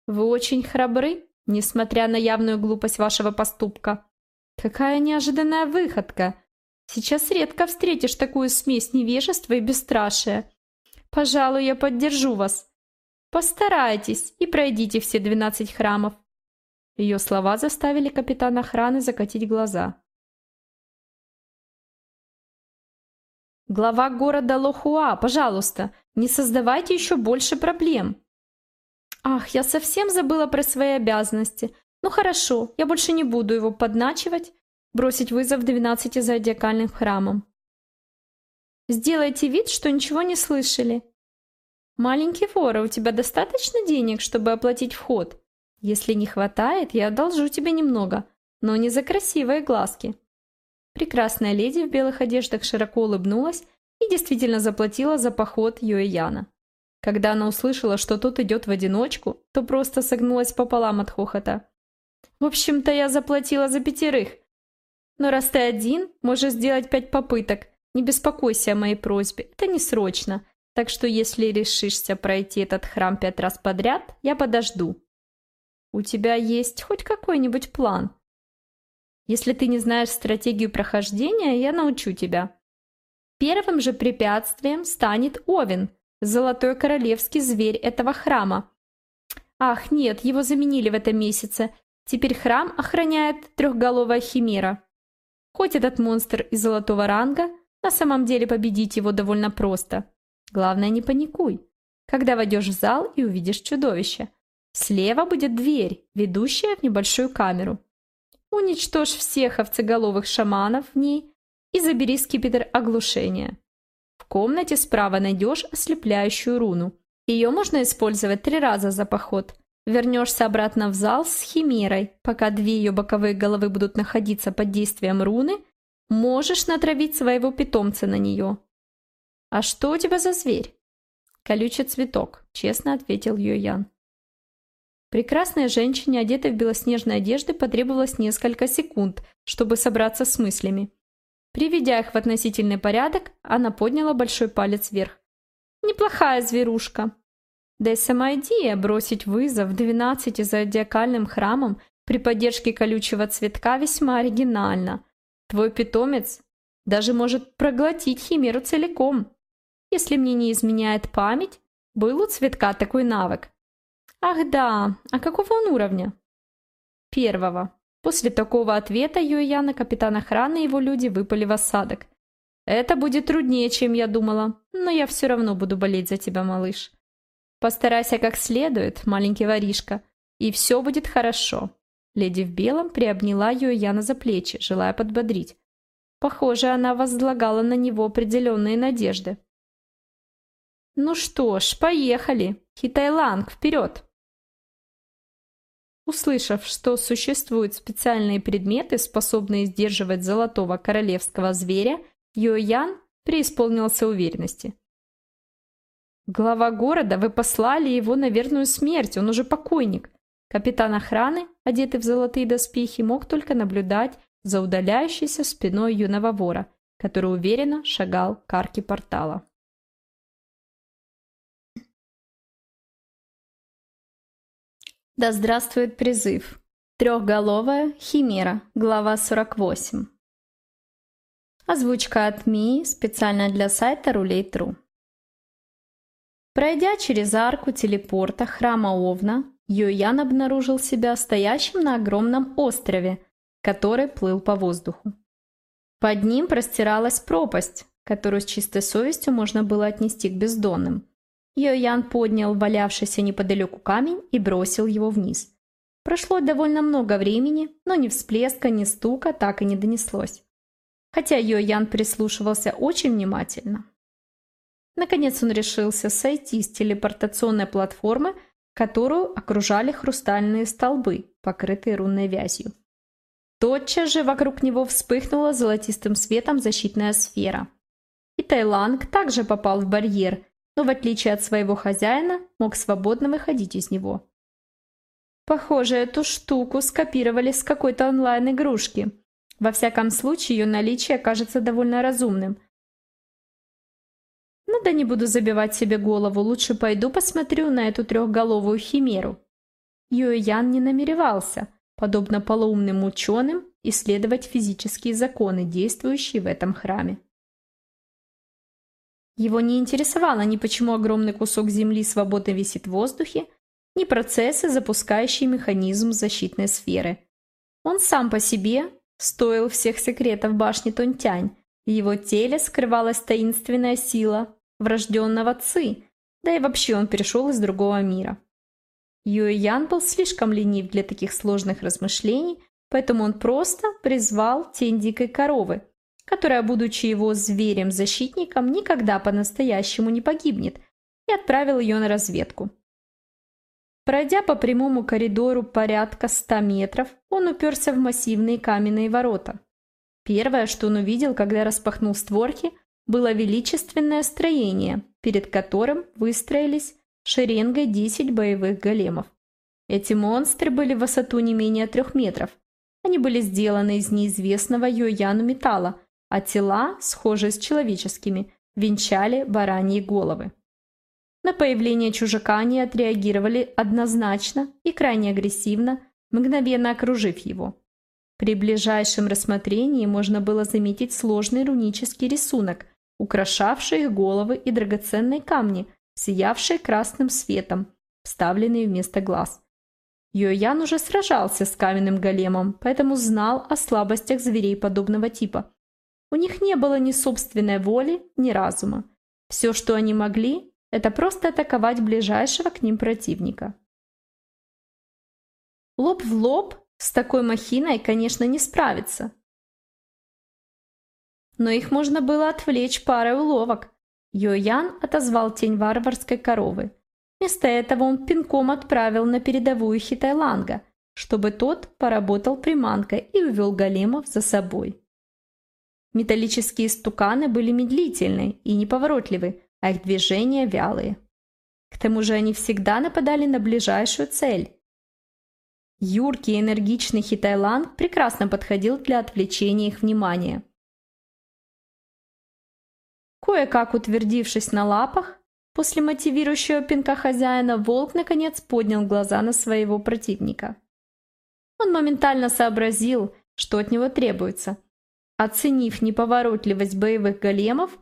«Вы очень храбры, несмотря на явную глупость вашего поступка. Какая неожиданная выходка! Сейчас редко встретишь такую смесь невежества и бесстрашия. Пожалуй, я поддержу вас. Постарайтесь и пройдите все двенадцать храмов. Ее слова заставили капитана охраны закатить глаза. «Глава города Лохуа, пожалуйста, не создавайте еще больше проблем!» «Ах, я совсем забыла про свои обязанности. Ну хорошо, я больше не буду его подначивать, бросить вызов 12 зодиакальным храмам. Сделайте вид, что ничего не слышали. Маленький вор, а у тебя достаточно денег, чтобы оплатить вход? Если не хватает, я одолжу тебе немного, но не за красивые глазки. Прекрасная леди в белых одеждах широко улыбнулась и действительно заплатила за поход Юэяна. Когда она услышала, что тот идет в одиночку, то просто согнулась пополам от хохота. «В общем-то, я заплатила за пятерых. Но раз ты один, можешь сделать пять попыток. Не беспокойся о моей просьбе, это не срочно. Так что если решишься пройти этот храм пять раз подряд, я подожду». «У тебя есть хоть какой-нибудь план?» «Если ты не знаешь стратегию прохождения, я научу тебя». Первым же препятствием станет Овен – Золотой королевский зверь этого храма. Ах, нет, его заменили в этом месяце. Теперь храм охраняет трехголовая химера. Хоть этот монстр из золотого ранга, на самом деле победить его довольно просто. Главное, не паникуй. Когда войдешь в зал и увидишь чудовище. Слева будет дверь, ведущая в небольшую камеру. Уничтожь всех овцеголовых шаманов в ней и забери скипетр оглушения комнате справа найдешь ослепляющую руну. Ее можно использовать три раза за поход. Вернешься обратно в зал с химерой. Пока две ее боковые головы будут находиться под действием руны, можешь натравить своего питомца на нее. «А что у тебя за зверь?» «Колючий цветок», — честно ответил Йоян. Прекрасной женщине, одетой в белоснежные одежды, потребовалось несколько секунд, чтобы собраться с мыслями. Приведя их в относительный порядок, она подняла большой палец вверх. «Неплохая зверушка!» Да и сама идея бросить вызов 12 зодиакальным храмам при поддержке колючего цветка весьма оригинальна. Твой питомец даже может проглотить химеру целиком. Если мне не изменяет память, был у цветка такой навык. Ах да, а какого он уровня? Первого. После такого ответа Юэяна, капитан охраны и его люди выпали в осадок. «Это будет труднее, чем я думала, но я все равно буду болеть за тебя, малыш. Постарайся как следует, маленький воришка, и все будет хорошо». Леди в белом приобняла Юэяна за плечи, желая подбодрить. Похоже, она возлагала на него определенные надежды. «Ну что ж, поехали! Хитайланг, вперед!» Услышав, что существуют специальные предметы, способные сдерживать золотого королевского зверя, Йоян преисполнился уверенности. «Глава города, вы послали его на верную смерть, он уже покойник». Капитан охраны, одетый в золотые доспехи, мог только наблюдать за удаляющейся спиной юного вора, который уверенно шагал к арке портала. Да здравствует призыв. Трехголовая химера, глава 48. Озвучка от Мии специально для сайта Рулей.тру. Пройдя через арку телепорта храма Овна, Юян обнаружил себя стоящим на огромном острове, который плыл по воздуху. Под ним простиралась пропасть, которую с чистой совестью можно было отнести к бездонным. Йоян поднял валявшийся неподалеку камень и бросил его вниз. Прошло довольно много времени, но ни всплеска, ни стука так и не донеслось. Хотя Йоян прислушивался очень внимательно. Наконец он решился сойти с телепортационной платформы, которую окружали хрустальные столбы, покрытые рунной вязью. Тотчас же вокруг него вспыхнула золотистым светом защитная сфера. И Тайланг также попал в барьер, но в отличие от своего хозяина мог свободно выходить из него. Похоже, эту штуку скопировали с какой-то онлайн-игрушки. Во всяком случае, ее наличие кажется довольно разумным. Ну да не буду забивать себе голову, лучше пойду посмотрю на эту трехголовую химеру. Юэян не намеревался, подобно полоумным ученым, исследовать физические законы, действующие в этом храме. Его не интересовало ни почему огромный кусок земли свободно висит в воздухе, ни процессы, запускающие механизм защитной сферы. Он сам по себе стоил всех секретов башни Тунтянь. В его теле скрывалась таинственная сила врожденного Ци, да и вообще он перешел из другого мира. Юэ Ян был слишком ленив для таких сложных размышлений, поэтому он просто призвал тень дикой коровы, которая, будучи его зверем-защитником, никогда по-настоящему не погибнет, и отправил ее на разведку. Пройдя по прямому коридору порядка ста метров, он уперся в массивные каменные ворота. Первое, что он увидел, когда распахнул створки, было величественное строение, перед которым выстроились шеренгой 10 боевых големов. Эти монстры были в высоту не менее трех метров. Они были сделаны из неизвестного Йояну металла, а тела, схожие с человеческими, венчали бараньи головы. На появление чужака они отреагировали однозначно и крайне агрессивно, мгновенно окружив его. При ближайшем рассмотрении можно было заметить сложный рунический рисунок, украшавший их головы и драгоценные камни, сиявшие красным светом, вставленные вместо глаз. Йоян уже сражался с каменным големом, поэтому знал о слабостях зверей подобного типа. У них не было ни собственной воли, ни разума. Все, что они могли, это просто атаковать ближайшего к ним противника. Лоб в лоб с такой махиной, конечно, не справиться. Но их можно было отвлечь парой уловок. Йоян отозвал тень варварской коровы. Вместо этого он пинком отправил на передовую Хитайланга, чтобы тот поработал приманкой и увел големов за собой. Металлические стуканы были медлительны и неповоротливы, а их движения вялые. К тому же они всегда нападали на ближайшую цель. Юркий и энергичный Хитайланг прекрасно подходил для отвлечения их внимания. Кое-как утвердившись на лапах, после мотивирующего пинка хозяина, волк наконец поднял глаза на своего противника. Он моментально сообразил, что от него требуется. Оценив неповоротливость боевых големов,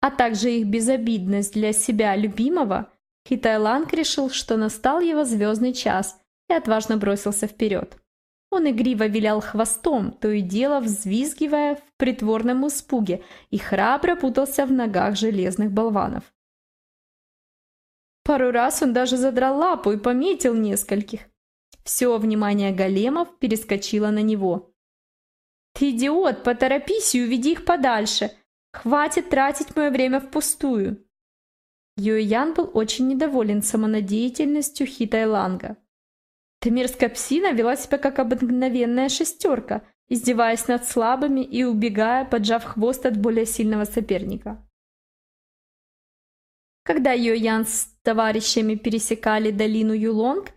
а также их безобидность для себя любимого, Хитайланг решил, что настал его звездный час и отважно бросился вперед. Он игриво вилял хвостом, то и дело взвизгивая в притворном испуге, и храбро путался в ногах железных болванов. Пару раз он даже задрал лапу и пометил нескольких. Все внимание големов перескочило на него. «Ты идиот, поторопись и уведи их подальше!» Хватит тратить мое время впустую. Юэян был очень недоволен самонадеятельностью Хитайланга. Тамирская псина вела себя как обыкновенная шестерка, издеваясь над слабыми и убегая, поджав хвост от более сильного соперника. Когда Йоян с товарищами пересекали долину Юлонг,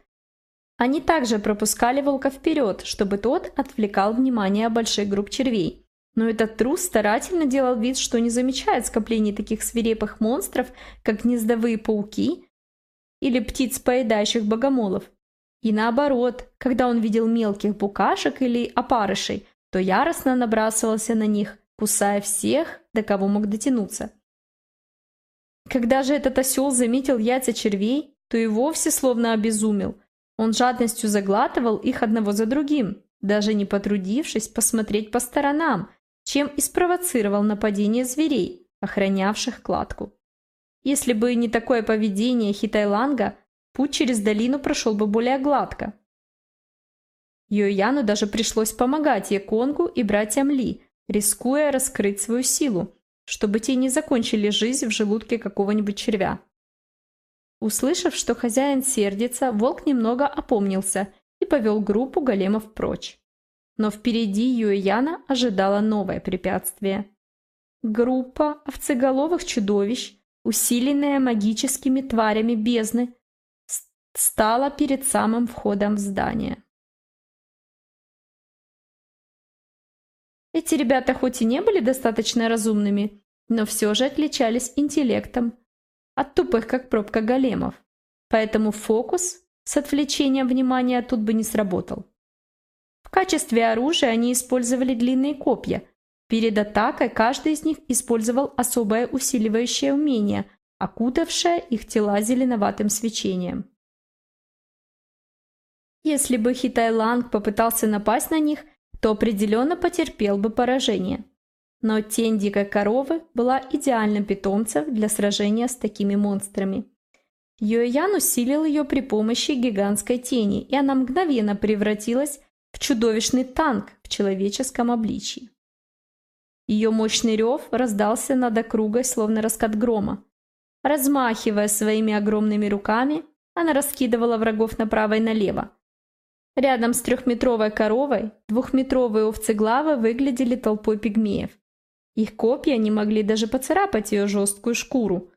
они также пропускали волка вперед, чтобы тот отвлекал внимание больших групп червей – но этот трус старательно делал вид, что не замечает скоплений таких свирепых монстров, как гнездовые пауки или птиц, поедающих богомолов. И наоборот, когда он видел мелких букашек или опарышей, то яростно набрасывался на них, кусая всех, до кого мог дотянуться. Когда же этот осел заметил яйца червей, то и вовсе словно обезумел. Он жадностью заглатывал их одного за другим, даже не потрудившись посмотреть по сторонам, чем и спровоцировал нападение зверей, охранявших кладку. Если бы не такое поведение Хитайланга, путь через долину прошел бы более гладко. Йояну даже пришлось помогать Яконгу и братьям Ли, рискуя раскрыть свою силу, чтобы те не закончили жизнь в желудке какого-нибудь червя. Услышав, что хозяин сердится, волк немного опомнился и повел группу големов прочь. Но впереди Юэяна ожидало новое препятствие. Группа овцеголовых чудовищ, усиленная магическими тварями бездны, стала перед самым входом в здание. Эти ребята хоть и не были достаточно разумными, но все же отличались интеллектом от тупых, как пробка големов. Поэтому фокус с отвлечением внимания тут бы не сработал. В качестве оружия они использовали длинные копья. Перед атакой каждый из них использовал особое усиливающее умение, окутавшее их тела зеленоватым свечением. Если бы Хитайланг попытался напасть на них, то определенно потерпел бы поражение. Но тень дикой коровы была идеальным питомцем для сражения с такими монстрами. Юэян усилил ее при помощи гигантской тени, и она мгновенно превратилась в чудовищный танк в человеческом обличии. Ее мощный рев раздался над округой, словно раскат грома. Размахивая своими огромными руками, она раскидывала врагов направо и налево. Рядом с трехметровой коровой двухметровые овцеглавы выглядели толпой пигмеев. Их копья не могли даже поцарапать ее жесткую шкуру,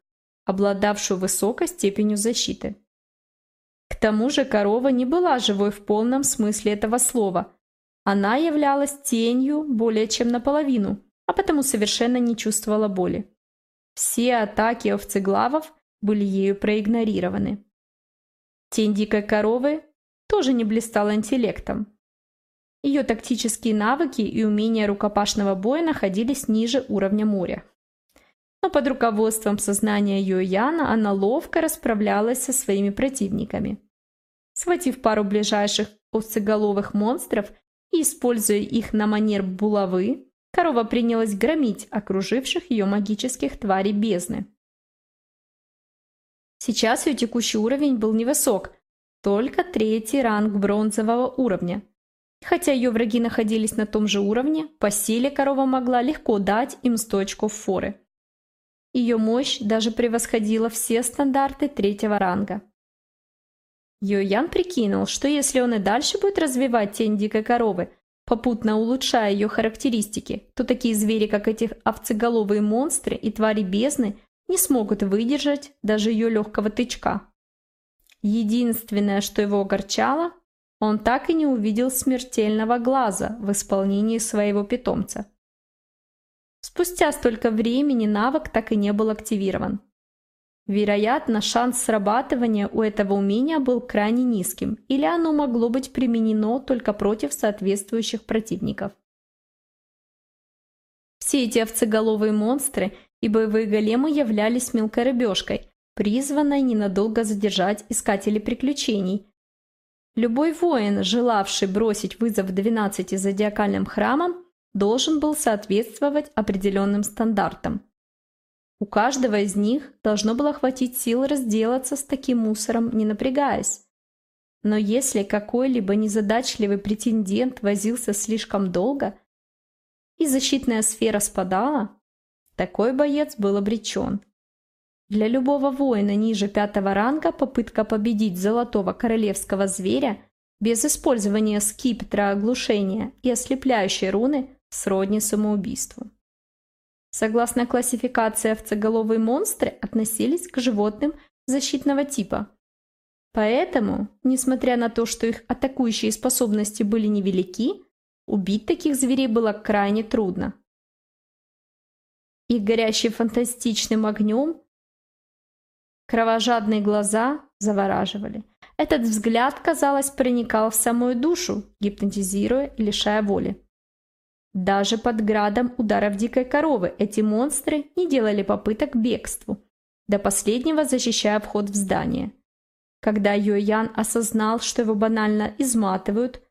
обладавшую высокой степенью защиты. К тому же корова не была живой в полном смысле этого слова. Она являлась тенью более чем наполовину, а потому совершенно не чувствовала боли. Все атаки овцеглавов были ею проигнорированы. Тень дикой коровы тоже не блистала интеллектом. Ее тактические навыки и умения рукопашного боя находились ниже уровня моря. Но под руководством сознания Юэяна она ловко расправлялась со своими противниками. Схватив пару ближайших овцеголовых монстров и используя их на манер булавы, корова принялась громить окруживших ее магических тварей бездны. Сейчас ее текущий уровень был невысок, только третий ранг бронзового уровня. Хотя ее враги находились на том же уровне, по силе корова могла легко дать им 100 очков форы. Ее мощь даже превосходила все стандарты третьего ранга. Йоян прикинул, что если он и дальше будет развивать тень дикой коровы, попутно улучшая ее характеристики, то такие звери, как эти овцеголовые монстры и твари бездны, не смогут выдержать даже ее легкого тычка. Единственное, что его огорчало, он так и не увидел смертельного глаза в исполнении своего питомца. Спустя столько времени навык так и не был активирован. Вероятно, шанс срабатывания у этого умения был крайне низким, или оно могло быть применено только против соответствующих противников. Все эти овцеголовые монстры и боевые големы являлись мелкой рыбешкой, призванной ненадолго задержать искателей приключений. Любой воин, желавший бросить вызов 12 зодиакальным храмам, должен был соответствовать определенным стандартам. У каждого из них должно было хватить сил разделаться с таким мусором, не напрягаясь. Но если какой-либо незадачливый претендент возился слишком долго, и защитная сфера спадала, такой боец был обречен. Для любого воина ниже пятого ранга попытка победить золотого королевского зверя без использования скипетра оглушения и ослепляющей руны сродни самоубийству. Согласно классификации, овцеголовые монстры относились к животным защитного типа. Поэтому, несмотря на то, что их атакующие способности были невелики, убить таких зверей было крайне трудно. Их горящие фантастичным огнем Кровожадные глаза завораживали. Этот взгляд, казалось, проникал в самую душу, гипнотизируя и лишая воли. Даже под градом ударов дикой коровы эти монстры не делали попыток к бегству, до последнего защищая вход в здание. Когда Юэян осознал, что его банально изматывают,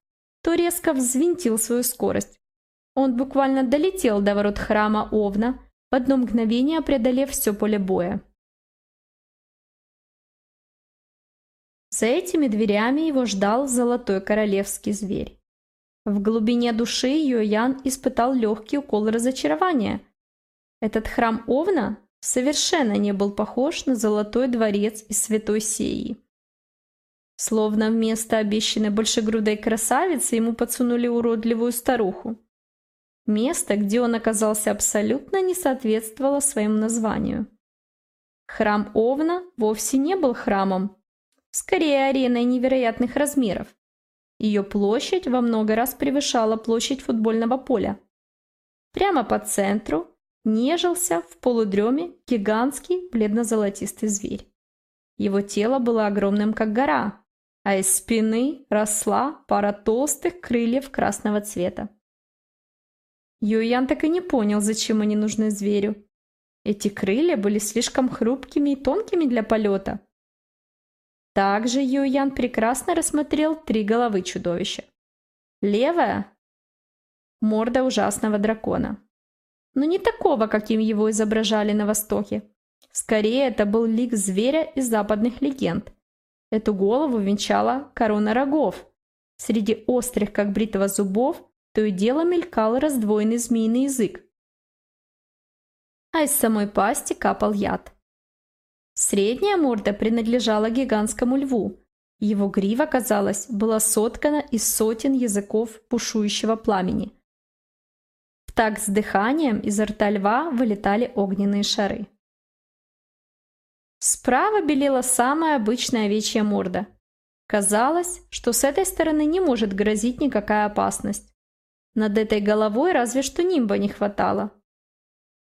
то резко взвинтил свою скорость. Он буквально долетел до ворот храма Овна, в одно мгновение преодолев все поле боя. За этими дверями его ждал золотой королевский зверь. В глубине души Йоян испытал легкий укол разочарования. Этот храм Овна совершенно не был похож на золотой дворец из Святой Сеи. Словно вместо обещанной большегрудой красавицы ему подсунули уродливую старуху. Место, где он оказался абсолютно не соответствовало своему названию. Храм Овна вовсе не был храмом, скорее ареной невероятных размеров. Ее площадь во много раз превышала площадь футбольного поля. Прямо по центру нежился в полудреме гигантский бледно-золотистый зверь. Его тело было огромным, как гора, а из спины росла пара толстых крыльев красного цвета. Юян так и не понял, зачем они нужны зверю. Эти крылья были слишком хрупкими и тонкими для полета. Также Юян прекрасно рассмотрел три головы чудовища. Левая – морда ужасного дракона. Но не такого, каким его изображали на Востоке. Скорее, это был лик зверя из западных легенд. Эту голову венчала корона рогов. Среди острых, как бритва зубов, то и дело мелькал раздвоенный змеиный язык. А из самой пасти капал яд. Средняя морда принадлежала гигантскому льву. Его грива, казалось, была соткана из сотен языков пушующего пламени. В такт с дыханием изо рта льва вылетали огненные шары. Справа белела самая обычная овечья морда. Казалось, что с этой стороны не может грозить никакая опасность. Над этой головой разве что нимба не хватало.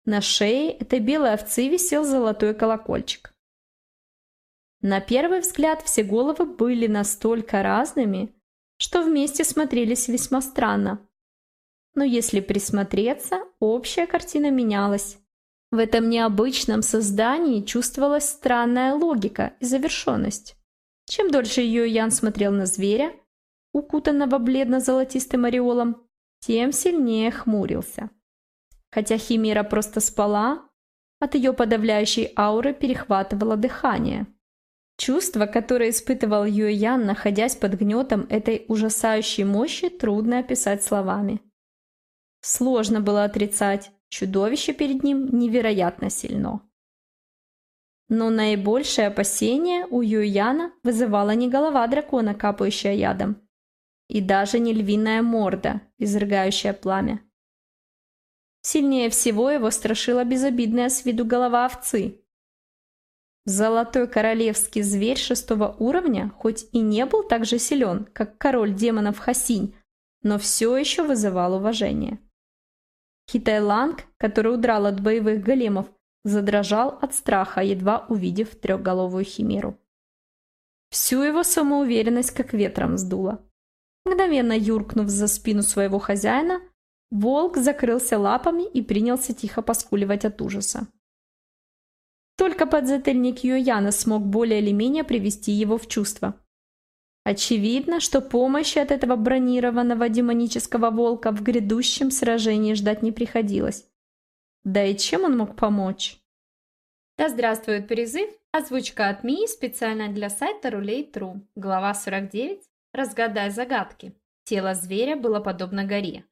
На шее этой белой овцы висел золотой колокольчик. На первый взгляд все головы были настолько разными, что вместе смотрелись весьма странно. Но если присмотреться, общая картина менялась. В этом необычном создании чувствовалась странная логика и завершенность. Чем дольше ее Ян смотрел на зверя, укутанного бледно-золотистым ореолом, тем сильнее хмурился. Хотя Химера просто спала, от ее подавляющей ауры перехватывало дыхание. Чувство, которое испытывал Юэян, находясь под гнетом этой ужасающей мощи, трудно описать словами. Сложно было отрицать, чудовище перед ним невероятно сильно. Но наибольшее опасение у Юэяна вызывала не голова дракона, капающая ядом, и даже не львиная морда, изрыгающая пламя. Сильнее всего его страшила безобидная с виду голова овцы, Золотой королевский зверь шестого уровня хоть и не был так же силен, как король демонов Хасинь, но все еще вызывал уважение. Хитайланг, который удрал от боевых големов, задрожал от страха, едва увидев трехголовую химеру. Всю его самоуверенность как ветром сдуло. Мгновенно юркнув за спину своего хозяина, волк закрылся лапами и принялся тихо поскуливать от ужаса. Только подзатыльник Юяна смог более или менее привести его в чувство. Очевидно, что помощи от этого бронированного демонического волка в грядущем сражении ждать не приходилось. Да и чем он мог помочь? Да здравствует призыв! Озвучка от МИ специально для сайта Рулей.тру. Глава 49. Разгадай загадки. Тело зверя было подобно горе.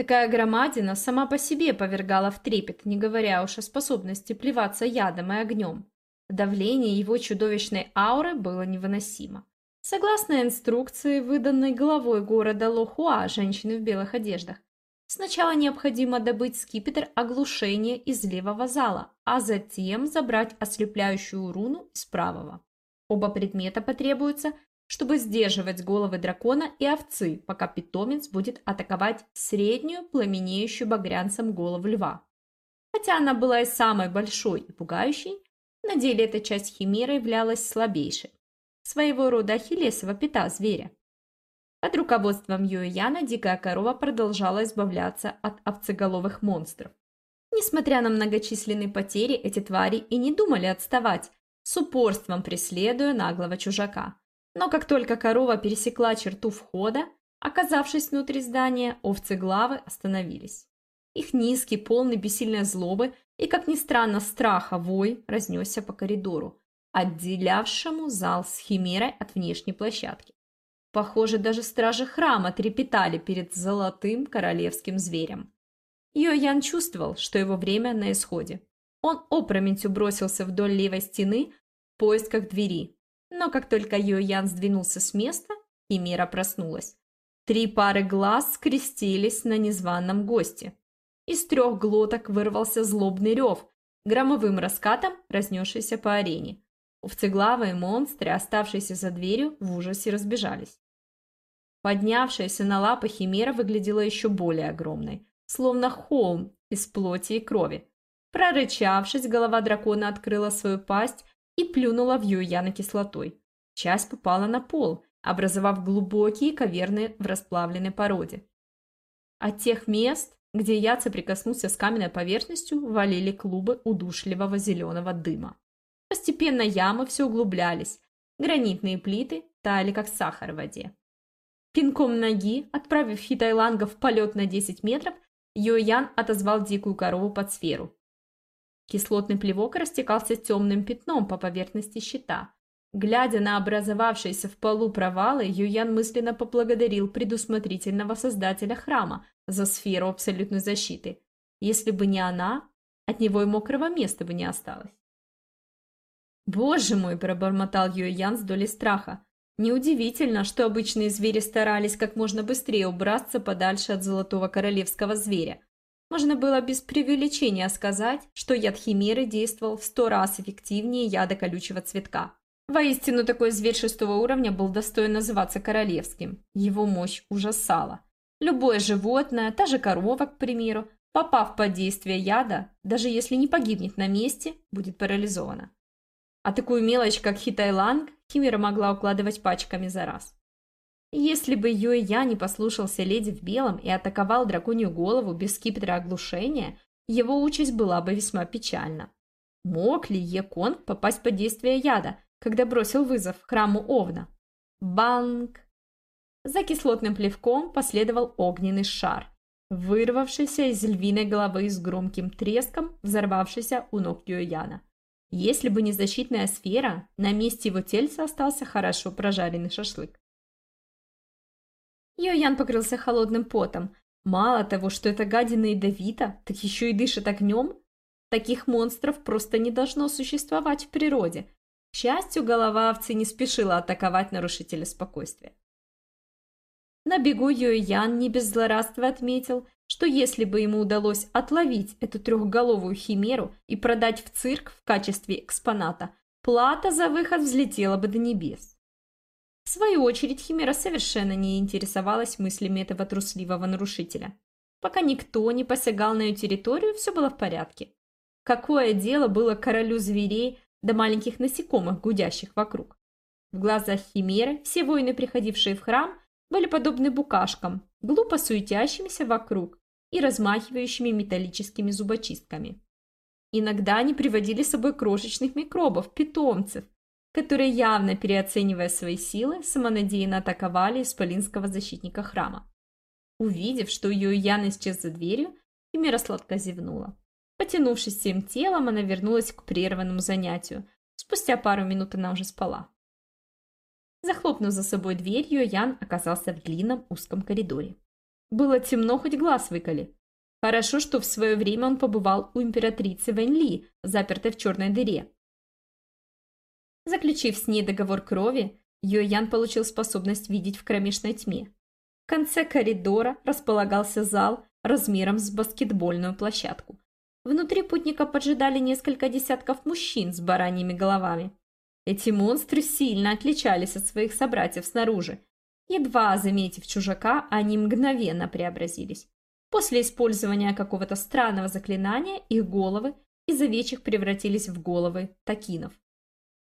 Такая громадина сама по себе повергала в трепет, не говоря уж о способности плеваться ядом и огнем. Давление его чудовищной ауры было невыносимо. Согласно инструкции, выданной главой города Лохуа, женщины в белых одеждах, сначала необходимо добыть скипетр оглушения из левого зала, а затем забрать ослепляющую руну из правого. Оба предмета потребуются чтобы сдерживать головы дракона и овцы, пока питомец будет атаковать среднюю, пламенеющую багрянцем голову льва. Хотя она была и самой большой и пугающей, на деле эта часть химеры являлась слабейшей. Своего рода ахиллесова пята зверя. Под руководством Юэяна дикая корова продолжала избавляться от овцеголовых монстров. Несмотря на многочисленные потери, эти твари и не думали отставать, с упорством преследуя наглого чужака. Но как только корова пересекла черту входа, оказавшись внутри здания, овцы-главы остановились. Их низкий, полный бессильной злобы и, как ни странно, страха вой разнесся по коридору, отделявшему зал с химерой от внешней площадки. Похоже, даже стражи храма трепетали перед золотым королевским зверем. Йоян чувствовал, что его время на исходе. Он опрометью бросился вдоль левой стены в поисках двери, но как только Йоян сдвинулся с места, Химера проснулась. Три пары глаз скрестились на незваном госте. Из трех глоток вырвался злобный рев, громовым раскатом разнесшийся по арене. Овцеглавые монстры, оставшиеся за дверью, в ужасе разбежались. Поднявшаяся на лапы химера выглядела еще более огромной, словно холм из плоти и крови. Прорычавшись, голова дракона открыла свою пасть и плюнула в Юяна кислотой. Часть попала на пол, образовав глубокие каверны в расплавленной породе. От тех мест, где яд соприкоснулся с каменной поверхностью, валили клубы удушливого зеленого дыма. Постепенно ямы все углублялись. Гранитные плиты таяли, как сахар в воде. Пинком ноги, отправив Хитайланга в полет на 10 метров, Йоян отозвал дикую корову под сферу. Кислотный плевок растекался темным пятном по поверхности щита. Глядя на образовавшиеся в полу провалы, Юян мысленно поблагодарил предусмотрительного создателя храма за сферу абсолютной защиты. Если бы не она, от него и мокрого места бы не осталось. «Боже мой!» – пробормотал Юян с долей страха. Неудивительно, что обычные звери старались как можно быстрее убраться подальше от золотого королевского зверя. Можно было без преувеличения сказать, что яд химеры действовал в сто раз эффективнее яда колючего цветка. Воистину, такой зверь шестого уровня был достоин называться королевским. Его мощь ужасала. Любое животное, та же корова, к примеру, попав под действие яда, даже если не погибнет на месте, будет парализована. А такую мелочь, как хитайланг, Химера могла укладывать пачками за раз. Если бы Юэ Я не послушался леди в белом и атаковал драконью голову без скипетра оглушения, его участь была бы весьма печальна. Мог ли Е Конг попасть под действие яда, когда бросил вызов храму Овна? Банк! За кислотным плевком последовал огненный шар, вырвавшийся из львиной головы с громким треском, взорвавшийся у ног Юэяна. Если бы не защитная сфера, на месте его тельца остался хорошо прожаренный шашлык. Йоян покрылся холодным потом. Мало того, что эта гадина ядовита, так еще и дышит огнем. Таких монстров просто не должно существовать в природе. К счастью, голова овцы не спешила атаковать нарушителя спокойствия. На бегу Йоян не без злорадства отметил, что если бы ему удалось отловить эту трехголовую химеру и продать в цирк в качестве экспоната, плата за выход взлетела бы до небес. Свою очередь Химера совершенно не интересовалась мыслями этого трусливого нарушителя. Пока никто не посягал на ее территорию, все было в порядке. Какое дело было королю зверей до маленьких насекомых, гудящих вокруг? В глазах Химеры все воины, приходившие в храм, были подобны букашкам, глупо суетящимися вокруг и размахивающими металлическими зубочистками. Иногда они приводили с собой крошечных микробов, питомцев, которые, явно переоценивая свои силы, самонадеянно атаковали исполинского защитника храма. Увидев, что ее Ян исчез за дверью, Химера сладко зевнула. Потянувшись всем телом, она вернулась к прерванному занятию. Спустя пару минут она уже спала. Захлопнув за собой дверь, Ян оказался в длинном узком коридоре. Было темно, хоть глаз выколи. Хорошо, что в свое время он побывал у императрицы Вэньли, запертой в черной дыре. Заключив с ней договор крови, Йоян получил способность видеть в кромешной тьме. В конце коридора располагался зал размером с баскетбольную площадку. Внутри путника поджидали несколько десятков мужчин с бараньими головами. Эти монстры сильно отличались от своих собратьев снаружи, Едва заметив чужака, они мгновенно преобразились. После использования какого-то странного заклинания их головы из овечьих превратились в головы такинов.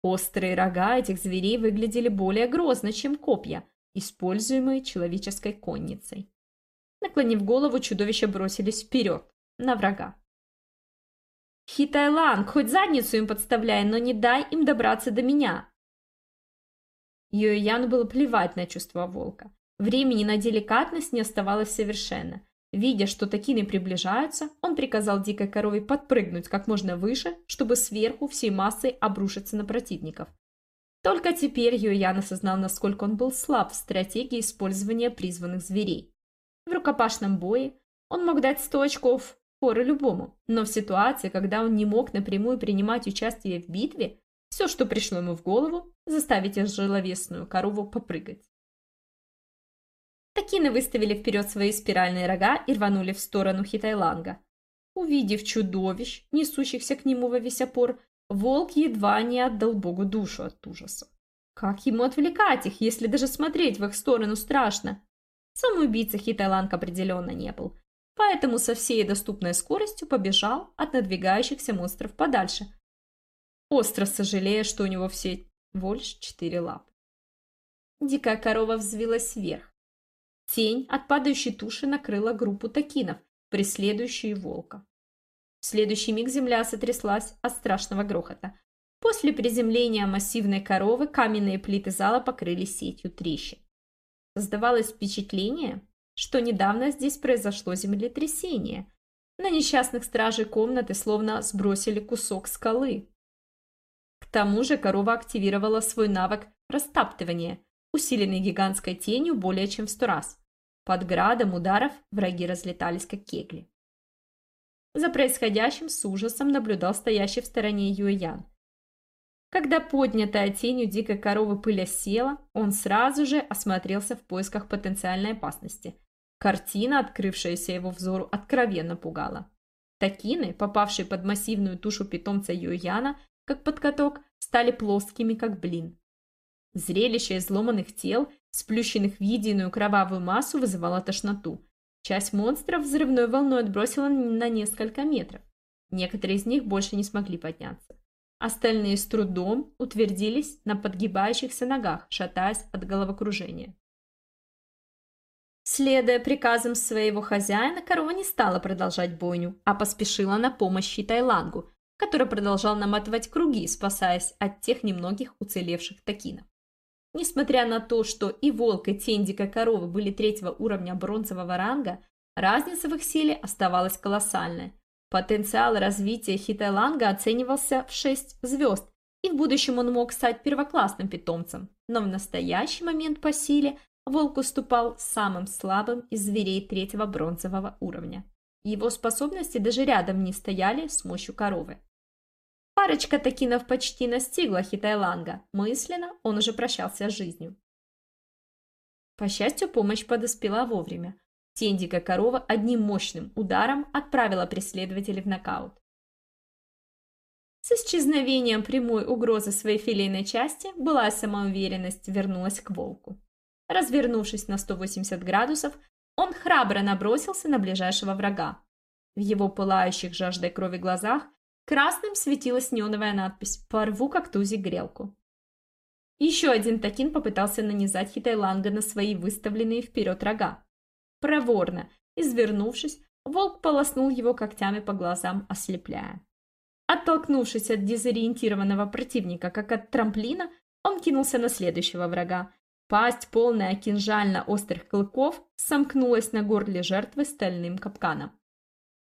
Острые рога этих зверей выглядели более грозно, чем копья, используемые человеческой конницей. Наклонив голову, чудовища бросились вперед, на врага. «Хитайланг, хоть задницу им подставляй, но не дай им добраться до меня!» Йояну было плевать на чувства волка. Времени на деликатность не оставалось совершенно. Видя, что такины приближаются, он приказал дикой корове подпрыгнуть как можно выше, чтобы сверху всей массой обрушиться на противников. Только теперь Йоян осознал, насколько он был слаб в стратегии использования призванных зверей. В рукопашном бое он мог дать 100 очков форы любому, но в ситуации, когда он не мог напрямую принимать участие в битве, все, что пришло ему в голову, заставить тяжеловесную корову попрыгать. Такины выставили вперед свои спиральные рога и рванули в сторону Хитайланга. Увидев чудовищ, несущихся к нему во весь опор, волк едва не отдал богу душу от ужаса. Как ему отвлекать их, если даже смотреть в их сторону страшно? Сам убийца Хитайланг определенно не был, поэтому со всей доступной скоростью побежал от надвигающихся монстров подальше, остро сожалея, что у него все больше четыре лапы. Дикая корова взвилась вверх. Тень от падающей туши накрыла группу такинов, преследующие волка. В следующий миг земля сотряслась от страшного грохота. После приземления массивной коровы каменные плиты зала покрылись сетью трещин. Создавалось впечатление, что недавно здесь произошло землетрясение. На несчастных стражей комнаты словно сбросили кусок скалы. К тому же корова активировала свой навык растаптывания, усиленный гигантской тенью более чем в сто раз. Под градом ударов враги разлетались как кегли. За происходящим с ужасом наблюдал стоящий в стороне Юэян. Когда поднятая тенью дикой коровы пыль осела, он сразу же осмотрелся в поисках потенциальной опасности. Картина, открывшаяся его взору, откровенно пугала. Такины, попавшие под массивную тушу питомца Юэяна, как под каток, стали плоскими, как блин. Зрелище изломанных тел, сплющенных в единую кровавую массу, вызывало тошноту. Часть монстров взрывной волной отбросила на несколько метров. Некоторые из них больше не смогли подняться. Остальные с трудом утвердились на подгибающихся ногах, шатаясь от головокружения. Следуя приказам своего хозяина, корова не стала продолжать бойню, а поспешила на помощь Тайлангу, который продолжал наматывать круги, спасаясь от тех немногих уцелевших такинов. Несмотря на то, что и волк, и тень дикой коровы были третьего уровня бронзового ранга, разница в их силе оставалась колоссальной. Потенциал развития Хитайланга оценивался в 6 звезд, и в будущем он мог стать первоклассным питомцем. Но в настоящий момент по силе волк уступал самым слабым из зверей третьего бронзового уровня. Его способности даже рядом не стояли с мощью коровы. Парочка такинов почти настигла Хитайланга. Мысленно он уже прощался с жизнью. По счастью, помощь подоспела вовремя. Тендика корова одним мощным ударом отправила преследователей в нокаут. С исчезновением прямой угрозы своей филейной части былая самоуверенность вернулась к волку. Развернувшись на 180 градусов, он храбро набросился на ближайшего врага. В его пылающих жаждой крови глазах красным светилась неоновая надпись «Порву как грелку». Еще один такин попытался нанизать Хитайланга на свои выставленные вперед рога. Проворно, извернувшись, волк полоснул его когтями по глазам, ослепляя. Оттолкнувшись от дезориентированного противника, как от трамплина, он кинулся на следующего врага. Пасть, полная кинжально-острых клыков, сомкнулась на горле жертвы стальным капканом.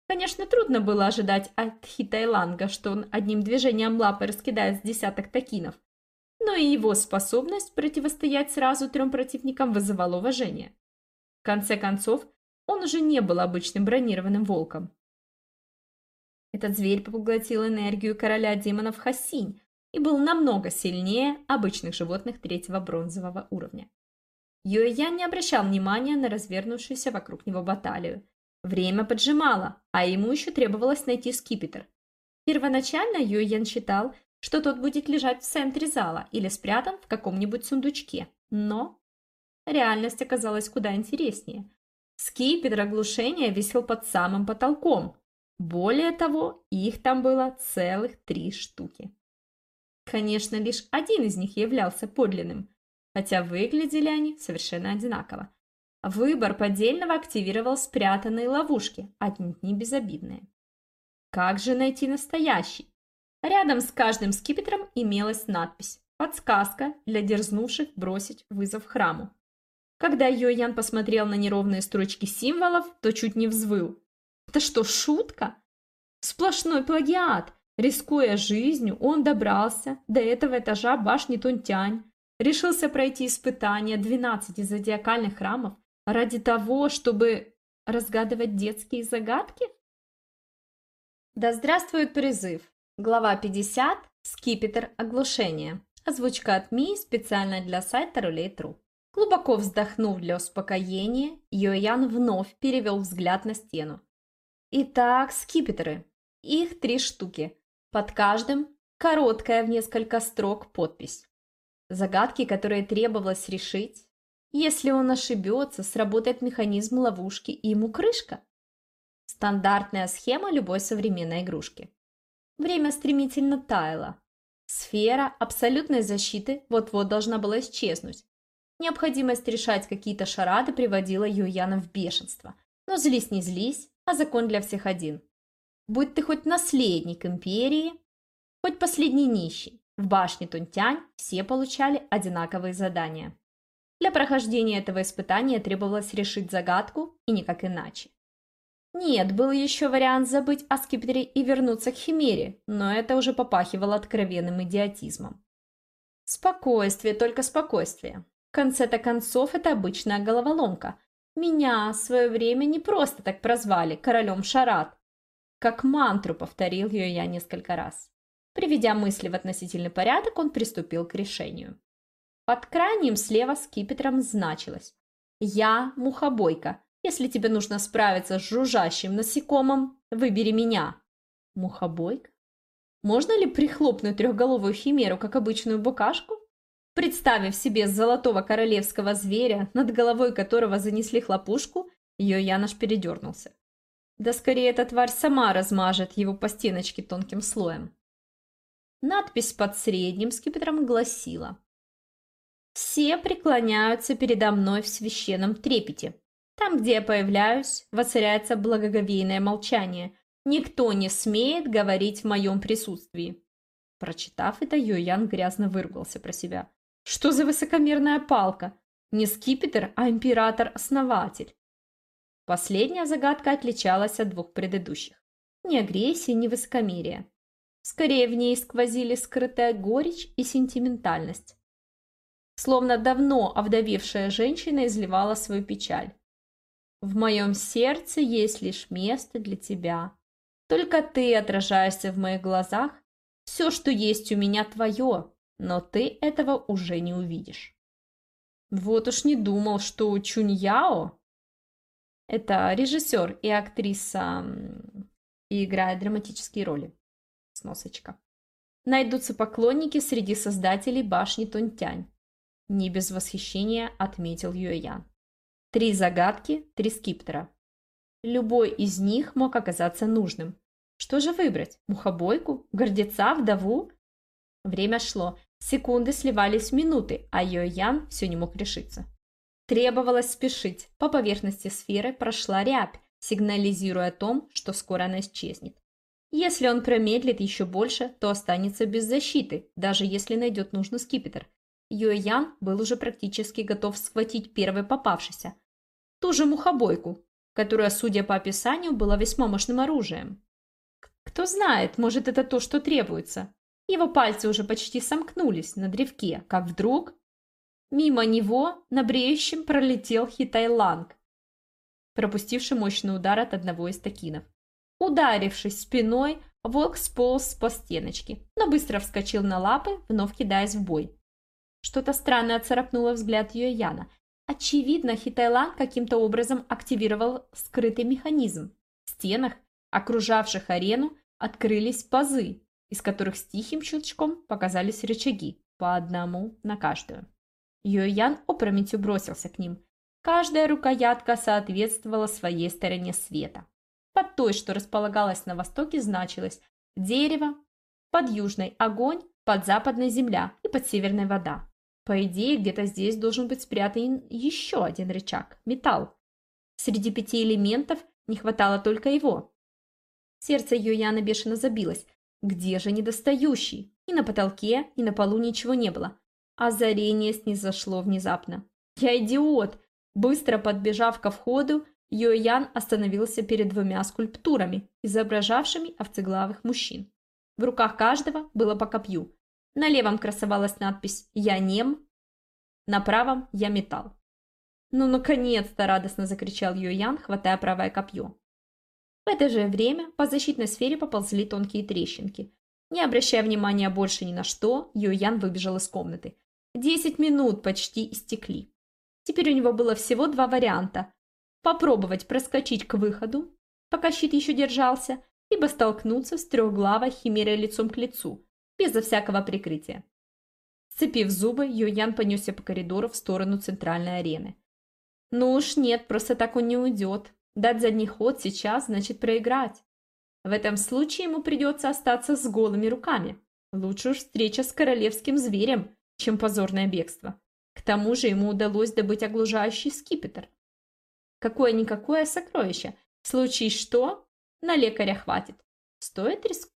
Конечно, трудно было ожидать от Хитайланга, что он одним движением лапы раскидает с десяток такинов, но и его способность противостоять сразу трем противникам вызывала уважение. В конце концов, он уже не был обычным бронированным волком. Этот зверь поглотил энергию короля демонов Хасинь и был намного сильнее обычных животных третьего бронзового уровня. Юэян не обращал внимания на развернувшуюся вокруг него баталию. Время поджимало, а ему еще требовалось найти скипетр. Первоначально Юэян считал, что тот будет лежать в центре зала или спрятан в каком-нибудь сундучке. Но Реальность оказалась куда интереснее. Скипетр оглушения висел под самым потолком. Более того, их там было целых три штуки. Конечно, лишь один из них являлся подлинным, хотя выглядели они совершенно одинаково. Выбор поддельного активировал спрятанные ловушки, отнюдь не безобидные. Как же найти настоящий? Рядом с каждым скипетром имелась надпись «Подсказка для дерзнувших бросить вызов храму». Когда Йоян посмотрел на неровные строчки символов, то чуть не взвыл. Это что, шутка? Сплошной плагиат. Рискуя жизнью, он добрался до этого этажа башни Тунтянь, решился пройти испытания 12 зодиакальных храмов ради того, чтобы разгадывать детские загадки? Да здравствует призыв. Глава 50. Скипетр оглушения. Озвучка от Ми специально для сайта Рулей.тру. Глубоко вздохнув для успокоения, Йоян вновь перевел взгляд на стену. Итак, скипетры. Их три штуки. Под каждым короткая в несколько строк подпись. Загадки, которые требовалось решить. Если он ошибется, сработает механизм ловушки и ему крышка. Стандартная схема любой современной игрушки. Время стремительно таяло. Сфера абсолютной защиты вот-вот должна была исчезнуть. Необходимость решать какие-то шарады приводила Юяна в бешенство. Но злись не злись, а закон для всех один. Будь ты хоть наследник империи, Хоть последний нищий, в башне Тунтянь все получали одинаковые задания. Для прохождения этого испытания требовалось решить загадку и никак иначе. Нет, был еще вариант забыть о скипетре и вернуться к Химере, но это уже попахивало откровенным идиотизмом. Спокойствие, только спокойствие. В конце-то концов, это обычная головоломка. Меня в свое время не просто так прозвали королем шарат. Как мантру повторил ее я несколько раз. Приведя мысли в относительный порядок, он приступил к решению. Под крайним слева скипетром значилось «Я мухобойка. Если тебе нужно справиться с жужжащим насекомым, выбери меня». Мухобойка? Можно ли прихлопнуть трехголовую химеру, как обычную букашку? Представив себе золотого королевского зверя, над головой которого занесли хлопушку, ее Янош передернулся. Да скорее эта тварь сама размажет его по стеночке тонким слоем. Надпись под средним скипетром гласила «Все преклоняются передо мной в священном трепете. Там, где я появляюсь, воцаряется благоговейное молчание. Никто не смеет говорить в моем присутствии». Прочитав это, Йоян грязно выругался про себя. Что за высокомерная палка? Не скипетр, а император-основатель. Последняя загадка отличалась от двух предыдущих. Ни агрессии, ни высокомерия. Скорее в ней сквозили скрытая горечь и сентиментальность. Словно давно овдовевшая женщина изливала свою печаль. «В моем сердце есть лишь место для тебя. Только ты отражаешься в моих глазах. Все, что есть у меня, твое но ты этого уже не увидишь. Вот уж не думал, что Чунь Яо, это режиссер и актриса, и играет драматические роли. Сносочка. Найдутся поклонники среди создателей башни Тунтянь. Не без восхищения отметил Юэян. Три загадки, три скиптера. Любой из них мог оказаться нужным. Что же выбрать? Мухобойку? Гордеца? Вдову? Время шло, Секунды сливались в минуты, а Йо-Ян все не мог решиться. Требовалось спешить. По поверхности сферы прошла рябь, сигнализируя о том, что скоро она исчезнет. Если он промедлит еще больше, то останется без защиты, даже если найдет нужный скипетр. Йо-Ян был уже практически готов схватить первый попавшийся. Ту же мухобойку, которая, судя по описанию, была весьма мощным оружием. Кто знает, может это то, что требуется. Его пальцы уже почти сомкнулись на древке, как вдруг... Мимо него на бреющем пролетел Хитайланг, пропустивший мощный удар от одного из токинов. Ударившись спиной, волк сполз по стеночке, но быстро вскочил на лапы, вновь кидаясь в бой. Что-то странное царапнуло взгляд Юэяна. Очевидно, Хитайлан каким-то образом активировал скрытый механизм. В стенах, окружавших арену, открылись пазы, из которых с тихим щелчком показались рычаги, по одному на каждую. Йоян опрометью бросился к ним. Каждая рукоятка соответствовала своей стороне света. Под той, что располагалась на востоке, значилось дерево, под южной огонь, под западной земля и под северной вода. По идее, где-то здесь должен быть спрятан еще один рычаг – металл. Среди пяти элементов не хватало только его. Сердце Йояна бешено забилось, где же недостающий? Ни на потолке, ни на полу ничего не было. Озарение снизошло внезапно. Я идиот! Быстро подбежав ко входу, Йоян остановился перед двумя скульптурами, изображавшими овцеглавых мужчин. В руках каждого было по копью. На левом красовалась надпись «Я нем», на правом «Я металл». «Ну, наконец-то!» – радостно закричал Йоян, хватая правое копье. В это же время по защитной сфере поползли тонкие трещинки. Не обращая внимания больше ни на что, Юян выбежал из комнаты. Десять минут почти истекли. Теперь у него было всего два варианта. Попробовать проскочить к выходу, пока щит еще держался, либо столкнуться с трехглавой химерой лицом к лицу, безо всякого прикрытия. Сцепив зубы, Юян понесся по коридору в сторону центральной арены. Ну уж нет, просто так он не уйдет. Дать задний ход сейчас значит проиграть. В этом случае ему придется остаться с голыми руками. Лучше уж встреча с королевским зверем, чем позорное бегство. К тому же ему удалось добыть оглушающий скипетр. Какое-никакое сокровище. В случае что, на лекаря хватит. Стоит рискнуть.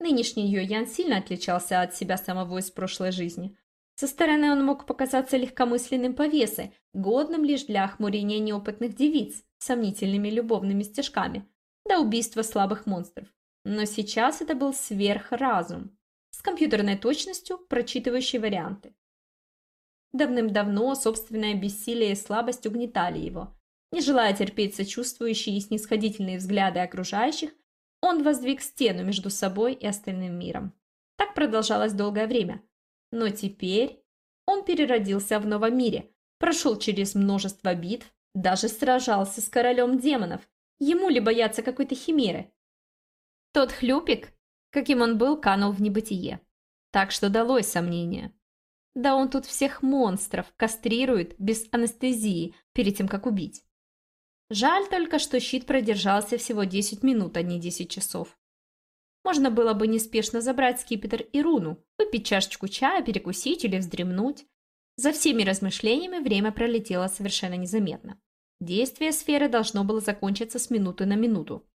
Нынешний Йо-Ян сильно отличался от себя самого из прошлой жизни. Со стороны он мог показаться легкомысленным повесой, годным лишь для охмурения неопытных девиц, сомнительными любовными стежками, до убийства слабых монстров. Но сейчас это был сверхразум, с компьютерной точностью прочитывающий варианты. Давным-давно собственное бессилие и слабость угнетали его. Не желая терпеть сочувствующие и снисходительные взгляды окружающих, он воздвиг стену между собой и остальным миром. Так продолжалось долгое время. Но теперь он переродился в новом мире, прошел через множество битв, даже сражался с королем демонов. Ему ли бояться какой-то химеры? Тот хлюпик, каким он был, канул в небытие. Так что далось сомнение. Да он тут всех монстров кастрирует без анестезии перед тем, как убить. Жаль только, что щит продержался всего 10 минут, а не 10 часов. Можно было бы неспешно забрать скипетр и руну, выпить чашечку чая, перекусить или вздремнуть. За всеми размышлениями время пролетело совершенно незаметно. Действие сферы должно было закончиться с минуты на минуту.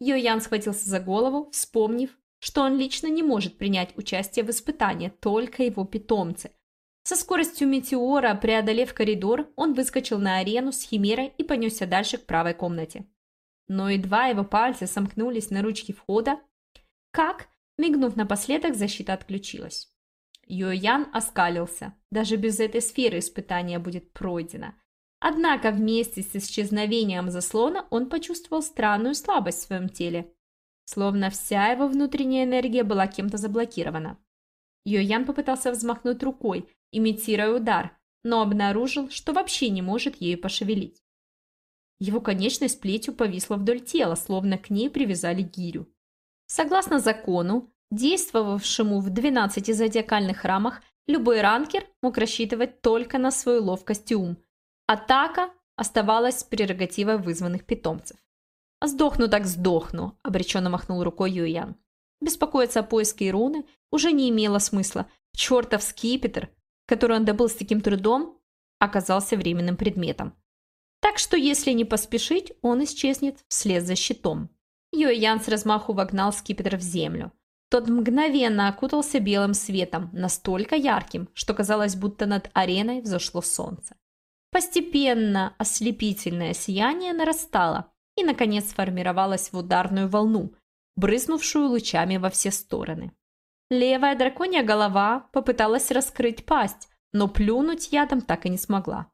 Йоян схватился за голову, вспомнив, что он лично не может принять участие в испытании, только его питомцы. Со скоростью метеора, преодолев коридор, он выскочил на арену с химерой и понесся дальше к правой комнате. Но едва его пальцы сомкнулись на ручке входа, как, мигнув напоследок, защита отключилась. Йоян оскалился. Даже без этой сферы испытание будет пройдено. Однако вместе с исчезновением заслона он почувствовал странную слабость в своем теле словно вся его внутренняя энергия была кем-то заблокирована. Йоян попытался взмахнуть рукой, имитируя удар, но обнаружил, что вообще не может ею пошевелить. Его конечность плетью повисла вдоль тела, словно к ней привязали гирю. Согласно закону, действовавшему в 12 зодиакальных храмах, любой ранкер мог рассчитывать только на свою ловкость и ум. Атака оставалась прерогативой вызванных питомцев. «Сдохну так сдохну», – обреченно махнул рукой Юян. Беспокоиться о поиске руны уже не имело смысла. Чертов скипетр, который он добыл с таким трудом, оказался временным предметом. Так что, если не поспешить, он исчезнет вслед за щитом. Юэян с размаху вогнал скипетр в землю. Тот мгновенно окутался белым светом, настолько ярким, что казалось, будто над ареной взошло солнце. Постепенно ослепительное сияние нарастало, и, наконец, сформировалась в ударную волну, брызнувшую лучами во все стороны. Левая драконья голова попыталась раскрыть пасть, но плюнуть ядом так и не смогла.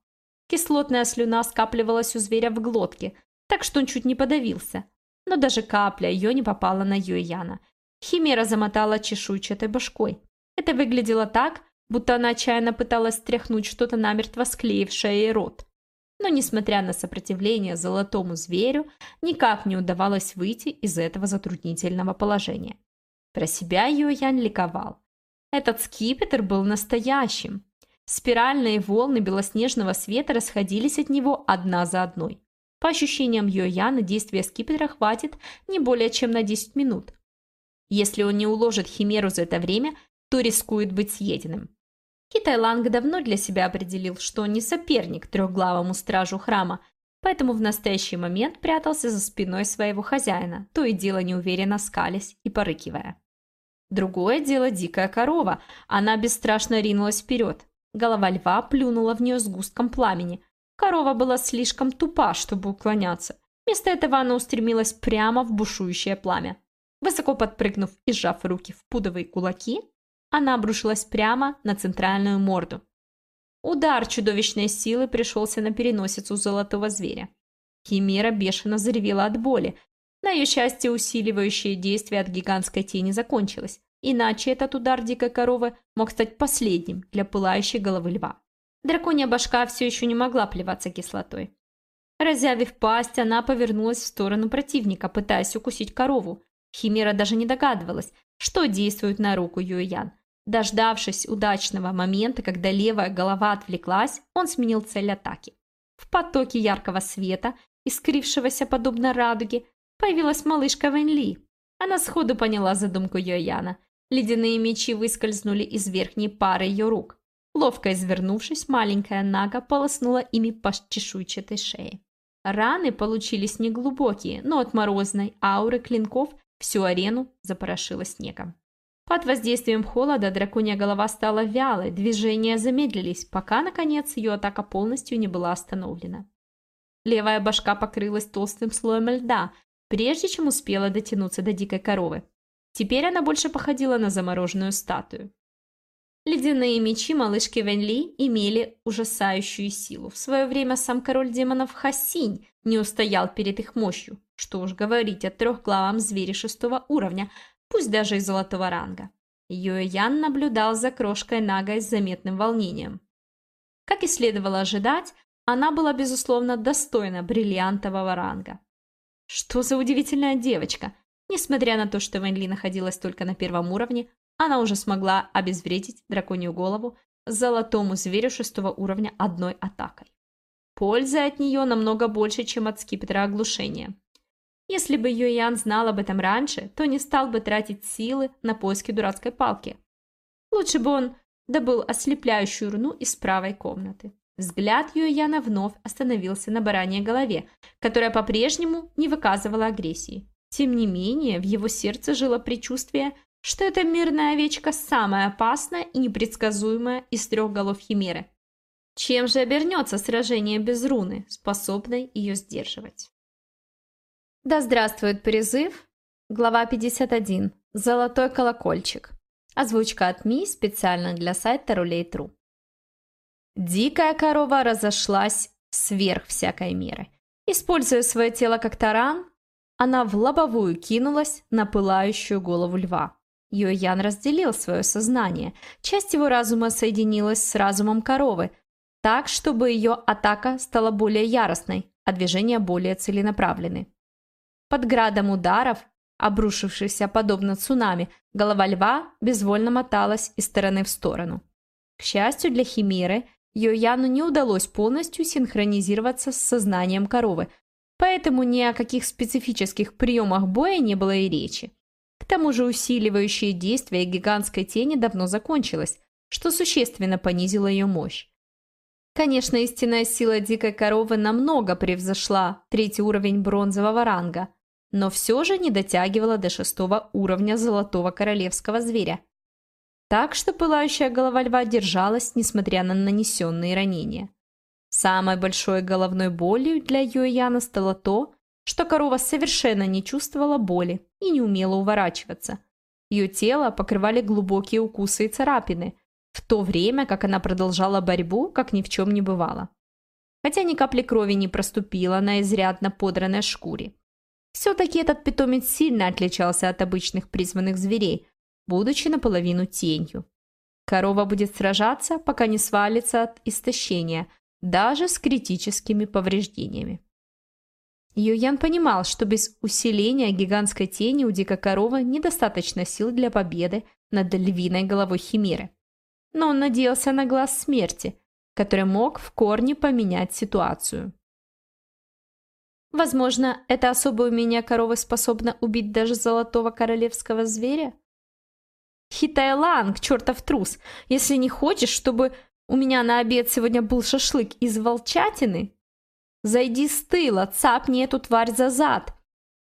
Кислотная слюна скапливалась у зверя в глотке, так что он чуть не подавился. Но даже капля ее не попала на Юэяна. Химера замотала чешуйчатой башкой. Это выглядело так, будто она отчаянно пыталась стряхнуть что-то намертво склеившее ей рот но, несмотря на сопротивление золотому зверю, никак не удавалось выйти из этого затруднительного положения. Про себя Юэян ликовал. Этот скипетр был настоящим. Спиральные волны белоснежного света расходились от него одна за одной. По ощущениям Йояна, действия скипетра хватит не более чем на 10 минут. Если он не уложит химеру за это время, то рискует быть съеденным. Китай-Ланг давно для себя определил, что не соперник трехглавому стражу храма, поэтому в настоящий момент прятался за спиной своего хозяина, то и дело неуверенно скались и порыкивая. Другое дело дикая корова, она бесстрашно ринулась вперед. Голова льва плюнула в нее сгустком пламени. Корова была слишком тупа, чтобы уклоняться. Вместо этого она устремилась прямо в бушующее пламя. Высоко подпрыгнув и сжав руки в пудовые кулаки, она обрушилась прямо на центральную морду. Удар чудовищной силы пришелся на переносицу золотого зверя. Химера бешено заревела от боли. На ее счастье усиливающее действие от гигантской тени закончилось, иначе этот удар дикой коровы мог стать последним для пылающей головы льва. Драконья башка все еще не могла плеваться кислотой. Разявив пасть, она повернулась в сторону противника, пытаясь укусить корову. Химера даже не догадывалась, что действует на руку Юэян. Дождавшись удачного момента, когда левая голова отвлеклась, он сменил цель атаки. В потоке яркого света, искрившегося подобно радуге, появилась малышка Вэнь Она сходу поняла задумку Йояна. Ледяные мечи выскользнули из верхней пары ее рук. Ловко извернувшись, маленькая Нага полоснула ими по чешуйчатой шее. Раны получились неглубокие, но от морозной ауры клинков Всю арену запорошило снегом. Под воздействием холода драконья голова стала вялой, движения замедлились, пока, наконец, ее атака полностью не была остановлена. Левая башка покрылась толстым слоем льда, прежде чем успела дотянуться до дикой коровы. Теперь она больше походила на замороженную статую. Ледяные мечи малышки Венли имели ужасающую силу. В свое время сам король демонов Хасинь не устоял перед их мощью. Что уж говорить о трехглавом звере шестого уровня, пусть даже и золотого ранга. Юэян наблюдал за крошкой Нагой с заметным волнением. Как и следовало ожидать, она была, безусловно, достойна бриллиантового ранга. Что за удивительная девочка! Несмотря на то, что Вэнли находилась только на первом уровне, она уже смогла обезвредить драконью голову золотому зверю шестого уровня одной атакой. Пользы от нее намного больше, чем от скипетра оглушения. Если бы Юэян знал об этом раньше, то не стал бы тратить силы на поиски дурацкой палки. Лучше бы он добыл ослепляющую руну из правой комнаты. Взгляд Юэяна вновь остановился на бараньей голове, которая по-прежнему не выказывала агрессии. Тем не менее, в его сердце жило предчувствие, что эта мирная овечка самая опасная и непредсказуемая из трех голов Химеры. Чем же обернется сражение без руны, способной ее сдерживать? Да здравствует призыв. Глава 51. Золотой колокольчик. Озвучка от Ми специально для сайта Рулей.тру. Дикая корова разошлась сверх всякой меры. Используя свое тело как таран, она в лобовую кинулась на пылающую голову льва. Йоян разделил свое сознание. Часть его разума соединилась с разумом коровы, так, чтобы ее атака стала более яростной, а движения более целенаправлены. Под градом ударов, обрушившихся подобно цунами, голова льва безвольно моталась из стороны в сторону. К счастью для Химеры, Йояну не удалось полностью синхронизироваться с сознанием коровы, поэтому ни о каких специфических приемах боя не было и речи. К тому же усиливающее действие гигантской тени давно закончилось, что существенно понизило ее мощь. Конечно, истинная сила дикой коровы намного превзошла третий уровень бронзового ранга – но все же не дотягивала до шестого уровня золотого королевского зверя. Так что пылающая голова льва держалась, несмотря на нанесенные ранения. Самой большой головной болью для Юэяна стало то, что корова совершенно не чувствовала боли и не умела уворачиваться. Ее тело покрывали глубокие укусы и царапины, в то время как она продолжала борьбу, как ни в чем не бывало. Хотя ни капли крови не проступила на изрядно подранной шкуре. Все-таки этот питомец сильно отличался от обычных призванных зверей, будучи наполовину тенью. Корова будет сражаться, пока не свалится от истощения, даже с критическими повреждениями. Юян понимал, что без усиления гигантской тени у дикой коровы недостаточно сил для победы над львиной головой химеры. Но он надеялся на глаз смерти, который мог в корне поменять ситуацию. Возможно, это особое умение коровы способно убить даже золотого королевского зверя? Хитайланг, чертов трус, если не хочешь, чтобы у меня на обед сегодня был шашлык из волчатины, зайди с тыла, цапни эту тварь за зад.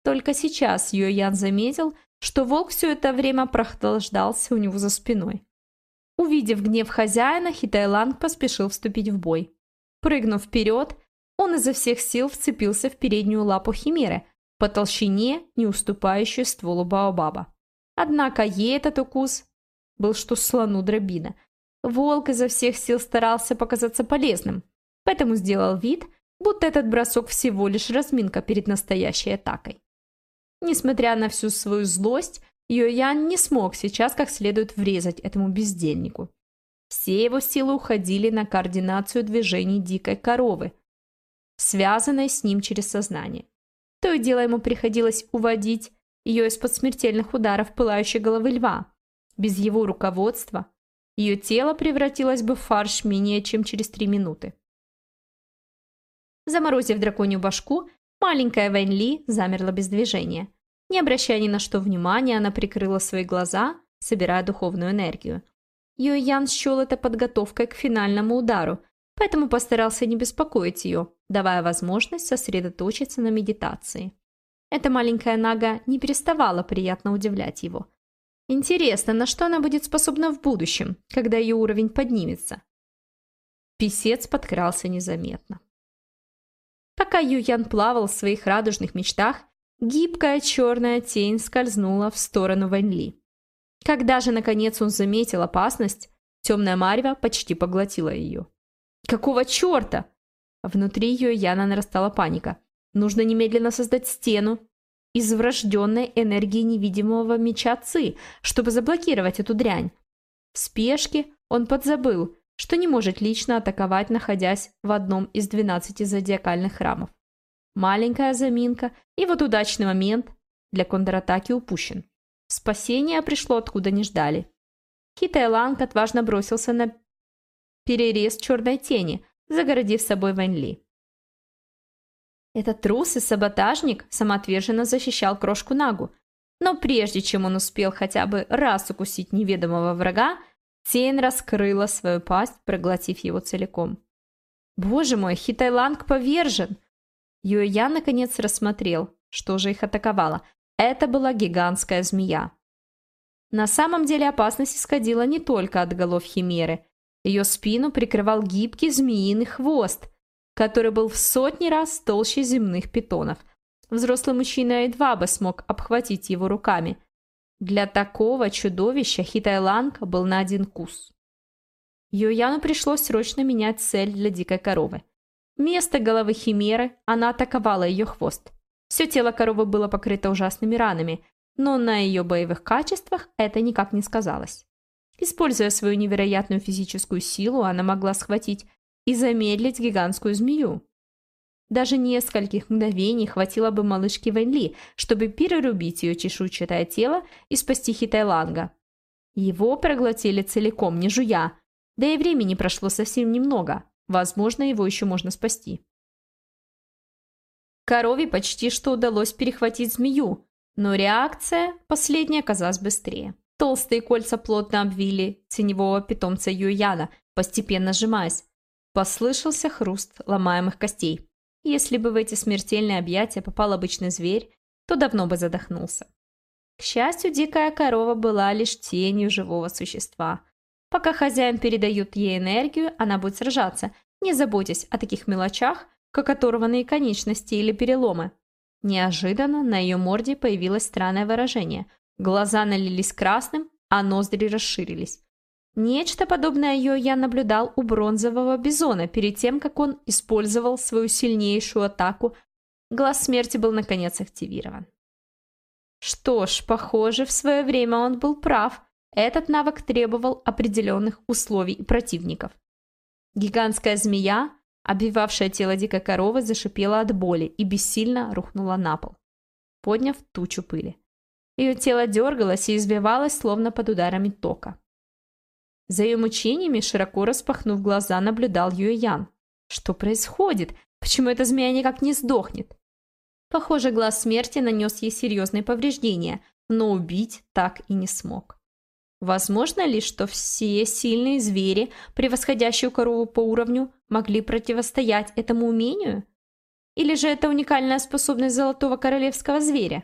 Только сейчас Йоян заметил, что волк все это время прохлаждался у него за спиной. Увидев гнев хозяина, Хитайланг поспешил вступить в бой. Прыгнув вперед, он изо всех сил вцепился в переднюю лапу Химеры, по толщине, не уступающую стволу Баобаба. Однако ей этот укус был что слону дробина. Волк изо всех сил старался показаться полезным, поэтому сделал вид, будто этот бросок всего лишь разминка перед настоящей атакой. Несмотря на всю свою злость, Йоян не смог сейчас как следует врезать этому бездельнику. Все его силы уходили на координацию движений дикой коровы – связанной с ним через сознание. То и дело ему приходилось уводить ее из-под смертельных ударов пылающей головы льва. Без его руководства ее тело превратилось бы в фарш менее чем через три минуты. Заморозив драконью башку, маленькая Вэнь Ли замерла без движения. Не обращая ни на что внимания, она прикрыла свои глаза, собирая духовную энергию. Юэ Ян счел это подготовкой к финальному удару, поэтому постарался не беспокоить ее, давая возможность сосредоточиться на медитации. Эта маленькая нага не переставала приятно удивлять его. Интересно, на что она будет способна в будущем, когда ее уровень поднимется? Песец подкрался незаметно. Пока Юян плавал в своих радужных мечтах, гибкая черная тень скользнула в сторону Ваньли. Когда же, наконец, он заметил опасность, темная Марьва почти поглотила ее. «Какого черта?» Внутри ее Яна нарастала паника. «Нужно немедленно создать стену из врожденной энергии невидимого меча Ци, чтобы заблокировать эту дрянь. В спешке он подзабыл, что не может лично атаковать, находясь в одном из 12 зодиакальных храмов. Маленькая заминка, и вот удачный момент для контратаки упущен. Спасение пришло откуда не ждали. Хитайланг отважно бросился на перерез черной тени, загородив собой Ваньли. Этот трус и саботажник самоотверженно защищал крошку Нагу, но прежде чем он успел хотя бы раз укусить неведомого врага, тень раскрыла свою пасть, проглотив его целиком. «Боже мой, Хитайланг повержен!» Юэя наконец рассмотрел, что же их атаковало. Это была гигантская змея. На самом деле опасность исходила не только от голов Химеры. Ее спину прикрывал гибкий змеиный хвост, который был в сотни раз толще земных питонов. Взрослый мужчина едва бы смог обхватить его руками. Для такого чудовища Хитайланг был на один кус. Йояну пришлось срочно менять цель для дикой коровы. Вместо головы химеры она атаковала ее хвост. Все тело коровы было покрыто ужасными ранами, но на ее боевых качествах это никак не сказалось. Используя свою невероятную физическую силу, она могла схватить и замедлить гигантскую змею. Даже нескольких мгновений хватило бы малышке Вэнли, чтобы перерубить ее чешуйчатое тело и спасти Хитайланга. Его проглотили целиком, не жуя, да и времени прошло совсем немного. Возможно, его еще можно спасти. Корове почти что удалось перехватить змею, но реакция последняя оказалась быстрее. Толстые кольца плотно обвили теневого питомца Юяна, постепенно сжимаясь. Послышался хруст ломаемых костей. Если бы в эти смертельные объятия попал обычный зверь, то давно бы задохнулся. К счастью, дикая корова была лишь тенью живого существа. Пока хозяин передает ей энергию, она будет сражаться, не заботясь о таких мелочах, как оторванные конечности или переломы. Неожиданно на ее морде появилось странное выражение. Глаза налились красным, а ноздри расширились. Нечто подобное ее я наблюдал у бронзового бизона перед тем, как он использовал свою сильнейшую атаку. Глаз смерти был наконец активирован. Что ж, похоже, в свое время он был прав. Этот навык требовал определенных условий и противников. Гигантская змея Обвивавшее тело дикой коровы зашипела от боли и бессильно рухнула на пол, подняв тучу пыли. Ее тело дергалось и избивалось, словно под ударами тока. За ее мучениями, широко распахнув глаза, наблюдал Юэян. Что происходит? Почему эта змея никак не сдохнет? Похоже, глаз смерти нанес ей серьезные повреждения, но убить так и не смог. Возможно ли, что все сильные звери, превосходящие корову по уровню, могли противостоять этому умению? Или же это уникальная способность золотого королевского зверя?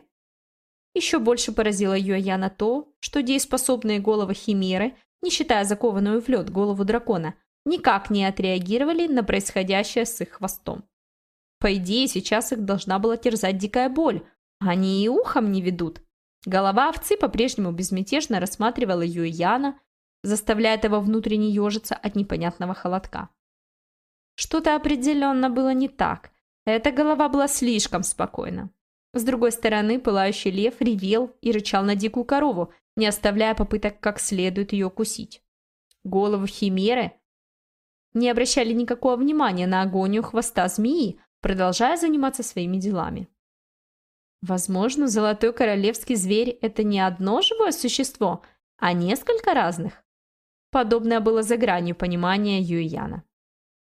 Еще больше поразило Юэяна то, что дееспособные головы химеры, не считая закованную в лед голову дракона, никак не отреагировали на происходящее с их хвостом. По идее, сейчас их должна была терзать дикая боль, а они и ухом не ведут. Голова овцы по-прежнему безмятежно рассматривала Юйяна, заставляя его внутренне ежиться от непонятного холодка. Что-то определенно было не так. Эта голова была слишком спокойна. С другой стороны, пылающий лев ревел и рычал на дикую корову, не оставляя попыток как следует ее кусить. Головы химеры не обращали никакого внимания на агонию хвоста змеи, продолжая заниматься своими делами. Возможно, золотой королевский зверь – это не одно живое существо, а несколько разных. Подобное было за гранью понимания Юйяна.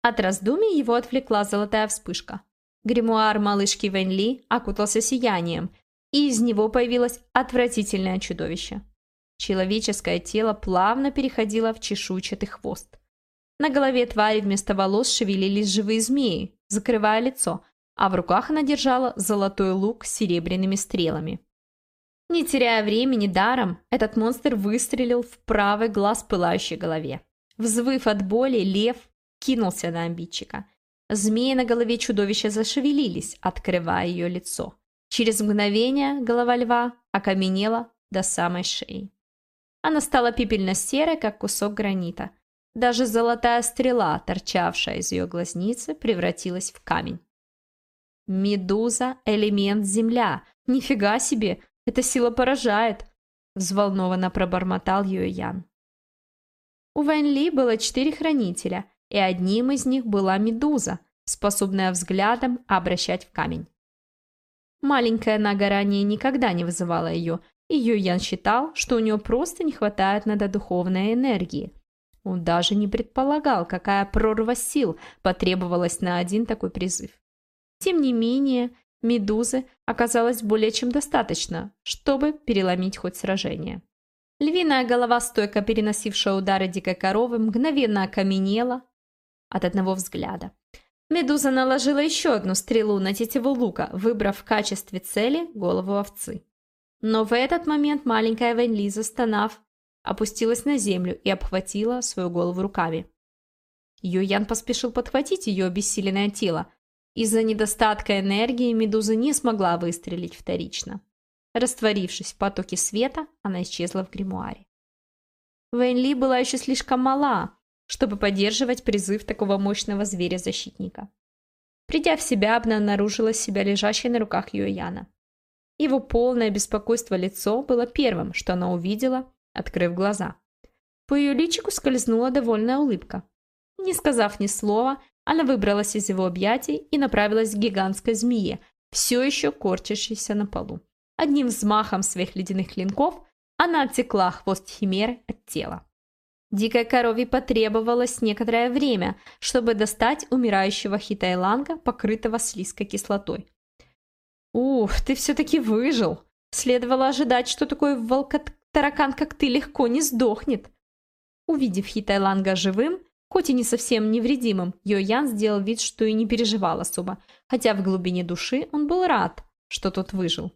От раздумий его отвлекла золотая вспышка. Гримуар малышки Вэньли окутался сиянием, и из него появилось отвратительное чудовище. Человеческое тело плавно переходило в чешуйчатый хвост. На голове твари вместо волос шевелились живые змеи, закрывая лицо, а в руках она держала золотой лук с серебряными стрелами. Не теряя времени даром, этот монстр выстрелил в правый глаз пылающей голове. Взвыв от боли, лев кинулся на обидчика. Змеи на голове чудовища зашевелились, открывая ее лицо. Через мгновение голова льва окаменела до самой шеи. Она стала пепельно-серой, как кусок гранита. Даже золотая стрела, торчавшая из ее глазницы, превратилась в камень. «Медуза – элемент земля. Нифига себе! Эта сила поражает!» – взволнованно пробормотал Юэян. У Вэнь Ли было четыре хранителя, и одним из них была медуза, способная взглядом обращать в камень. Маленькая нога ранее никогда не вызывала ее, и Юэян считал, что у нее просто не хватает надо духовной энергии. Он даже не предполагал, какая прорва сил потребовалась на один такой призыв. Тем не менее, медузы оказалось более чем достаточно, чтобы переломить хоть сражение. Львиная голова, стойко переносившая удары дикой коровы, мгновенно окаменела от одного взгляда. Медуза наложила еще одну стрелу на тетиву лука, выбрав в качестве цели голову овцы. Но в этот момент маленькая Вэньли, застонав, опустилась на землю и обхватила свою голову руками. Юян поспешил подхватить ее обессиленное тело, из-за недостатка энергии медуза не смогла выстрелить вторично. Растворившись в потоке света, она исчезла в гримуаре. Вэнь Ли была еще слишком мала, чтобы поддерживать призыв такого мощного зверя-защитника. Придя в себя, она обнаружила себя лежащей на руках Юэяна. Его полное беспокойство лицо было первым, что она увидела, открыв глаза. По ее личику скользнула довольная улыбка. Не сказав ни слова, она выбралась из его объятий и направилась к гигантской змее, все еще корчащейся на полу. Одним взмахом своих ледяных клинков она отсекла хвост химеры от тела. Дикой корове потребовалось некоторое время, чтобы достать умирающего хитайланга, покрытого слизкой кислотой. «Ух, ты все-таки выжил! Следовало ожидать, что такой волкотаракан, как ты, легко не сдохнет!» Увидев хитайланга живым, Хоть и не совсем невредимым, Йо-Ян сделал вид, что и не переживал особо, хотя в глубине души он был рад, что тот выжил.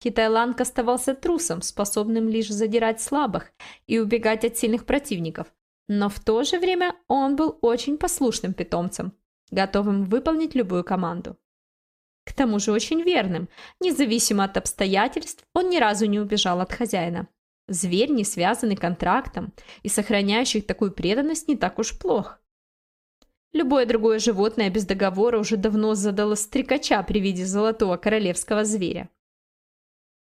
Китайланг оставался трусом, способным лишь задирать слабых и убегать от сильных противников, но в то же время он был очень послушным питомцем, готовым выполнить любую команду. К тому же очень верным, независимо от обстоятельств, он ни разу не убежал от хозяина. Зверь, не связанный контрактом и сохраняющий такую преданность, не так уж плох. Любое другое животное без договора уже давно задало стрекача при виде золотого королевского зверя.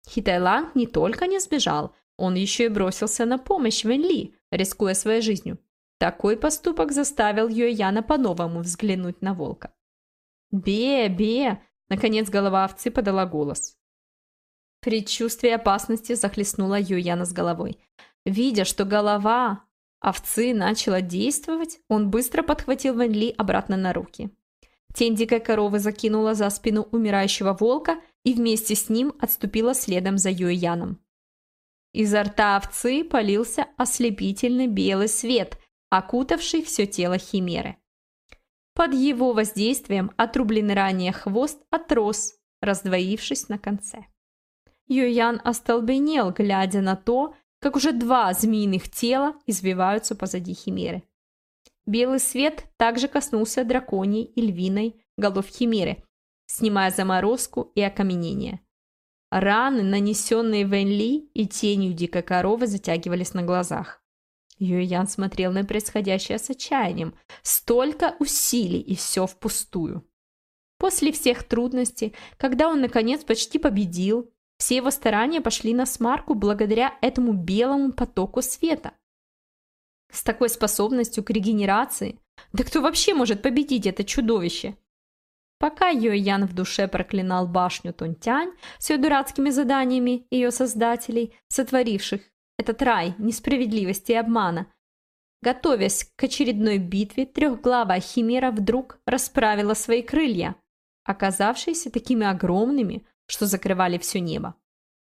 Хитайланг не только не сбежал, он еще и бросился на помощь Венли, рискуя своей жизнью. Такой поступок заставил Юэяна по-новому взглянуть на волка. «Бе, бе!» Наконец голова овцы подала голос. Предчувствие опасности захлестнуло Юяна с головой. Видя, что голова овцы начала действовать, он быстро подхватил Ванли обратно на руки. Тень дикой коровы закинула за спину умирающего волка и вместе с ним отступила следом за Юяном. Изо рта овцы полился ослепительный белый свет, окутавший все тело химеры. Под его воздействием отрубленный ранее хвост отрос, раздвоившись на конце. Юян остолбенел, глядя на то, как уже два змеиных тела извиваются позади химеры. Белый свет также коснулся драконьей и львиной голов химеры, снимая заморозку и окаменение. Раны, нанесенные Вэнли и тенью дикой коровы, затягивались на глазах. Юэян смотрел на происходящее с отчаянием. Столько усилий, и все впустую. После всех трудностей, когда он, наконец, почти победил, все его старания пошли на смарку благодаря этому белому потоку света. С такой способностью к регенерации, да кто вообще может победить это чудовище? Пока Йоян в душе проклинал башню Тунтянь с ее дурацкими заданиями ее создателей, сотворивших этот рай несправедливости и обмана, готовясь к очередной битве, трехглавая химера вдруг расправила свои крылья, оказавшиеся такими огромными, что закрывали все небо.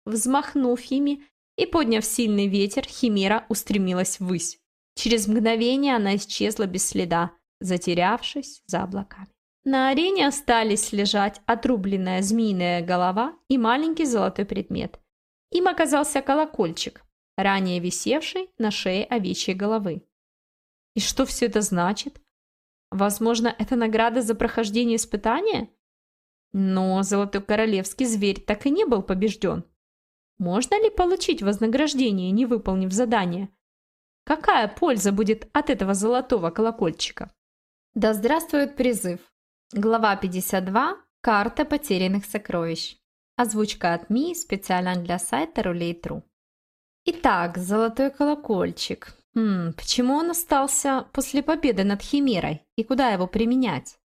Взмахнув ими и подняв сильный ветер, Химера устремилась ввысь. Через мгновение она исчезла без следа, затерявшись за облаками. На арене остались лежать отрубленная змеиная голова и маленький золотой предмет. Им оказался колокольчик, ранее висевший на шее овечьей головы. И что все это значит? Возможно, это награда за прохождение испытания? Но золотой королевский зверь так и не был побежден. Можно ли получить вознаграждение, не выполнив задание? Какая польза будет от этого золотого колокольчика? Да здравствует призыв! Глава 52. Карта потерянных сокровищ. Озвучка от Ми специально для сайта Рулей.тру. Итак, золотой колокольчик. Хм, почему он остался после победы над Химерой и куда его применять?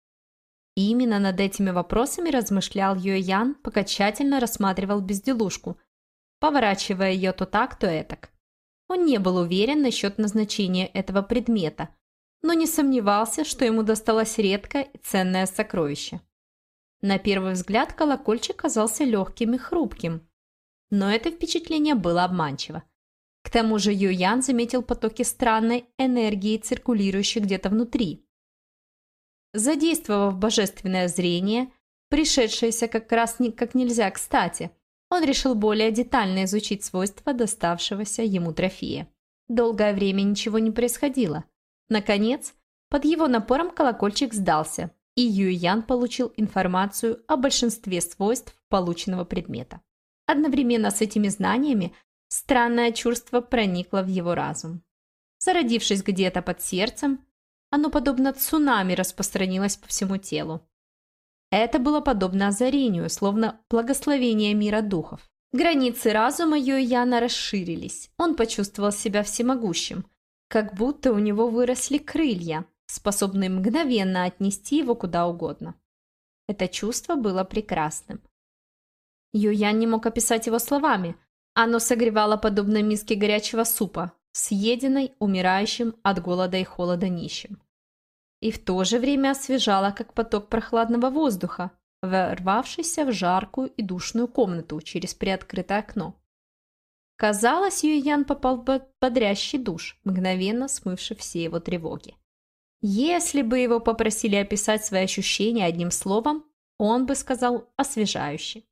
И именно над этими вопросами размышлял Юэ Ян, пока тщательно рассматривал безделушку, поворачивая ее то так, то этак. Он не был уверен насчет назначения этого предмета, но не сомневался, что ему досталось редкое и ценное сокровище. На первый взгляд колокольчик казался легким и хрупким, но это впечатление было обманчиво. К тому же Юян заметил потоки странной энергии, циркулирующей где-то внутри. Задействовав божественное зрение, пришедшееся как раз не, как нельзя кстати, он решил более детально изучить свойства доставшегося ему трофея. Долгое время ничего не происходило. Наконец, под его напором колокольчик сдался, и Юйян получил информацию о большинстве свойств полученного предмета. Одновременно с этими знаниями Странное чувство проникло в его разум. Зародившись где-то под сердцем, оно, подобно цунами, распространилось по всему телу. Это было подобно озарению, словно благословение мира духов. Границы разума Юэяна расширились. Он почувствовал себя всемогущим, как будто у него выросли крылья, способные мгновенно отнести его куда угодно. Это чувство было прекрасным. Юян не мог описать его словами, оно согревало подобно миске горячего супа, съеденной умирающим от голода и холода нищим. И в то же время освежало, как поток прохладного воздуха, ворвавшийся в жаркую и душную комнату через приоткрытое окно. Казалось, Юйян попал в бодрящий душ, мгновенно смывший все его тревоги. Если бы его попросили описать свои ощущения одним словом, он бы сказал «освежающий».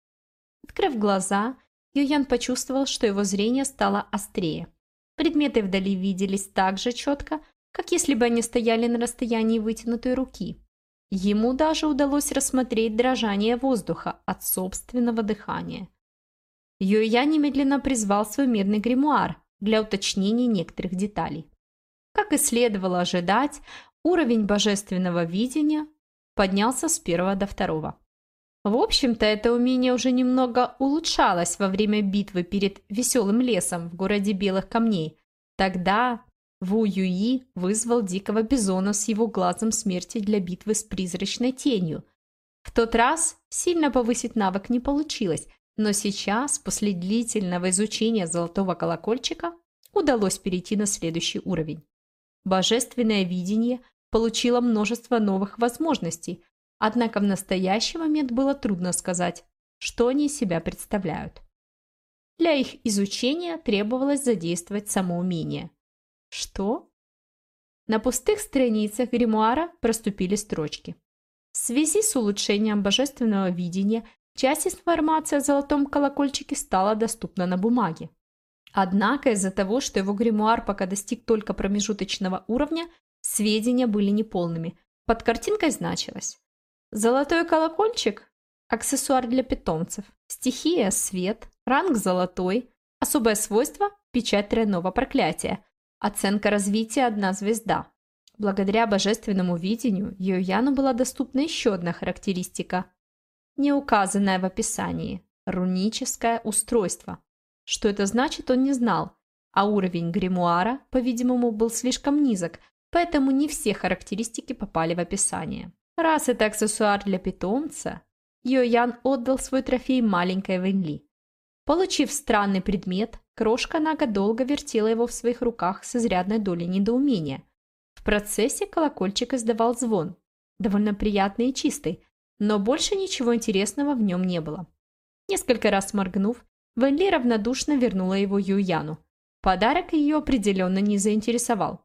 Открыв глаза, Юян почувствовал, что его зрение стало острее. Предметы вдали виделись так же четко, как если бы они стояли на расстоянии вытянутой руки. Ему даже удалось рассмотреть дрожание воздуха от собственного дыхания. Юя немедленно призвал свой мирный гримуар для уточнения некоторых деталей. Как и следовало ожидать, уровень божественного видения поднялся с первого до второго. В общем-то, это умение уже немного улучшалось во время битвы перед веселым лесом в городе Белых Камней. Тогда Ву Юи вызвал дикого бизона с его глазом смерти для битвы с призрачной тенью. В тот раз сильно повысить навык не получилось, но сейчас, после длительного изучения золотого колокольчика, удалось перейти на следующий уровень. Божественное видение получило множество новых возможностей, Однако в настоящий момент было трудно сказать, что они из себя представляют. Для их изучения требовалось задействовать самоумение. Что? На пустых страницах гримуара проступили строчки. В связи с улучшением божественного видения часть информации о золотом колокольчике стала доступна на бумаге. Однако из-за того, что его гримуар пока достиг только промежуточного уровня, сведения были неполными. Под картинкой значилось Золотой колокольчик – аксессуар для питомцев. Стихия – свет. Ранг – золотой. Особое свойство – печать тройного проклятия. Оценка развития – одна звезда. Благодаря божественному видению Йояну была доступна еще одна характеристика, не указанная в описании – руническое устройство. Что это значит, он не знал, а уровень гримуара, по-видимому, был слишком низок, поэтому не все характеристики попали в описание. Раз это аксессуар для питомца, Йоян отдал свой трофей маленькой Венли. Получив странный предмет, крошка Нага долго вертела его в своих руках с изрядной долей недоумения. В процессе колокольчик издавал звон, довольно приятный и чистый, но больше ничего интересного в нем не было. Несколько раз моргнув, Венли равнодушно вернула его Юяну. Подарок ее определенно не заинтересовал.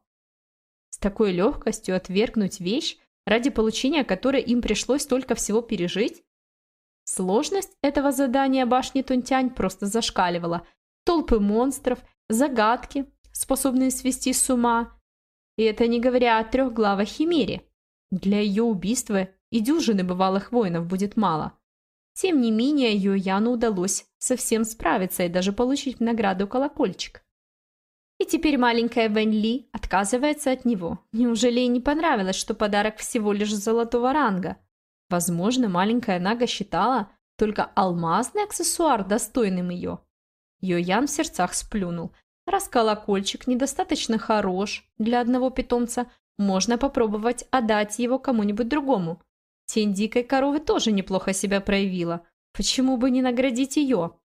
С такой легкостью отвергнуть вещь, ради получения которой им пришлось только всего пережить? Сложность этого задания башни Тунтянь просто зашкаливала. Толпы монстров, загадки, способные свести с ума. И это не говоря о трехглавой химере. Для ее убийства и дюжины бывалых воинов будет мало. Тем не менее, Юяну удалось совсем справиться и даже получить в награду колокольчик. И теперь маленькая Вэнь Ли отказывается от него. Неужели ей не понравилось, что подарок всего лишь золотого ранга? Возможно, маленькая Нага считала только алмазный аксессуар достойным ее. Йоян в сердцах сплюнул. Раз колокольчик недостаточно хорош для одного питомца, можно попробовать отдать его кому-нибудь другому. Тень дикой коровы тоже неплохо себя проявила. Почему бы не наградить ее?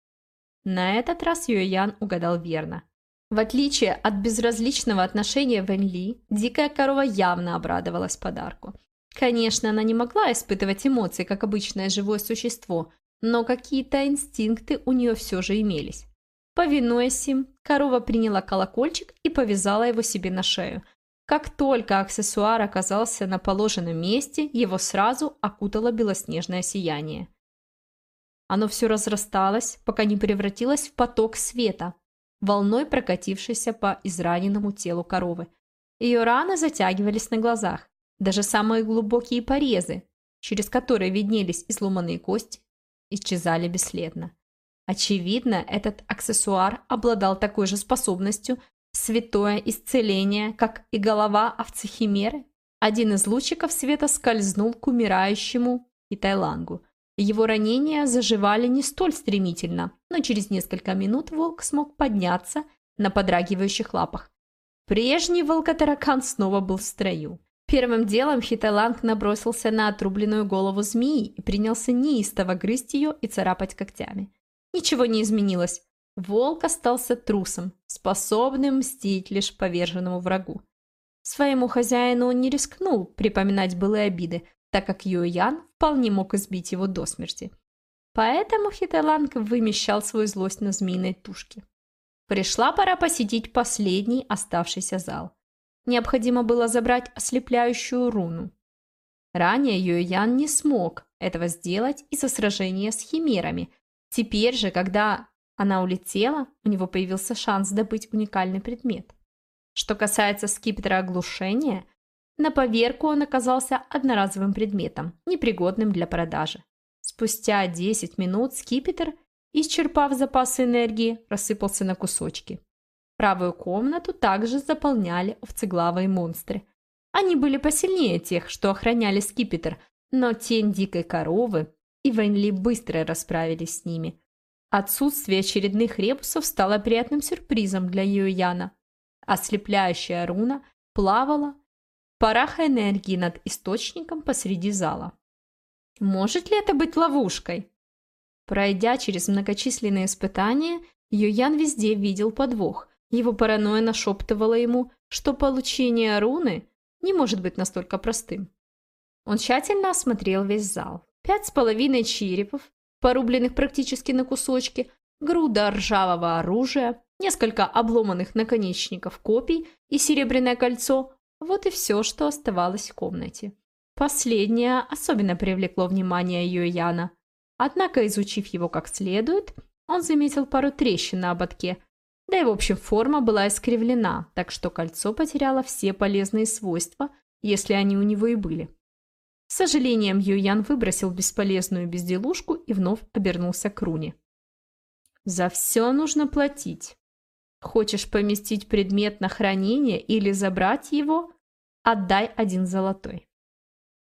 На этот раз Юэян угадал верно. В отличие от безразличного отношения Вэнь дикая корова явно обрадовалась подарку. Конечно, она не могла испытывать эмоции, как обычное живое существо, но какие-то инстинкты у нее все же имелись. Повинуясь им, корова приняла колокольчик и повязала его себе на шею, как только аксессуар оказался на положенном месте, его сразу окутало белоснежное сияние. Оно все разрасталось, пока не превратилось в поток света, волной прокатившийся по израненному телу коровы. Ее раны затягивались на глазах. Даже самые глубокие порезы, через которые виднелись изломанные кости, исчезали бесследно. Очевидно, этот аксессуар обладал такой же способностью святое исцеление, как и голова овцы Химеры? Один из лучиков света скользнул к умирающему Итайлангу. Его ранения заживали не столь стремительно, но через несколько минут волк смог подняться на подрагивающих лапах. Прежний волкотаракан снова был в строю. Первым делом Хитайланг набросился на отрубленную голову змеи и принялся неистово грызть ее и царапать когтями. Ничего не изменилось. Волк остался трусом, способным мстить лишь поверженному врагу. Своему хозяину он не рискнул припоминать былые обиды, так как Юэян вполне мог избить его до смерти. Поэтому Хитайланг вымещал свою злость на змеиной тушке. Пришла пора посетить последний оставшийся зал. Необходимо было забрать ослепляющую руну. Ранее Юэян не смог этого сделать из-за сражения с химерами. Теперь же, когда она улетела, у него появился шанс добыть уникальный предмет. Что касается скипетра оглушения, на поверку он оказался одноразовым предметом, непригодным для продажи. Спустя 10 минут скипетр, исчерпав запасы энергии, рассыпался на кусочки. Правую комнату также заполняли овцеглавые монстры. Они были посильнее тех, что охраняли скипетр, но тень дикой коровы и Вэньли быстро расправились с ними – Отсутствие очередных ребусов стало приятным сюрпризом для Юяна. Ослепляющая руна плавала, параха энергии над источником посреди зала. Может ли это быть ловушкой? Пройдя через многочисленные испытания, Юян везде видел подвох. Его паранойя нашептывала ему, что получение руны не может быть настолько простым. Он тщательно осмотрел весь зал. Пять с половиной черепов, порубленных практически на кусочки, груда ржавого оружия, несколько обломанных наконечников копий и серебряное кольцо – вот и все, что оставалось в комнате. Последнее особенно привлекло внимание Юэяна. Однако, изучив его как следует, он заметил пару трещин на ободке, да и в общем форма была искривлена, так что кольцо потеряло все полезные свойства, если они у него и были. С сожалением Юян выбросил бесполезную безделушку и вновь обернулся к Руне. «За все нужно платить. Хочешь поместить предмет на хранение или забрать его? Отдай один золотой».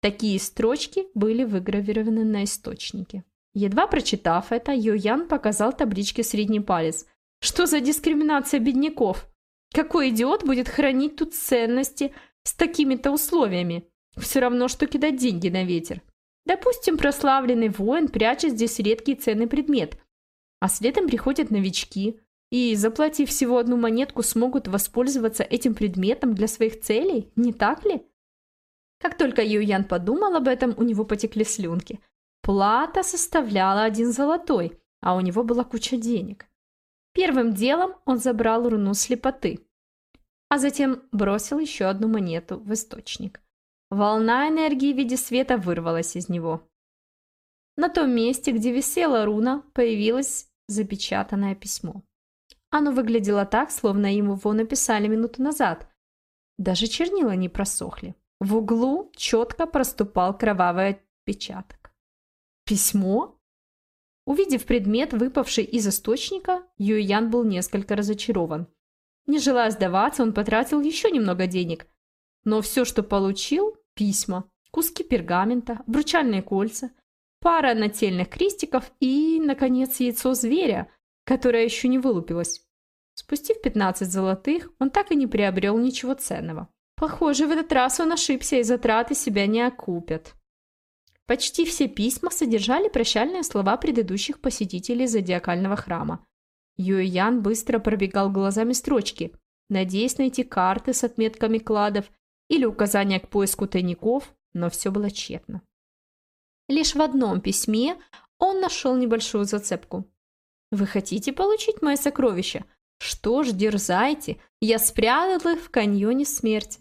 Такие строчки были выгравированы на источнике. Едва прочитав это, Юян показал табличке средний палец. Что за дискриминация бедняков? Какой идиот будет хранить тут ценности с такими-то условиями? Все равно, что кидать деньги на ветер. Допустим, прославленный воин прячет здесь редкий ценный предмет, а следом приходят новички и, заплатив всего одну монетку, смогут воспользоваться этим предметом для своих целей, не так ли? Как только Юян подумал об этом, у него потекли слюнки. Плата составляла один золотой, а у него была куча денег. Первым делом он забрал руну слепоты, а затем бросил еще одну монету в источник. Волна энергии в виде света вырвалась из него. На том месте, где висела руна, появилось запечатанное письмо. Оно выглядело так, словно ему его написали минуту назад. Даже чернила не просохли. В углу четко проступал кровавый отпечаток. Письмо? Увидев предмет, выпавший из источника, Юйян был несколько разочарован. Не желая сдаваться, он потратил еще немного денег. Но все, что получил – письма, куски пергамента, обручальные кольца, пара нательных крестиков и, наконец, яйцо зверя, которое еще не вылупилось. Спустив 15 золотых, он так и не приобрел ничего ценного. Похоже, в этот раз он ошибся, и затраты себя не окупят. Почти все письма содержали прощальные слова предыдущих посетителей зодиакального храма. Юэян быстро пробегал глазами строчки, надеясь найти карты с отметками кладов или указания к поиску тайников, но все было тщетно. Лишь в одном письме он нашел небольшую зацепку. «Вы хотите получить мое сокровище? Что ж, дерзайте, я спрятал их в каньоне смерти.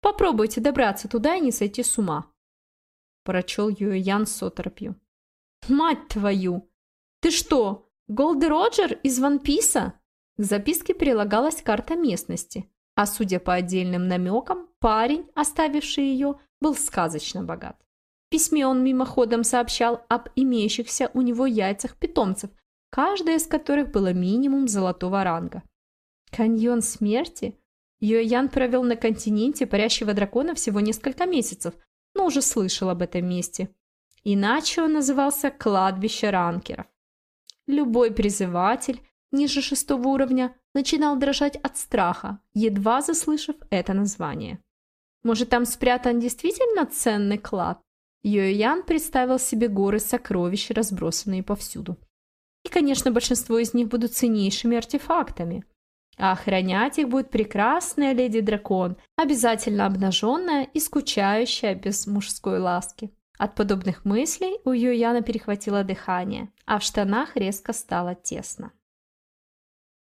Попробуйте добраться туда и не сойти с ума», прочел Юэян с оторопью. «Мать твою! Ты что, Голды Роджер из Ван Писа? К записке прилагалась карта местности, а судя по отдельным намекам, парень, оставивший ее, был сказочно богат. В письме он мимоходом сообщал об имеющихся у него яйцах питомцев, каждая из которых была минимум золотого ранга. Каньон смерти? Йоян провел на континенте парящего дракона всего несколько месяцев, но уже слышал об этом месте. Иначе он назывался «Кладбище ранкеров». Любой призыватель ниже шестого уровня начинал дрожать от страха, едва заслышав это название. Может, там спрятан действительно ценный клад? Йоян представил себе горы сокровищ, разбросанные повсюду. И, конечно, большинство из них будут ценнейшими артефактами. А охранять их будет прекрасная леди-дракон, обязательно обнаженная и скучающая без мужской ласки. От подобных мыслей у Юяна перехватило дыхание, а в штанах резко стало тесно.